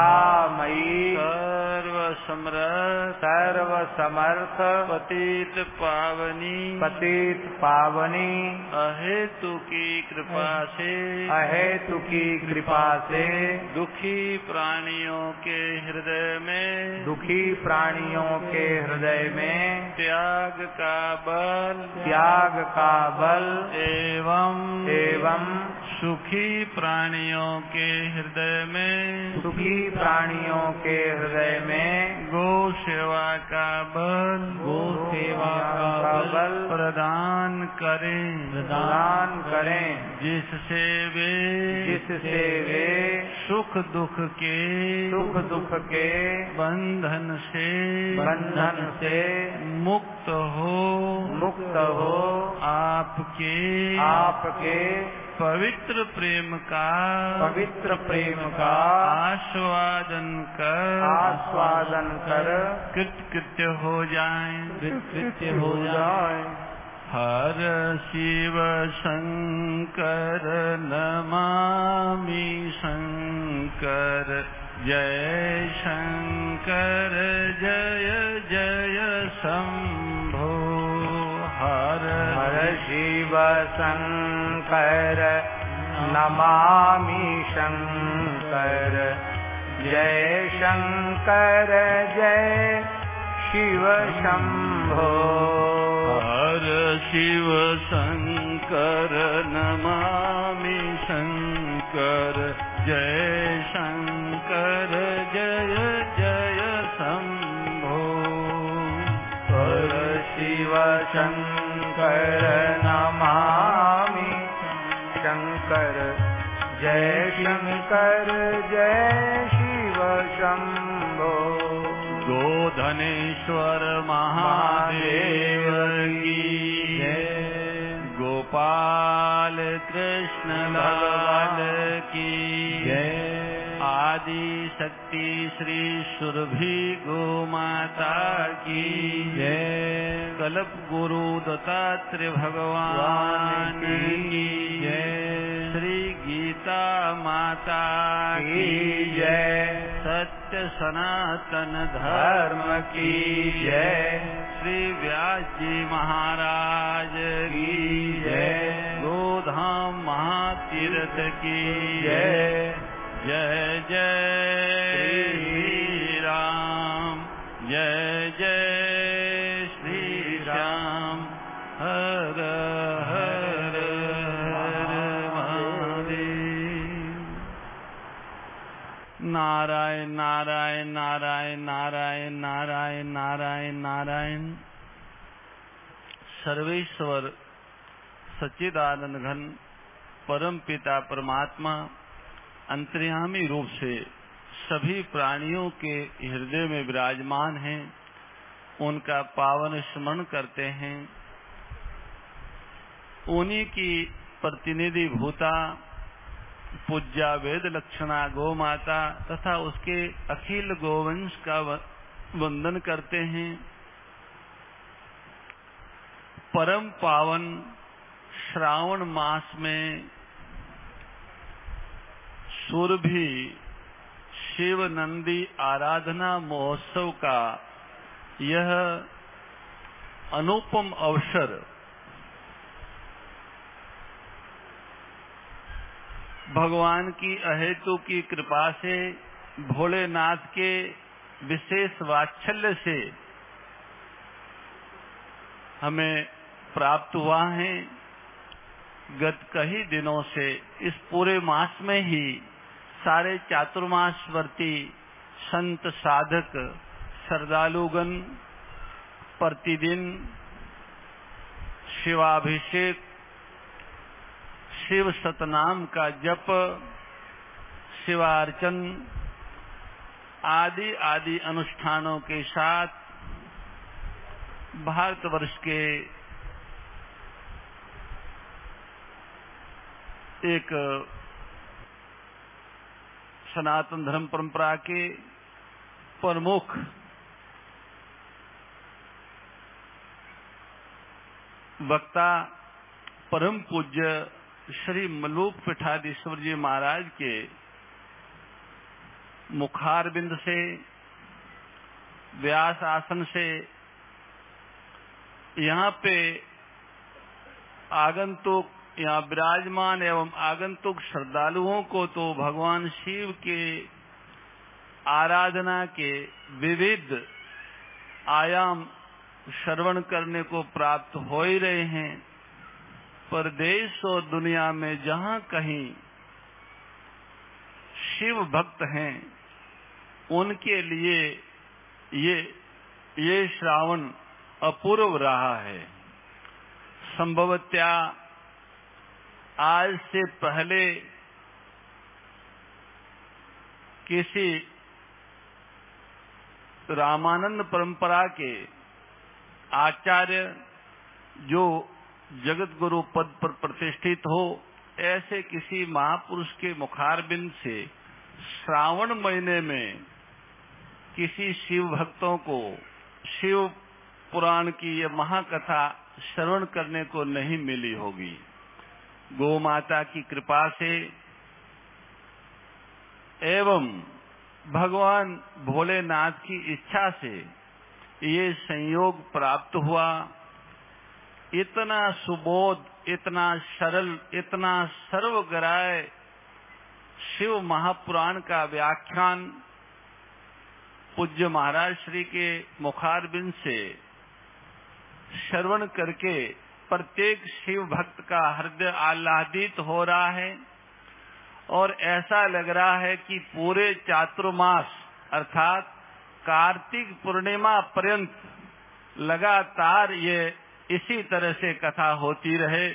सुधामयी सर्व समर्थ सर्व समर्थ पतित पावनी। पतित पावनी। अहेतु की कृपा से अहेतु की कृपा से दुखी प्राणियों के हृदय में। दुखी प्राणियों के हृदय में। त्याग का बल। त्याग का बल। एवं एवं सुखी प्राणियों के सुखी प्राणियों के हृदय में गौ सेवा का बल गो सेवा का बल बल प्रदान करें। प्रदान करें। जिससे वे जिससे वे सुख दुख के सुख दुख के बंधन से बंधन से मुक्त हो। मुक्त हो। आपके आपके पवित्र प्रेम का पवित्र प्रेम का आस्वादन कर आस्वादन कर। कृतकृत्य हो जाएँ। कृत्य हो जाए। हर शिव शंकर नमामि शंकर। जय शंकर जय जय शंभो हर हर शिव शंकर नमामि शंकर। जय शंकर जय शिव शंभो। हर शिव शंकर नमामि शंकर। जय शंकर जय जय शंभो। हर शिव शंकर नमामि शंकर जय शंकर जय शिव शंभो गोधनेश्वर महादेव की गोपाल कृष्ण लाल की जय। आदि शक्ति श्री सुरभि गो माता की जय। कल्प गुरु दत्तात्रेय भगवान की जय। श्री गीता माता की की जय। सत्य सनातन धर्म की जय। श्री व्यास जी महाराज की जय। गोधाम महातीर्थ की जय। जय जय। सर्वेश्वर सच्चिदानंद घन परम पिता परमात्मा अंतर्यामी रूप से सभी प्राणियों के हृदय में विराजमान हैं, उनका पावन स्मरण करते हैं। उन्हीं की प्रतिनिधि भूता, पूज्या वेद लक्षणा गौ माता तथा उसके अखिल गोवंश का वंदन करते हैं। परम पावन श्रावण मास में सुरभि शिव नंदी आराधना महोत्सव का यह अनुपम अवसर भगवान की अहेतु की कृपा से भोलेनाथ के विशेष वात्सल्य से हमें प्राप्त हुआ है। गत कई दिनों से इस पूरे मास में ही सारे चातुर्मासवर्ती संत साधक, श्रद्धालुगण प्रतिदिन शिवाभिषेक, शिव सतनाम का जप, शिवार्चन आदि आदि अनुष्ठानों के साथ भारतवर्ष के एक सनातन धर्म परंपरा के प्रमुख वक्ता, परम पूज्य श्री मलूक पिठाधीश्वर जी महाराज के मुखार बिंद से, व्यास आसन से, यहाँ पे आगंतुक यहाँ विराजमान एवं आगंतुक श्रद्धालुओं को तो भगवान शिव के आराधना के विविध आयाम श्रवण करने को प्राप्त हो ही रहे हैं। पर देश और दुनिया में जहाँ कहीं शिव भक्त हैं, उनके लिए ये ये श्रावण अपूर्व रहा है। संभवत्या आज से पहले किसी रामानंद परंपरा के आचार्य जो जगत गुरु पद पर प्रतिष्ठित हो, ऐसे किसी महापुरुष के मुखारबिंद से श्रावण महीने में किसी शिव भक्तों को शिव पुराण की ये महाकथा श्रवण करने को नहीं मिली होगी। गौ माता की कृपा से एवं भगवान भोलेनाथ की इच्छा से ये संयोग प्राप्त हुआ। इतना सुबोध, इतना सरल, इतना सर्वग्राय शिव महापुराण का व्याख्यान पूज्य महाराज श्री के मुखारबिंद से श्रवण करके प्रत्येक शिव भक्त का हृदय आह्लादित हो रहा है और ऐसा लग रहा है कि पूरे चातुर्मास, अर्थात कार्तिक पूर्णिमा पर्यंत लगातार ये इसी तरह से कथा होती रहे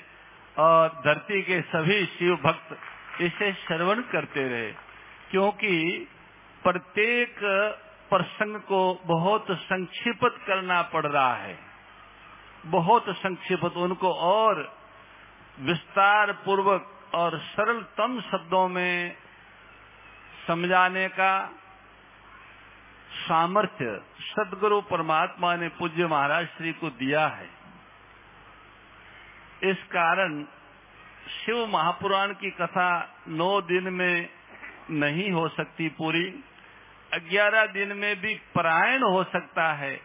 और धरती के सभी शिव भक्त इसे श्रवण करते रहे, क्योंकि प्रत्येक प्रसंग को बहुत संक्षिप्त करना पड़ रहा है। बहुत संक्षिप्त उनको और विस्तार पूर्वक और सरलतम शब्दों में समझाने का सामर्थ्य सदगुरु परमात्मा ने पूज्य महाराज श्री को दिया है। इस कारण शिव महापुराण की कथा नौ दिन में नहीं हो सकती पूरी। ग्यारह दिन में भी परायण हो सकता है,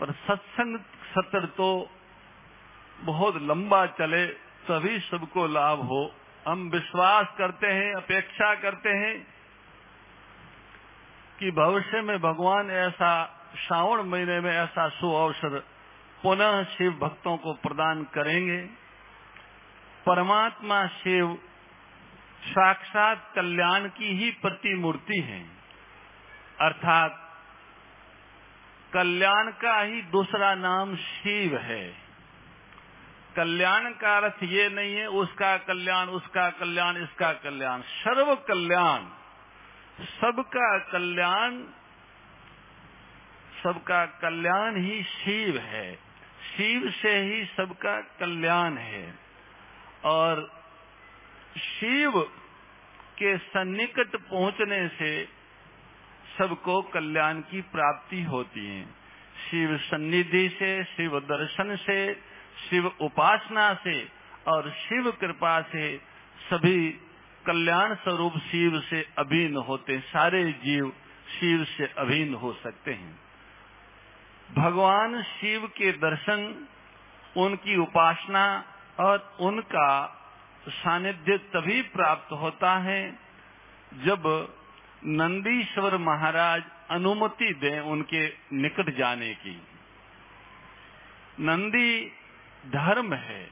पर सत्संग सत्र तो बहुत लंबा चले तभी सबको लाभ हो। हम विश्वास करते हैं, अपेक्षा करते हैं कि भविष्य में भगवान ऐसा, श्रावण महीने में ऐसा सु अवसर पुनः शिव भक्तों को प्रदान करेंगे। परमात्मा शिव साक्षात कल्याण की ही प्रतिमूर्ति है। अर्थात कल्याण का ही दूसरा नाम शिव है। कल्याण का अर्थ ये नहीं है, उसका कल्याण उसका कल्याण, इसका कल्याण। सर्व कल्याण, सबका कल्याण सबका कल्याण ही शिव है। शिव से ही सबका कल्याण है। और शिव के सन्निकट पहुँचने से सबको कल्याण की प्राप्ति होती है। शिव सन्निधि से, शिव दर्शन से शिव उपासना से और शिव कृपा से सभी कल्याण स्वरूप शिव से अभिन्न होते सारे जीव शिव से अभिन्न हो सकते हैं। भगवान शिव के दर्शन, उनकी उपासना और उनका सानिध्य तभी प्राप्त होता है जब नंदीश्वर महाराज अनुमति दें उनके निकट जाने की। नंदी धर्म है।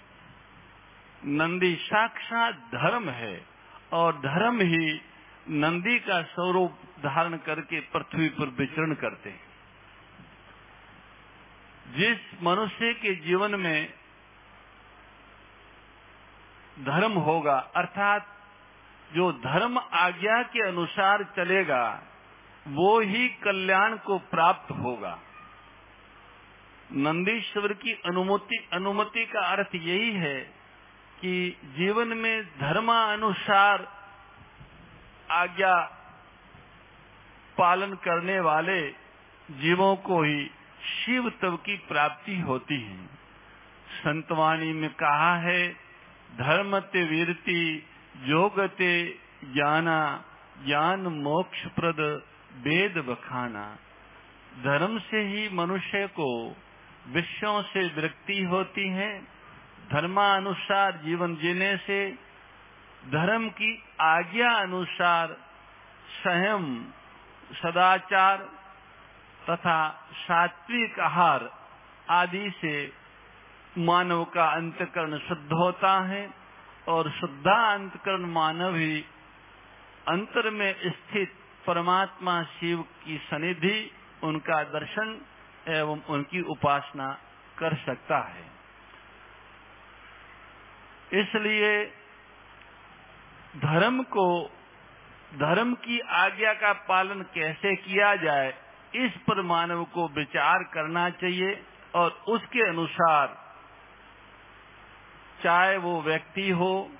नंदी साक्षात धर्म है और धर्म ही नंदी का स्वरूप धारण करके पृथ्वी पर विचरण करते हैं। जिस मनुष्य के जीवन में धर्म होगा, अर्थात जो धर्म आज्ञा के अनुसार चलेगा, वो ही कल्याण को प्राप्त होगा। नंदीश्वर की अनुमति अनुमति का अर्थ यही है कि जीवन में धर्मानुसार आज्ञा पालन करने वाले जीवों को ही शिव तव की प्राप्ति होती है। संतवाणी में कहा है धर्म धर्मते वीरति योगते ज्ञाना, ज्ञान मोक्ष प्रद वेद बखाना। धर्म से ही मनुष्य को विषयों से विरक्ति होती है। धर्मानुसार जीवन जीने से धर्म की आज्ञा अनुसार संयम, सदाचार तथा सात्विक आहार आदि से मानव का अंतकरण शुद्ध होता है और शुद्धा अंतकरण मानव ही अंतर में स्थित परमात्मा शिव की सनिधि उनका दर्शन एवं उनकी उपासना कर सकता है। इसलिए धर्म को, धर्म की आज्ञा का पालन कैसे किया जाए, इस पर मानव को विचार करना चाहिए और उसके अनुसार चाहे वो व्यक्ति हो,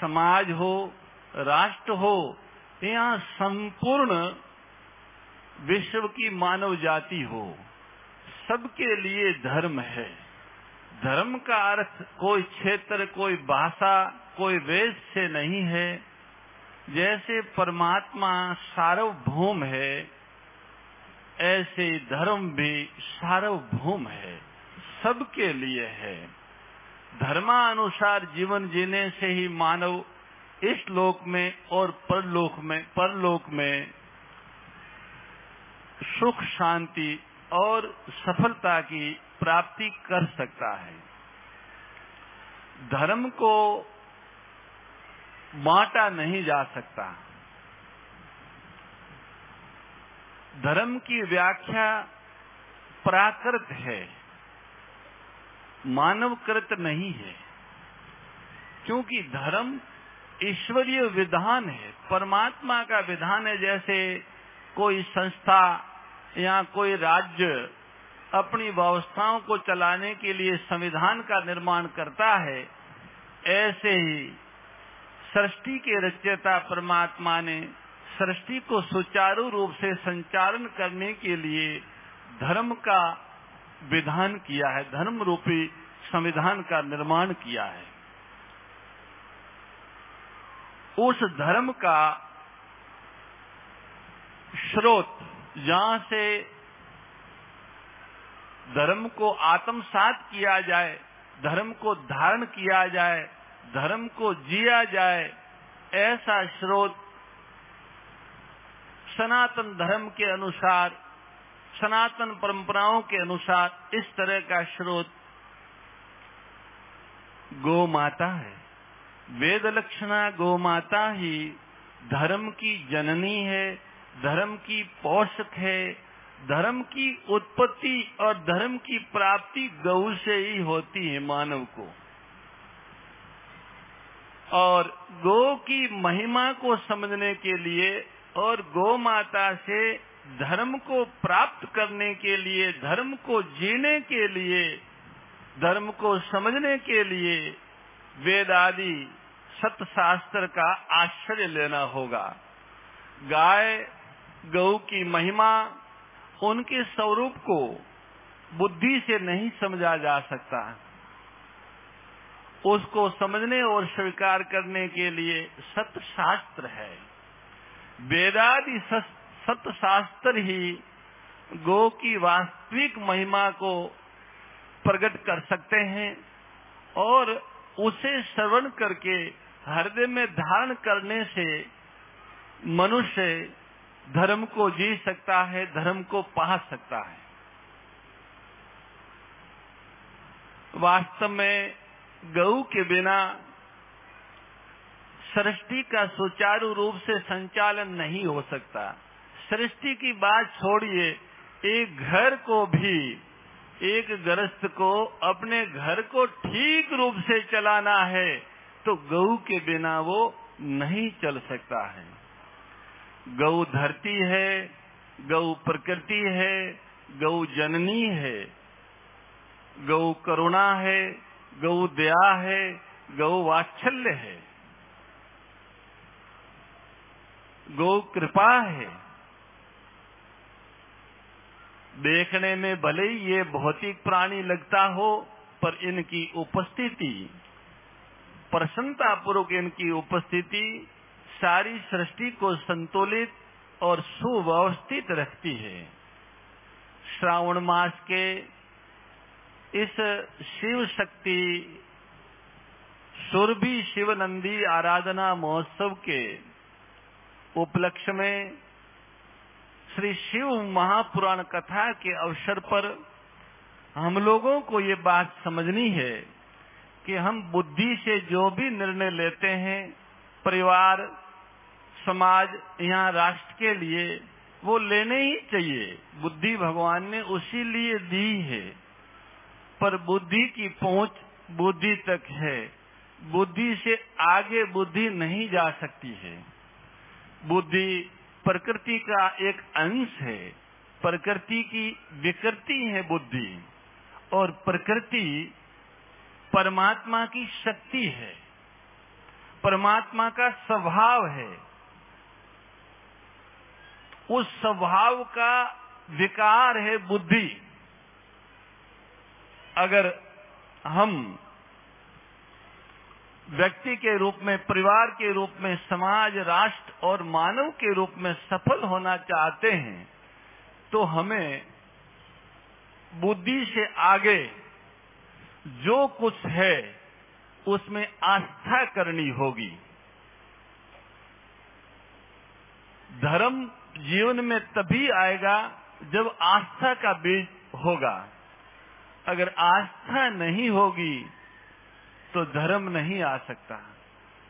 समाज हो, राष्ट्र हो, या संपूर्ण विश्व की मानव जाति हो। सबके लिए धर्म है। धर्म का अर्थ कोई क्षेत्र, कोई भाषा, कोई वेश से नहीं है। जैसे परमात्मा सार्वभौम है, ऐसे धर्म भी सार्वभौम है, सबके लिए है। धर्मानुसार जीवन जीने से ही मानव इस लोक में और परलोक में परलोक में सुख, शांति और सफलता की प्राप्ति कर सकता है। धर्म को बांटा नहीं जा सकता। धर्म की व्याख्या प्राकृत है, मानवकृत नहीं है, क्योंकि धर्म ईश्वरीय विधान है, परमात्मा का विधान है, जैसे कोई संस्था या कोई राज्य अपनी व्यवस्थाओं को चलाने के लिए संविधान का निर्माण करता है, ऐसे ही सृष्टि के रचयिता परमात्मा ने सृष्टि को सुचारू रूप से संचालन करने के लिए धर्म का विधान किया है, धर्म रूपी संविधान का निर्माण किया है। उस धर्म का स्रोत जहाँ से धर्म को आत्मसात किया जाए, धर्म को धारण किया जाए, धर्म को जिया जाए, ऐसा स्रोत सनातन धर्म के अनुसार, सनातन परंपराओं के अनुसार इस तरह का स्रोत गो माता है। वेद लक्षणा गो माता ही धर्म की जननी है। धर्म की पोषक है, धर्म की उत्पत्ति और धर्म की प्राप्ति गौ से ही होती है मानव को। और गो की महिमा को समझने के लिए और गो माता से धर्म को प्राप्त करने के लिए, धर्म को जीने के लिए, धर्म को समझने के लिए वेद आदि सत शास्त्र का आश्चर्य लेना होगा। गाय गौ की महिमा उनके स्वरूप को बुद्धि से नहीं समझा जा सकता। उसको समझने और स्वीकार करने के लिए सत शास्त्र है। वेदादि सत शास्त्र ही गो की वास्तविक महिमा को प्रकट कर सकते हैं और उसे श्रवण करके हृदय में धारण करने से मनुष्य धर्म को जी सकता है, धर्म को पा सकता है। वास्तव में गऊ के बिना सृष्टि का सुचारू रूप से संचालन नहीं हो सकता। सृष्टि की बात छोड़िए, एक घर को भी, एक ग्रस्त को अपने घर को ठीक रूप से चलाना है तो गऊ के बिना वो नहीं चल सकता है। गऊ धरती है, गौ प्रकृति है, गौ जननी है, गौ करुणा है, गौ दया है, गौ वात्सल्य है, गौ कृपा है। देखने में भले ही ये भौतिक प्राणी लगता हो, पर इनकी उपस्थिति प्रसन्नता पूर्वक इनकी उपस्थिति सारी सृष्टि को संतुलित और सुव्यवस्थित रखती है। श्रावण मास के इस शिव शक्ति, सुरभि शिवनंदी आराधना महोत्सव के उपलक्ष्य में श्री शिव महापुराण कथा के अवसर पर हम लोगों को ये बात समझनी है कि हम बुद्धि से जो भी निर्णय लेते हैं, परिवार समाज यहाँ राष्ट्र के लिए वो लेने ही चाहिए। बुद्धि भगवान ने उसी लिए दी है। पर बुद्धि की पहुँच बुद्धि तक है। बुद्धि से आगे बुद्धि नहीं जा सकती है। बुद्धि प्रकृति का एक अंश है। प्रकृति की विकृति है बुद्धि। और प्रकृति परमात्मा की शक्ति है। परमात्मा का स्वभाव है। उस स्वभाव का विकार है बुद्धि। अगर हम व्यक्ति के रूप में, परिवार के रूप में, समाज, राष्ट्र और मानव के रूप में सफल होना चाहते हैं तो हमें बुद्धि से आगे जो कुछ है, उसमें आस्था करनी होगी। धर्म जीवन में तभी आएगा जब आस्था का बीज होगा। अगर आस्था नहीं होगी तो धर्म नहीं आ सकता।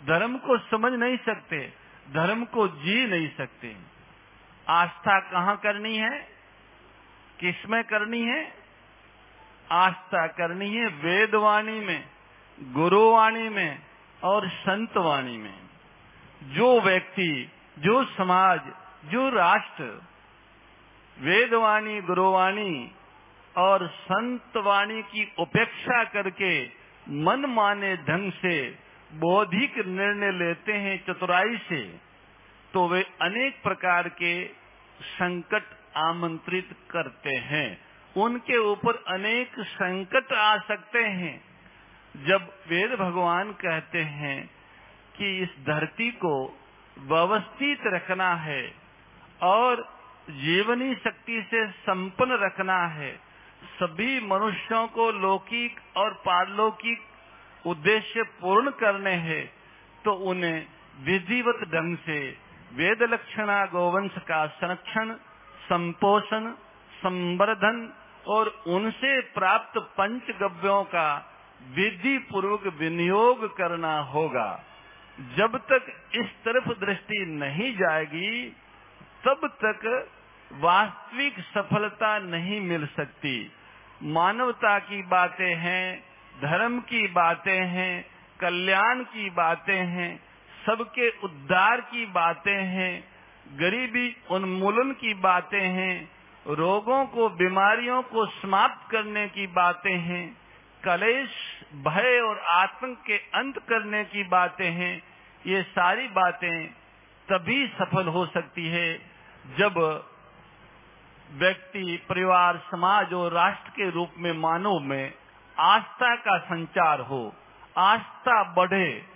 धर्म को समझ नहीं सकते, धर्म को जी नहीं सकते। आस्था कहाँ करनी है? किसमें करनी है? आस्था करनी है वेदवाणी में, गुरुवाणी में और संतवाणी में। जो व्यक्ति, जो समाज जो राष्ट्र, वेदवाणी, गुरुवाणी और संतवाणी की उपेक्षा करके मन माने ढंग से बौद्धिक निर्णय लेते हैं चतुराई से तो वे अनेक प्रकार के संकट आमंत्रित करते हैं। उनके ऊपर अनेक संकट आ सकते हैं। जब वेद भगवान कहते हैं कि इस धरती को व्यवस्थित रखना है और जीवनी शक्ति से संपन्न रखना है। सभी मनुष्यों को लौकिक और पारलौकिक उद्देश्य पूर्ण करने हैं तो उन्हें विधिवत ढंग से वेद लक्षणा गोवंश का संरक्षण, संपोषण, संवर्धन और उनसे प्राप्त पंच गव्यों का विधि पूर्वक विनियोग करना होगा। जब तक इस तरफ़ दृष्टि नहीं जाएगी तब तक वास्तविक सफलता नहीं मिल सकती। मानवता की बातें हैं, धर्म की बातें हैं, कल्याण की बातें हैं, सबके उद्धार की बातें हैं, गरीबी उन्मूलन की बातें हैं, रोगों को, बीमारियों को समाप्त करने की बातें हैं, कलेश, भय और आतंक के अंत करने की बातें हैं, ये सारी बातें तभी सफल हो सकती है जब व्यक्ति, परिवार, समाज और राष्ट्र के रूप में मानव में आस्था का संचार हो, आस्था बढ़े,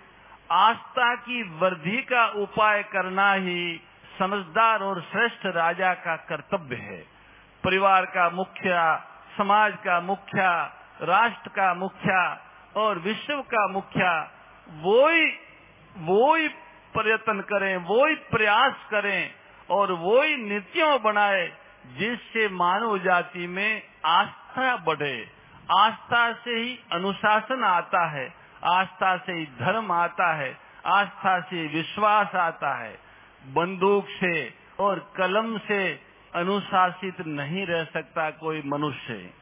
आस्था की वृद्धि का उपाय करना ही समझदार और श्रेष्ठ राजा का कर्तव्य है। परिवार का मुखिया, समाज का मुखिया, राष्ट्र का मुखिया और विश्व का मुखिया वो ही वो ही प्रयत्न करें वो ही प्रयास करें और वो ही नीतियों बनाए, जिससे मानव जाति में आस्था बढ़े। आस्था से ही अनुशासन आता है, आस्था से ही धर्म आता है, आस्था से विश्वास आता है। बंदूक से और कलम से अनुशासित नहीं रह सकता कोई मनुष्य।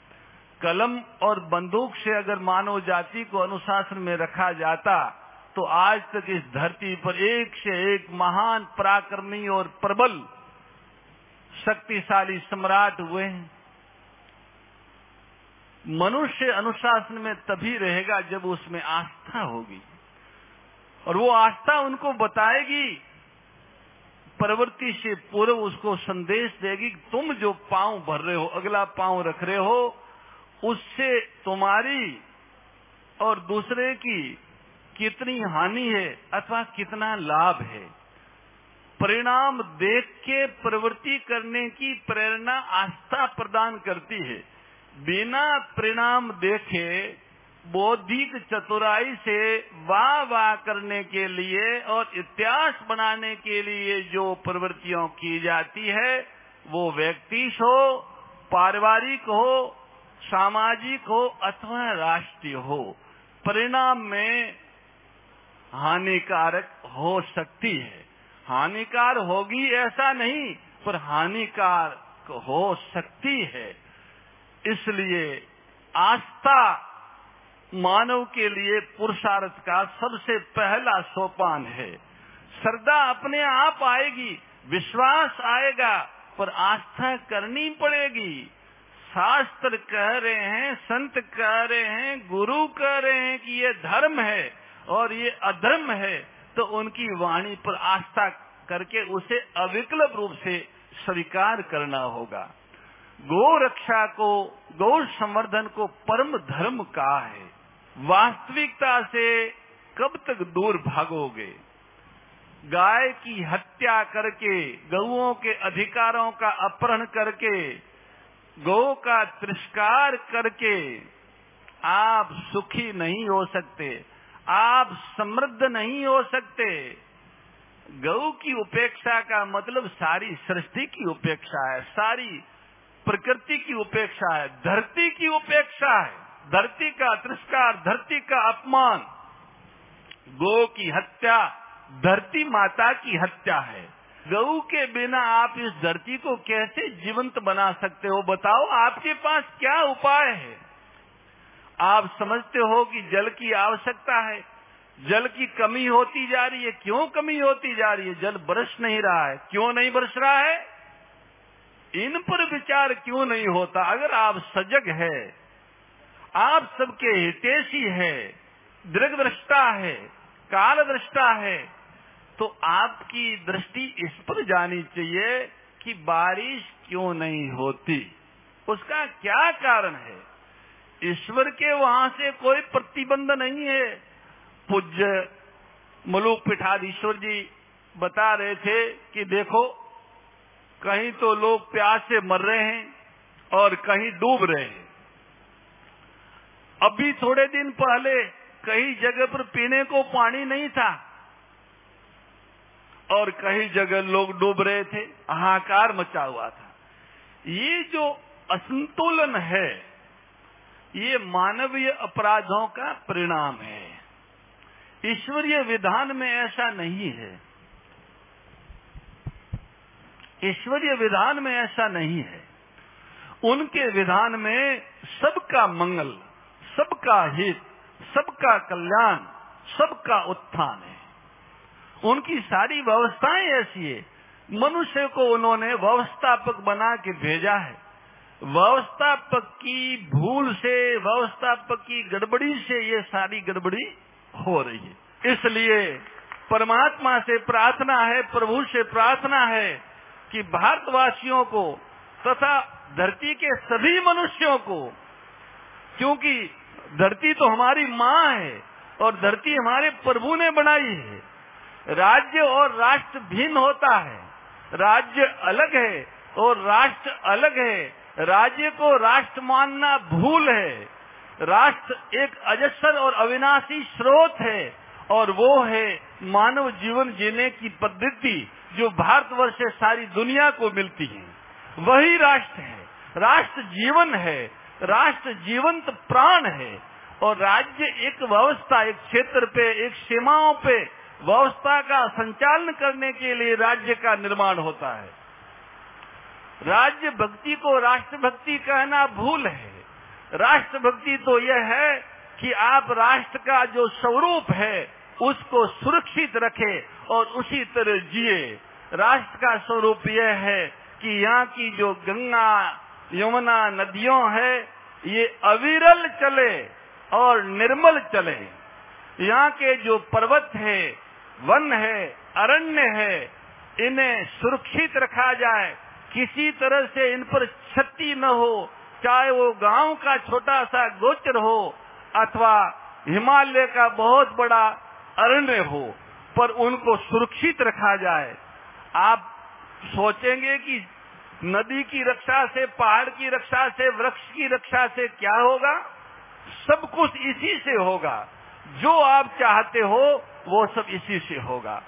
कलम और बंदूक से अगर मानव जाति को अनुशासन में रखा जाता तो आज तक इस धरती पर एक से एक महान पराक्रमी और प्रबल, शक्तिशाली सम्राट हुए हैं। मनुष्य अनुशासन में तभी रहेगा जब उसमें आस्था होगी। और वो आस्था उनको बताएगी, प्रवृत्ति से पूर्व उसको संदेश देगी कि तुम जो पाँव भर रहे हो, अगला पाँव रख रहे हो, उससे तुम्हारी और दूसरे की कितनी हानि है अथवा कितना लाभ है। परिणाम देख के प्रवृत्ति करने की प्रेरणा आस्था प्रदान करती है। बिना परिणाम देखे बौद्धिक चतुराई से वाह वाह करने के लिए और इतिहास बनाने के लिए जो प्रवृत्तियों की जाती है, वो व्यक्ति हो, पारिवारिक हो, सामाजिक हो अथवा राष्ट्रीय हो। परिणाम में हानिकारक हो सकती है। हानिकार होगी ऐसा नहीं, पर हानिकार हो सकती है। इसलिए आस्था मानव के लिए पुरुषार्थ का सबसे पहला सोपान है। श्रद्धा अपने आप आएगी, विश्वास आएगा, पर आस्था करनी पड़ेगी। शास्त्र कह रहे हैं, संत कह रहे हैं, गुरु कह रहे हैं कि ये धर्म है। और ये अधर्म है तो उनकी वाणी पर आस्था करके उसे अविकल्प रूप से स्वीकार करना होगा। गो रक्षा को गौ संवर्धन को परम धर्म कहा है। वास्तविकता से कब तक दूर भागोगे? गाय की हत्या करके गौओं के अधिकारों का अपहरण करके, गौ का तिरस्कार करके आप सुखी नहीं हो सकते। आप समृद्ध नहीं हो सकते। गऊ की उपेक्षा का मतलब सारी सृष्टि की उपेक्षा है, सारी प्रकृति की उपेक्षा है, धरती की उपेक्षा है। धरती का तिरस्कार, धरती का अपमान। गौ की हत्या, धरती माता की हत्या है। गऊ के बिना आप इस धरती को कैसे जीवंत बना सकते हो, बताओ आपके पास क्या उपाय है? आप समझते हो कि जल की आवश्यकता है, जल की कमी होती जा रही है। क्यों कमी होती जा रही है? जल बरस नहीं रहा है। क्यों नहीं बरस रहा है? इन पर विचार क्यों नहीं होता? अगर आप सजग है, आप सबके हितेशी है दृष्टा है काल दृष्टा है तो आपकी दृष्टि इस पर जानी चाहिए कि बारिश क्यों नहीं होती। उसका क्या कारण है? ईश्वर के वहाँ से कोई प्रतिबंध नहीं है। पूज्य मलूक पिठाधीश्वर जी बता रहे थे कि देखो, कहीं तो लोग प्यास से मर रहे हैं और कहीं डूब रहे हैं। अभी थोड़े दिन पहले कई जगह पर पीने को पानी नहीं था और कई जगह लोग डूब रहे थे हाहाकार मचा हुआ था। ये जो असंतुलन है ये मानवीय अपराधों का परिणाम है। ईश्वरीय विधान में ऐसा नहीं है। ईश्वरीय विधान में ऐसा नहीं है। उनके विधान में सबका मंगल, सबका हित, सबका कल्याण, सबका उत्थान है। उनकी सारी व्यवस्थाएँ ऐसी है। मनुष्य को उन्होंने व्यवस्थापक बना के भेजा है। व्यवस्थापक की भूल से, व्यवस्थापक की गड़बड़ी से ये सारी गड़बड़ी हो रही है। इसलिए परमात्मा से प्रार्थना है, प्रभु से प्रार्थना है कि भारतवासियों को तथा धरती के सभी मनुष्यों को, क्योंकि धरती तो हमारी माँ है और धरती हमारे प्रभु ने बनाई है। राज्य और राष्ट्र भिन्न होता है। राज्य अलग है और राष्ट्र अलग है। राज्य को राष्ट्र मानना भूल है। राष्ट्र एक अजस्र और अविनाशी स्रोत है और वो है मानव जीवन जीने की पद्धति जो भारतवर्ष से सारी दुनिया को मिलती है। वही राष्ट्र है। राष्ट्र जीवन है। राष्ट्र जीवंत प्राण है। और राज्य एक व्यवस्था, एक क्षेत्र पे, एक सीमाओं पे व्यवस्था का संचालन करने के लिए राज्य का निर्माण होता है। राज्य भक्ति को राष्ट्र भक्ति कहना भूल है। राष्ट्रभक्ति तो यह है कि आप राष्ट्र का जो स्वरूप है, उसको सुरक्षित रखे और उसी तरह जिए। राष्ट्र का स्वरूप यह है कि यहाँ की जो गंगा, यमुना नदियों है, ये अविरल चले और निर्मल चले। यहाँ के जो पर्वत है, वन है, अरण्य है, इन्हें सुरक्षित रखा जाए। किसी तरह से इन पर क्षति न हो, चाहे वो गाँव का छोटा सा गोचर हो, अथवा हिमालय का बहुत बड़ा अरण्य हो, पर उनको सुरक्षित रखा जाए। आप सोचेंगे कि नदी की रक्षा से, पहाड़ की रक्षा से, वृक्ष की रक्षा से क्या होगा? सब कुछ इसी से होगा। जो आप चाहते हो, वो सब इसी से होगा।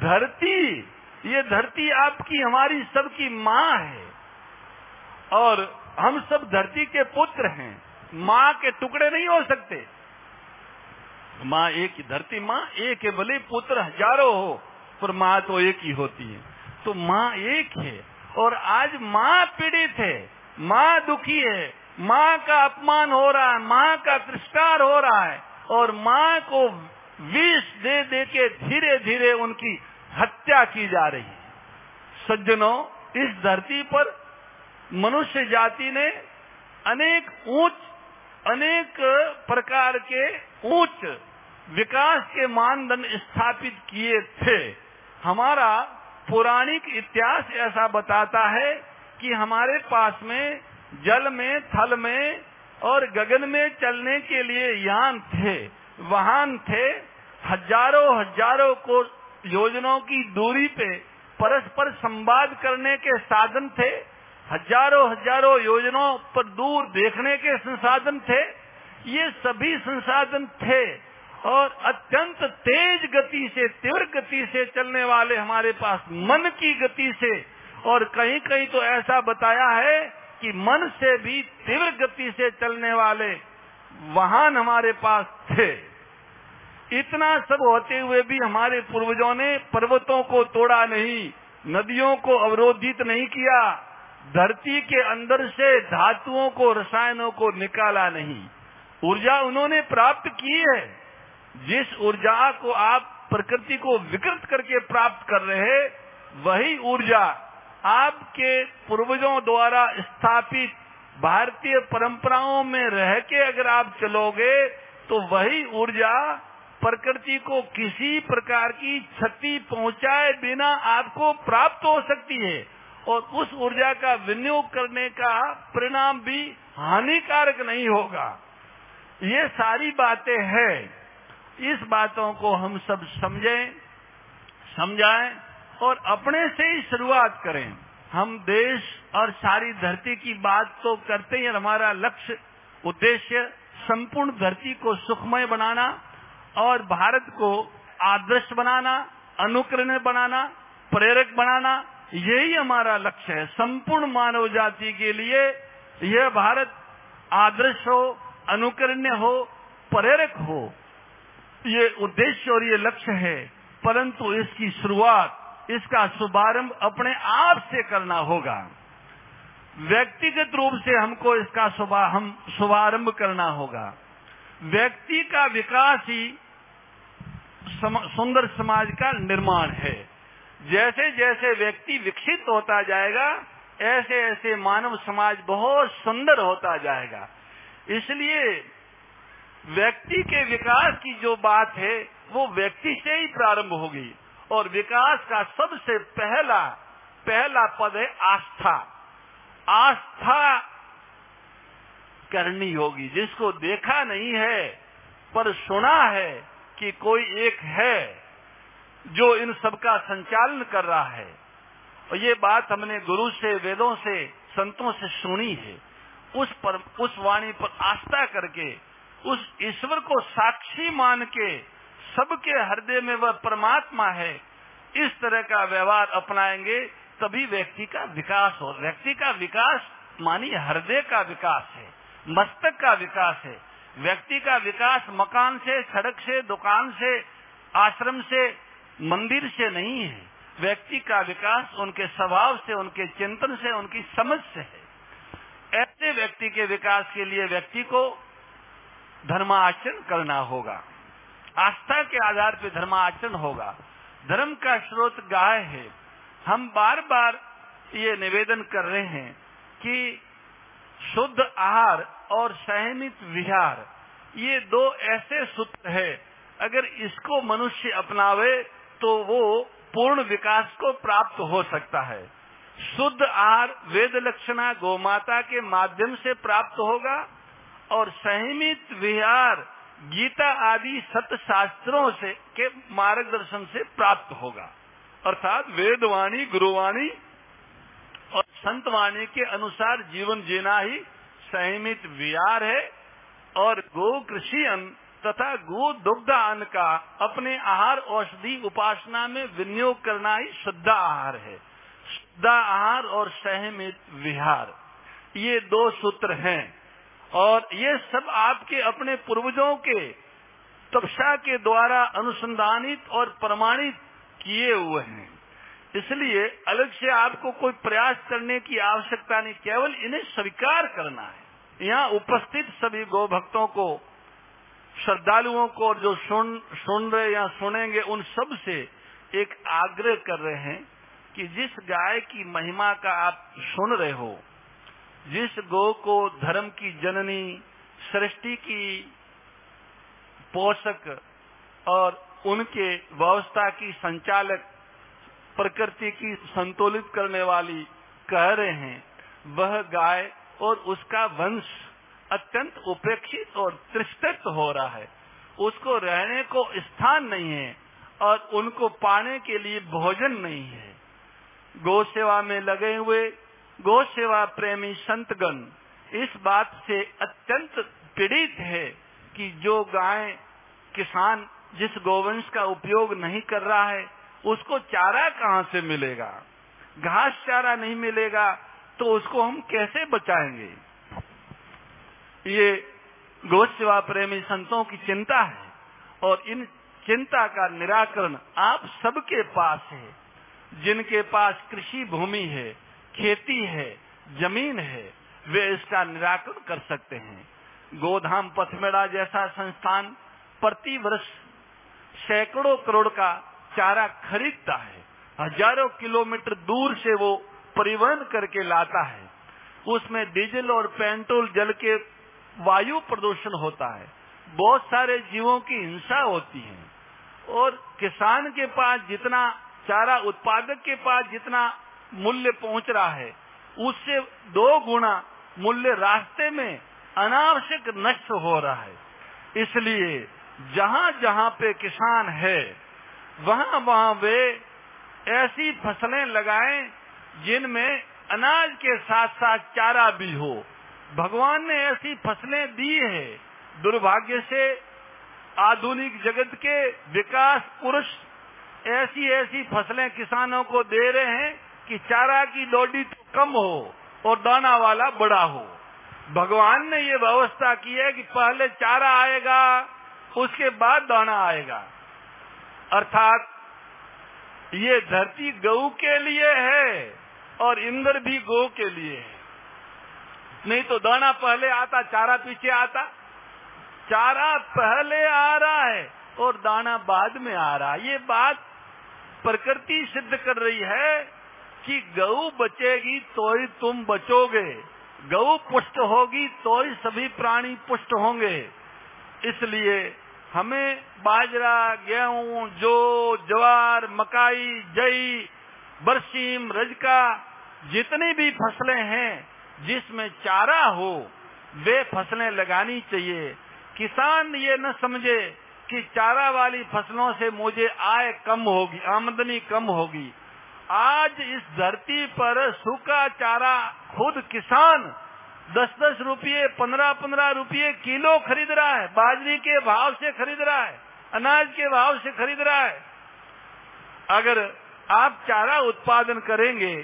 धरती ये धरती आपकी, हमारी सबकी माँ है। और हम सब धरती के पुत्र हैं। माँ के टुकड़े नहीं हो सकते। माँ एक ही, धरती माँ एक है, भले पुत्र हज़ारों हो, पर माँ तो एक ही होती है। तो माँ एक है, और आज माँ पीड़ित है। माँ दुखी है। माँ का अपमान हो रहा है। माँ का तिरस्कार हो रहा है। और माँ को विष दे दे के धीरे धीरे उनकी हत्या की जा रही है। सज्जनों, इस धरती पर मनुष्य जाति ने अनेक ऊंच, अनेक प्रकार के ऊंच विकास के मानदंड स्थापित किए थे। हमारा पौराणिक इतिहास ऐसा बताता है कि हमारे पास में, जल में, थल में और गगन में चलने के लिए यान थे, वाहन थे, हज़ारों हज़ारों को योजनाओं की दूरी पे परस्पर संवाद करने के साधन थे, हज़ारों हज़ारों योजनाओं पर दूर देखने के संसाधन थे, ये सभी संसाधन थे और अत्यंत तेज गति से, तीव्र गति से चलने वाले हमारे पास मन की गति से, और कहीं कहीं तो ऐसा बताया है कि मन से भी तीव्र गति से चलने वाले वाहन हमारे पास थे। इतना सब होते हुए भी हमारे पूर्वजों ने पर्वतों को तोड़ा नहीं, नदियों को अवरोधित नहीं किया, धरती के अंदर से धातुओं को, रसायनों को निकाला नहीं। ऊर्जा उन्होंने प्राप्त की है। जिस ऊर्जा को आप प्रकृति को विकृत करके प्राप्त कर रहे वही ऊर्जा आपके पूर्वजों द्वारा स्थापित भारतीय परंपराओं में रह के अगर आप चलोगे तो वही ऊर्जा प्रकृति को किसी प्रकार की क्षति पहुँचाए बिना आपको प्राप्त हो सकती है और उस ऊर्जा का विनियोग करने का परिणाम भी हानिकारक नहीं होगा। ये सारी बातें हैं। इस बातों को हम सब समझें, समझाएँ और अपने से ही शुरुआत करें। हम देश और सारी धरती की बात तो करते हैं हमारा लक्ष्य, उद्देश्य, संपूर्ण धरती को सुखमय बनाना और भारत को आदर्श बनाना, अनुकरणीय बनाना, प्रेरक बनाना, यही हमारा लक्ष्य है। संपूर्ण मानव जाति के लिए यह भारत आदर्श हो, अनुकरणीय हो, प्रेरक हो। ये उद्देश्य और ये लक्ष्य है। परंतु इसकी शुरुआत, इसका शुभारंभ अपने आप से करना होगा। व्यक्तिगत रूप से हमको इसका हम शुभारंभ करना होगा। व्यक्ति का विकास ही सम, सुंदर समाज का निर्माण है। जैसे जैसे व्यक्ति विकसित होता जाएगा ऐसे ऐसे मानव समाज बहुत सुंदर होता जाएगा। इसलिए व्यक्ति के विकास की जो बात है वो व्यक्ति से ही प्रारंभ होगी। और विकास का सबसे पहला पहला पद है आस्था। आस्था करनी होगी। जिसको देखा नहीं है पर सुना है कि कोई एक है जो इन सब का संचालन कर रहा है। और ये बात हमने गुरु से, वेदों से, संतों से सुनी है। उस पर, उस वाणी पर आस्था करके, उस ईश्वर को साक्षी मान के सबके हृदय में वह परमात्मा है, इस तरह का व्यवहार अपनाएँगे, तभी व्यक्ति का विकास हो। व्यक्ति का विकास मानी हृदय का विकास है, मस्तक का विकास है। व्यक्ति का विकास मकान से, सड़क से, दुकान से, आश्रम से, मंदिर से नहीं है। व्यक्ति का विकास उनके स्वभाव से, उनके चिंतन से, उनकी समझ से है। ऐसे व्यक्ति के विकास के लिए व्यक्ति को धर्माचरण करना होगा। आस्था के आधार पर धर्माचरण होगा। धर्म का स्रोत गाय है। हम बार बार ये निवेदन कर रहे हैं कि शुद्ध आहार और सहमित विहार, ये दो ऐसे सूत्र है। अगर इसको मनुष्य अपनावे तो वो पूर्ण विकास को प्राप्त हो सकता है। शुद्ध आहार वेद लक्षणा गोमाता के माध्यम से प्राप्त होगा और सहमित विहार गीता आदि सत शास्त्रों से के मार्गदर्शन से प्राप्त होगा। अर्थात वेदवाणी, गुरुवाणी और संतवाणी के अनुसार जीवन जीना ही सहमित विहार है और गो कृषि अन्न तथा गो दुग्ध अन्न का अपने आहार औषधि उपासना में विनियोग करना ही शुद्ध आहार है। शुद्ध आहार और सहमित विहार, ये दो सूत्र हैं। और ये सब आपके अपने पूर्वजों के तपसा के द्वारा अनुसंधानित और प्रमाणित किए हुए हैं। इसलिए अलग से आपको कोई प्रयास करने की आवश्यकता नहीं, केवल इन्हें स्वीकार करना है। यहाँ उपस्थित सभी गौ भक्तों को, श्रद्धालुओं को और जो सुन सुन रहे या सुनेंगे, उन सबसे एक आग्रह कर रहे हैं कि जिस गाय की महिमा का आप सुन रहे हो, जिस गौ को धर्म की जननी, सृष्टि की पोषक और उनके व्यवस्था की संचालक प्रकृति की संतुलित करने वाली कह रहे हैं, वह गाय और उसका वंश अत्यंत उपेक्षित और तृष्टित हो रहा है। उसको रहने को स्थान नहीं है और उनको पाने के लिए भोजन नहीं है। गौ सेवा में लगे हुए गौ सेवा प्रेमी संतगण इस बात से अत्यंत पीड़ित है कि जो गाय किसान जिस गोवंश का उपयोग नहीं कर रहा है उसको चारा कहाँ से मिलेगा? घास चारा नहीं मिलेगा तो उसको हम कैसे बचाएँगे? ये गौ सेवा प्रेमी संतों की चिंता है, और इन चिंता का निराकरण आप सबके पास है। जिनके पास कृषि भूमि है, खेती है, ज़मीन है, वे इसका निराकरण कर सकते हैं। गोधाम पथमेड़ा जैसा संस्थान प्रति वर्ष सैकड़ों करोड़ का चारा खरीदता है। हज़ारों किलोमीटर दूर से वो परिवहन करके लाता है। उसमें डीजल और पेट्रोल, जल के वायु प्रदूषण होता है। बहुत सारे जीवों की हिंसा होती है। और किसान के पास जितना चारा, उत्पादक के पास जितना मूल्य पहुँच रहा है, उससे दो गुना मूल्य रास्ते में अनावश्यक नष्ट हो रहा है। इसलिए जहाँ जहाँ पे किसान है वहाँ वहाँ वे ऐसी फ़सलें लगाएँ जिनमें अनाज के साथ साथ चारा भी हो। भगवान ने ऐसी फ़सलें दी है। दुर्भाग्य से आधुनिक जगत के विकास पुरुष ऐसी ऐसी फ़सलें किसानों को दे रहे हैं कि चारा की लोडी तो कम हो और दाना वाला बड़ा हो। भगवान ने ये व्यवस्था की है कि पहले चारा आएगा, उसके बाद दाना आएगा। अर्थात ये धरती गऊ के लिए है और इंद्र भी गौ के लिए है। नहीं तो दाना पहले आता, चारा पीछे आता। चारा पहले आ रहा है और दाना बाद में आ रहा है। ये बात प्रकृति सिद्ध कर रही है कि गऊ बचेगी तो ही तुम बचोगे। गऊ पुष्ट होगी तो ही सभी प्राणी पुष्ट होंगे। इसलिए हमें बाजरा, गेहूँ, जो, ज्वार, मकाई, जई, बरसीम, रजका, जितनी भी फ़सलें हैं, जिसमें चारा हो, वे फ़सलें लगानी चाहिए। किसान ये न समझे कि चारा वाली फ़सलों से मुझे आय कम होगी, आमदनी कम होगी। आज इस धरती पर सूखा चारा खुद किसान दस दस रुपये पंद्रह पंद्रह रुपये किलो खरीद रहा है। बाजरी के भाव से खरीद रहा है, अनाज के भाव से खरीद रहा है। अगर आप चारा उत्पादन करेंगे,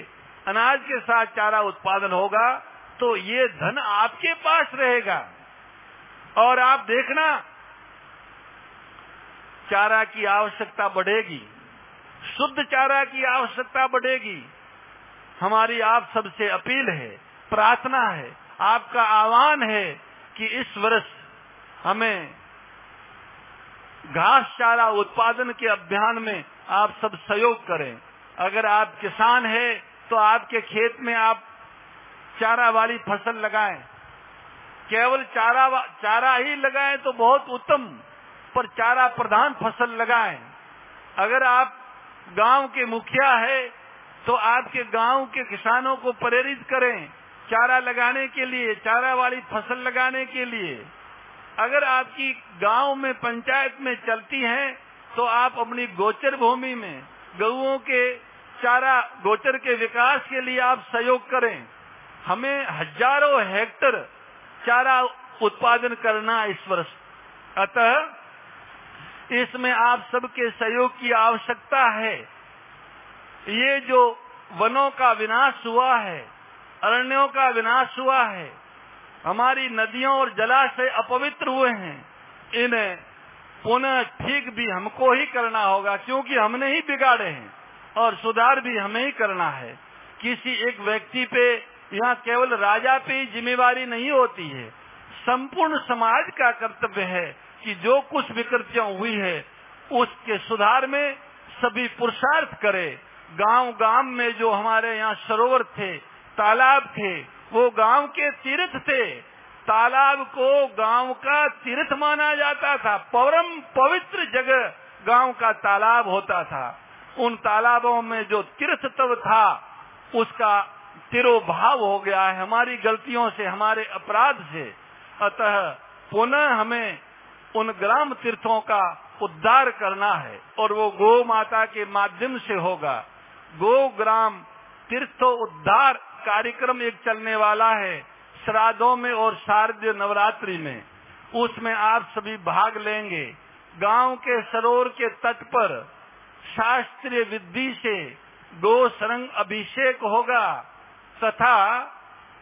अनाज के साथ चारा उत्पादन होगा तो ये धन आपके पास रहेगा। और आप देखना, चारा की आवश्यकता बढ़ेगी। शुद्ध चारा की आवश्यकता बढ़ेगी। हमारी आप सबसे अपील है, प्रार्थना है आपका आह्वान है कि इस वर्ष हमें घास चारा उत्पादन के अभियान में आप सब सहयोग करें। अगर आप किसान हैं तो आपके खेत में आप चारा वाली फ़सल लगाएँ। केवल चारा चारा ही लगाएँ तो बहुत उत्तम, पर चारा प्रधान फ़सल लगाएँ। अगर आप गाँव के मुखिया है तो आपके गाँव के किसानों को प्रेरित करें। चारा लगाने के लिए, चारा वाली फ़सल लगाने के लिए, अगर आपकी गाँव में, पंचायत में चलती है तो आप अपनी गोचर भूमि में गऊ के चारा, गोचर के विकास के लिए आप सहयोग करें। हमें हज़ारों हेक्टर चारा उत्पादन करना इस वर्ष। अतः, इसमें आप सबके सहयोग की आवश्यकता है। ये जो वनों का विनाश हुआ है अरण्यों का विनाश हुआ है। हमारी नदियों और जलाशय अपवित्र हुए हैं। इन्हें पुनः ठीक भी हमको ही करना होगा, क्योंकि हमने ही बिगाड़े हैं और सुधार भी हमें ही करना है। किसी एक व्यक्ति पे यहाँ केवल राजा पे जिम्मेवारी नहीं होती है। संपूर्ण समाज का कर्तव्य है कि जो कुछ विकृतियाँ हुई है, उसके सुधार में सभी पुरुषार्थ करे। गाँव गाँव में जो हमारे यहाँ सरोवर थे तालाब थे, वो गाँव के तीर्थ थे। तालाब को गाँव का तीर्थ माना जाता था। परम पवित्र जगह गाँव का तालाब होता था। उन तालाबों में जो तीर्थ तव था, उसका तिरोभाव हो गया है हमारी गलतियों से, हमारे अपराध से। अतः पुनः हमें उन ग्राम तीर्थों का उद्धार करना है और वो गो माता के माध्यम से होगा। गो ग्राम तीर्थ उद्धार कार्यक्रम एक चलने वाला है, श्राद्धों में और शारदीय नवरात्रि में। उसमें आप सभी भाग लेंगे। गाँव के सरोवर के तट पर शास्त्रीय विधि से गो सरंग अभिषेक होगा तथा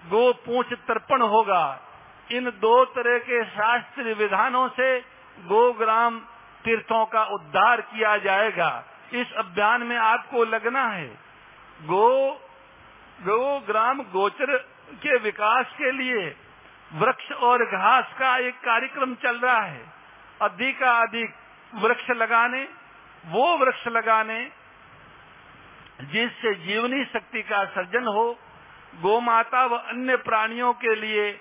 गो पूछ तर्पण होगा। इन दो तरह के शास्त्रीय विधानों से गो ग्राम तीर्थों का उद्धार किया जाएगा। इस अभियान में आपको लगना है, गो गो ग्राम गोचर के विकास के लिए वृक्ष और घास का एक कार्यक्रम चल रहा है। अधिक अधिक वृक्ष लगाने, वो वृक्ष लगाने जिससे जीवनी शक्ति का सर्जन हो गो माता व अन्य प्राणियों के लिए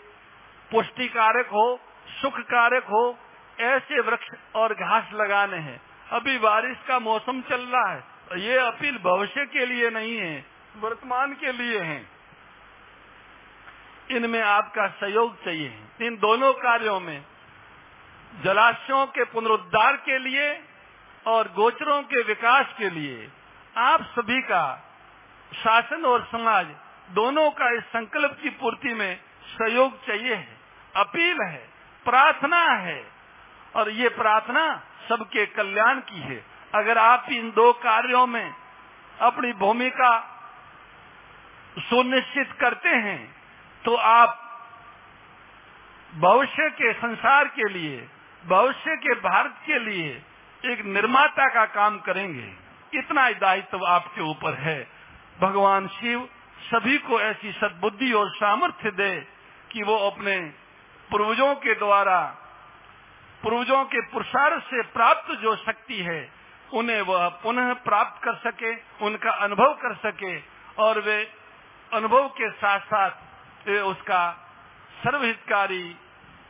पुष्टिकारक हो सुख कारक हो, ऐसे वृक्ष और घास लगाने हैं। अभी बारिश का मौसम चल रहा है। ये अपील भविष्य के लिए नहीं है। वर्तमान के लिए है। इनमें आपका सहयोग चाहिए। इन दोनों कार्यों में जलाशयों के पुनरुद्धार के लिए और गोचरों के विकास के लिए आप सभी का शासन और समाज दोनों का इस संकल्प की पूर्ति में सहयोग चाहिए है। अपील है, प्रार्थना है और ये प्रार्थना सबके कल्याण की है। अगर आप इन दो कार्यों में अपनी भूमिका सुनिश्चित करते हैं तो आप भविष्य के संसार के लिए, भविष्य के भारत के लिए एक निर्माता का काम करेंगे। इतना दायित्व आपके ऊपर है। भगवान शिव सभी को ऐसी सद्बुद्धि और सामर्थ्य दे कि वो अपने पूर्वजों के द्वारा, पूर्वजों के पुरुषार्थ से प्राप्त जो शक्ति है, उन्हें वह पुनः प्राप्त कर सके, उनका अनुभव कर सके और वे अनुभव के साथ साथ उसका सर्वहितकारी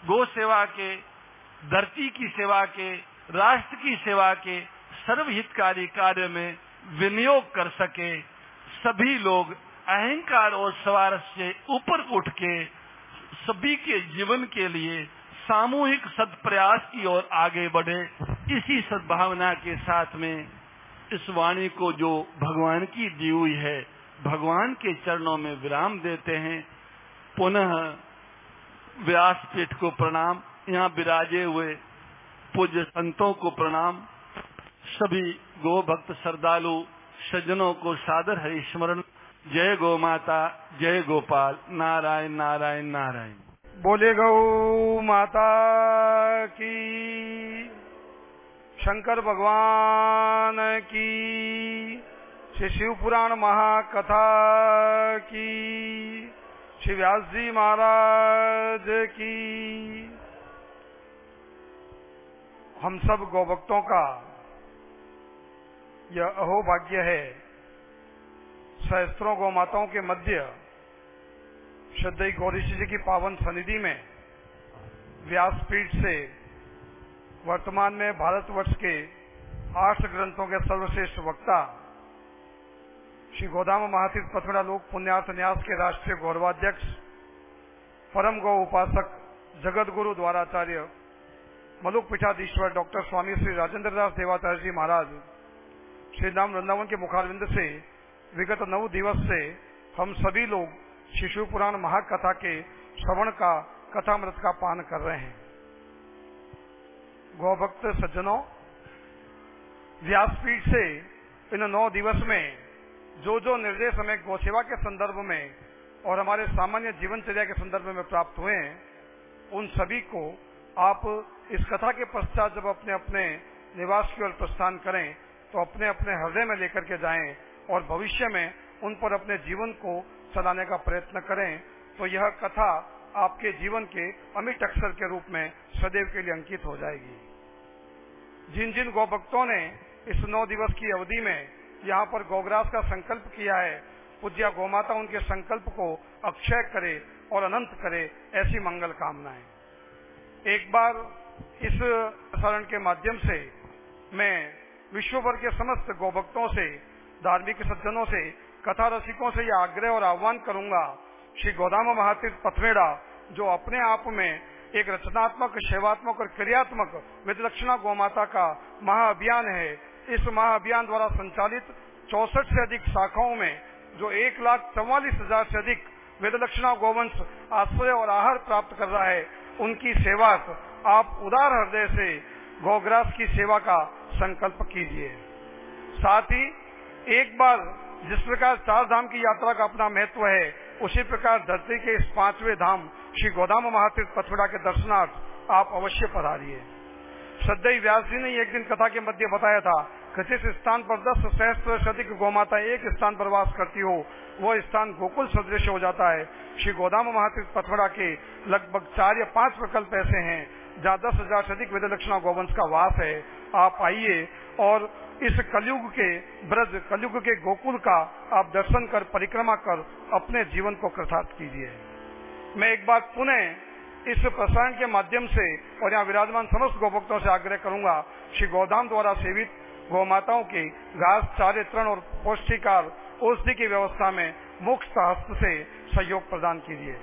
गो सेवा के, धरती की सेवा के, राष्ट्र की सेवा के सर्वहितकारी कार्य में विनियोग कर सके, सभी लोग अहंकार और स्वार्थ से ऊपर उठ के सभी के जीवन के लिए सामूहिक सत्प्रयास की ओर आगे बढ़े। इसी सद्भावना के साथ में इस वाणी को जो भगवान की दी हुई है भगवान के चरणों में विराम देते हैं। पुनः व्यासपीठ को प्रणाम। यहाँ विराजे हुए पूज्य संतों को प्रणाम। सभी गो भक्त श्रद्धालु सज्जनों को सादर हरि स्मरण। जय गो माता, जय गोपाल। नारायण नारायण नारायण। बोले गौ माता की, शंकर भगवान की। श्री शिव पुराण महाकथा की, श्री व्यास जी महाराज की। हम सब गौभक्तों का यह अहोभाग्य है, सहस्त्रों गौ माताओं के मध्य श्रद्धेय गौरीशी जी की पावन सनिधि में व्यासपीठ से वर्तमान में भारतवर्ष के आठ ग्रंथों के सर्वश्रेष्ठ वक्ता श्री गोदाम महातीर्थ पथड़ा लोक पुण्यार्थ न्यास के राष्ट्रीय गौरवाध्यक्ष, परम गौ उपासक जगत गुरु द्वाराचार्य, मलुक पीठाधीश्वर डॉक्टर स्वामी श्री राजेंद्र दास देवाचार्य जी महाराज, श्री राम वृंदावन के मुखारविंद से विगत नौ दिवस से हम सभी लोग शिशु पुराण महाकथा के श्रवण का, कथामृत का पान कर रहे हैं। गौभक्त सज्जनों, व्यासपीठ से इन नौ दिवस में जो जो निर्देश हमें गौसेवा के संदर्भ में और हमारे सामान्य जीवनचर्या के संदर्भ में प्राप्त हुए हैं, उन सभी को आप इस कथा के पश्चात जब अपने अपने निवास की ओर प्रस्थान करें तो अपने अपने हृदय में लेकर के जाएँ और भविष्य में उन पर अपने जीवन को चलाने का प्रयत्न करें तो यह कथा आपके जीवन के अमिट अक्षर के रूप में सदैव के लिए अंकित हो जाएगी। जिन जिन गौभक्तों ने इस नौ दिवस की अवधि में यहाँ पर गोग्रास का संकल्प किया है। पूज्या गोमाता उनके संकल्प को अक्षय करे और अनंत करे, ऐसी मंगल कामनाएँ। एक बार इस प्रसारण के माध्यम से मैं विश्व भर के समस्त गौभक्तों से, धार्मिक सज्जनों से कथा रसिकों से यह आग्रह और आह्वान करूँगा, श्री गोदामा महातीर्थ पथरेड़ा, जो अपने आप में एक रचनात्मक, सेवात्मक और क्रियात्मक विदलक्षणा गोमाता का महाअभियान है इस महाअभियान द्वारा संचालित चौसठ से अधिक शाखाओं में, जो एक लाख चौवालीस हज़ार से अधिक वेदलक्षणा गोवंश आश्रय और आहार प्राप्त कर रहा है, उनकी सेवा आप उदार हृदय से गौग्रास की सेवा का संकल्प कीजिए। साथ ही, एक बार जिस प्रकार चार धाम की यात्रा का अपना महत्व है, उसी प्रकार धरती के इस पाँचवें धाम श्री गोदाम महातीर्थ पथड़ा के दर्शनार्थ आप अवश्य पधारिए। श्रद्धेय व्यास जी ने एक दिन कथा के मध्य बताया था किस स्थान पर दस सहस्त्र से अधिक गौमाता एक स्थान पर वास करती हो वह स्थान गोकुल सदृश हो जाता है। श्री गोदाम महातीर्थ पथड़ा के लगभग चार या पाँच प्रकल्प ऐसे हैं, जहाँ दस हज़ार से अधिक वेदलक्षणा गोवंश का वास है। आप आइए और इस कलयुग के ब्रज, कलयुग के गोकुल का आप दर्शन कर, परिक्रमा कर, अपने जीवन को कृतार्थ कीजिए। मैं एक बार पुनः इस प्रसारण के माध्यम से और यहाँ विराजमान समस्त गोभक्तों से आग्रह करूँगा, श्री गोदाम द्वारा सेवित गौ माताओं की घास चारे तृण और पौष्टिकार औषधि की व्यवस्था में मुक्त हस्त से सहयोग प्रदान कीजिए।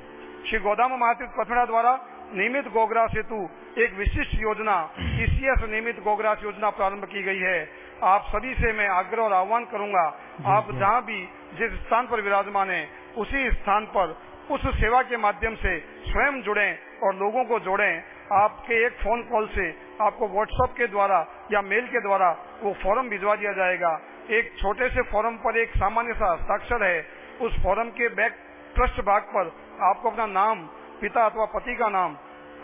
श्री गोदाम महातीर्थ पथड़ा द्वारा नियमित गोग्रास हेतु एक विशिष्ट योजना ईसीएस नियमित गोग्रास योजना प्रारंभ की गई है। आप सभी से मैं आग्रह और आह्वान करूँगा आप जहाँ भी जिस स्थान पर विराजमान है उसी स्थान पर उस सेवा के माध्यम से स्वयं जुड़ें और लोगों को जोड़ें। आपके एक फ़ोन कॉल से, आपको व्हाट्सएप के द्वारा या मेल के द्वारा वो फॉर्म भिजवा दिया जाएगा। एक छोटे से फॉर्म पर एक सामान्य सा हस्ताक्षर है। उस फॉर्म के बैक ट्रस्ट भाग पर आपको अपना नाम, पिता अथवा पति का नाम,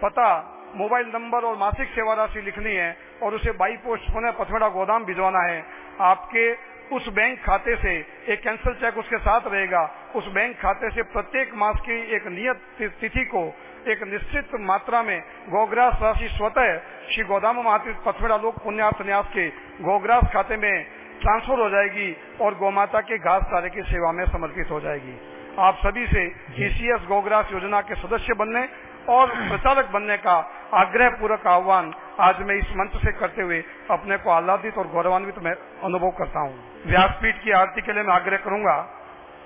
पता मोबाइल नंबर और मासिक सेवा राशि लिखनी है और उसे बाई पोस्ट पुनः पथमेड़ा गोदाम भिजवाना है। आपके उस बैंक खाते से एक कैंसिल चेक उसके साथ रहेगा। उस बैंक खाते से प्रत्येक मास की एक नियत तिथि को एक निश्चित मात्रा में गोग्रास राशि स्वतः श्री गोदाम महातीर्थ पथमेड़ा लोक पुण्यार्थ न्यास के गोग्रास खाते में ट्रांसफ़र हो जाएगी और गौमाता के घास चारे की सेवा में समर्पित हो जाएगी। आप सभी से ईसीएस गौग्रास योजना के सदस्य बनने और प्रचारक बनने का आग्रह पूर्वक आह्वान आज मैं इस मंच से करते हुए अपने को आह्लादित और गौरवान्वित मैं अनुभव करता हूँ। व्यासपीठ की आरती के लिए मैं आग्रह करूँगा।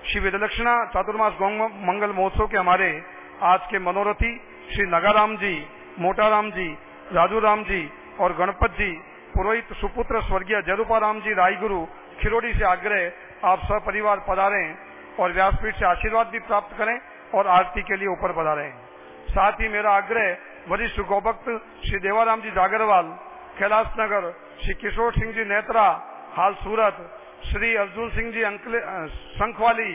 श्री विदलक्षणा चातुर्मास गौ मंगल महोत्सव के हमारे आज के मनोरथी श्री नगाराम जी, मोटाराम जी राजू राम जी और गणपत जी, पुरोहित सुपुत्र स्वर्गीय जरूपा राम जी रायगुरु खिरोड़ी से आग्रह आप सब परिवार पधारे और व्यासपीठ से आशीर्वाद भी प्राप्त करें और आरती के लिए ऊपर पधारे। साथ ही मेरा आग्रह वरिष्ठ गौभक्त श्री देवाराम जी जागरवाल, कैलाश नगर, श्री किशोर सिंह जी नेत्रा, हाल सूरत, श्री अर्जुन सिंह जी अंकले संखवाली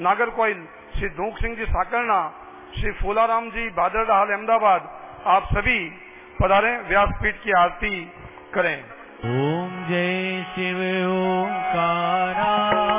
नागरकोइल श्री धूख सिंह जी साकरणा श्री फूलाराम जी भादर हाल अहमदाबाद, आप सभी पधारे, व्यासपीठ की आरती करें। ओम जय शिव, ओंकारा। मन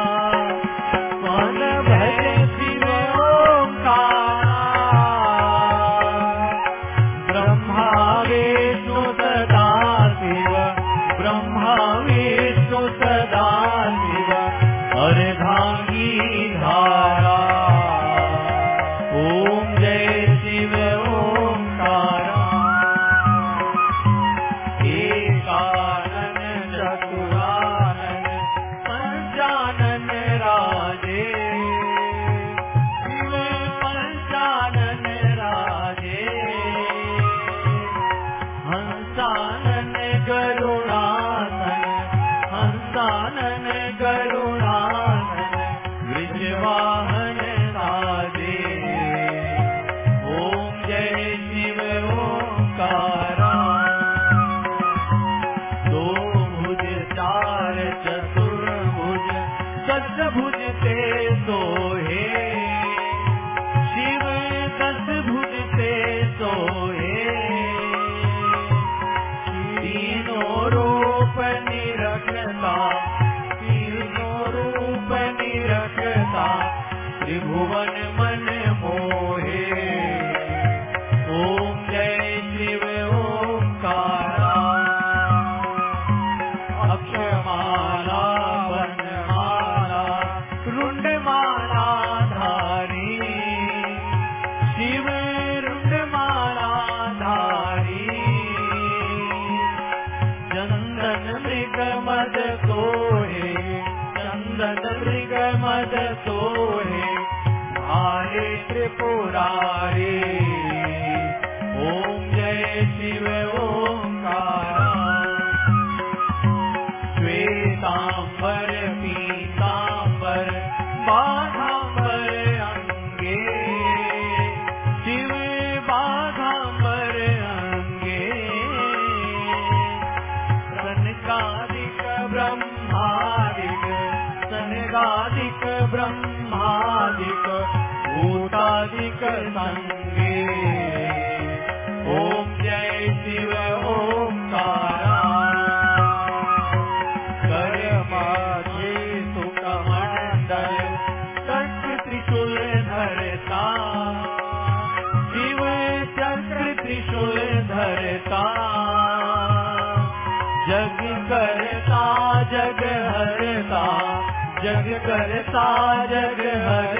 जग कर साजग हर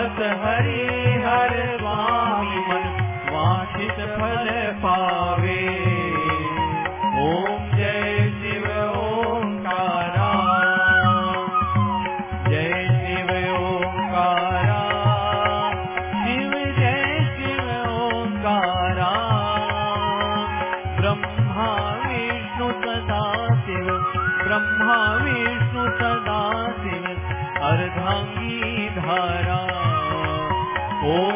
कहत हरि हर स्वामी मन वांछित फल पावे। ओम जय शिव ओंकारा। जय शिव ओंकारा। शिव जय शिव ओंकारा। ब्रह्मा विष्णु सदा शिव, ब्रह्मा विष्णु सदा शिव। अर्धांगी धारा Om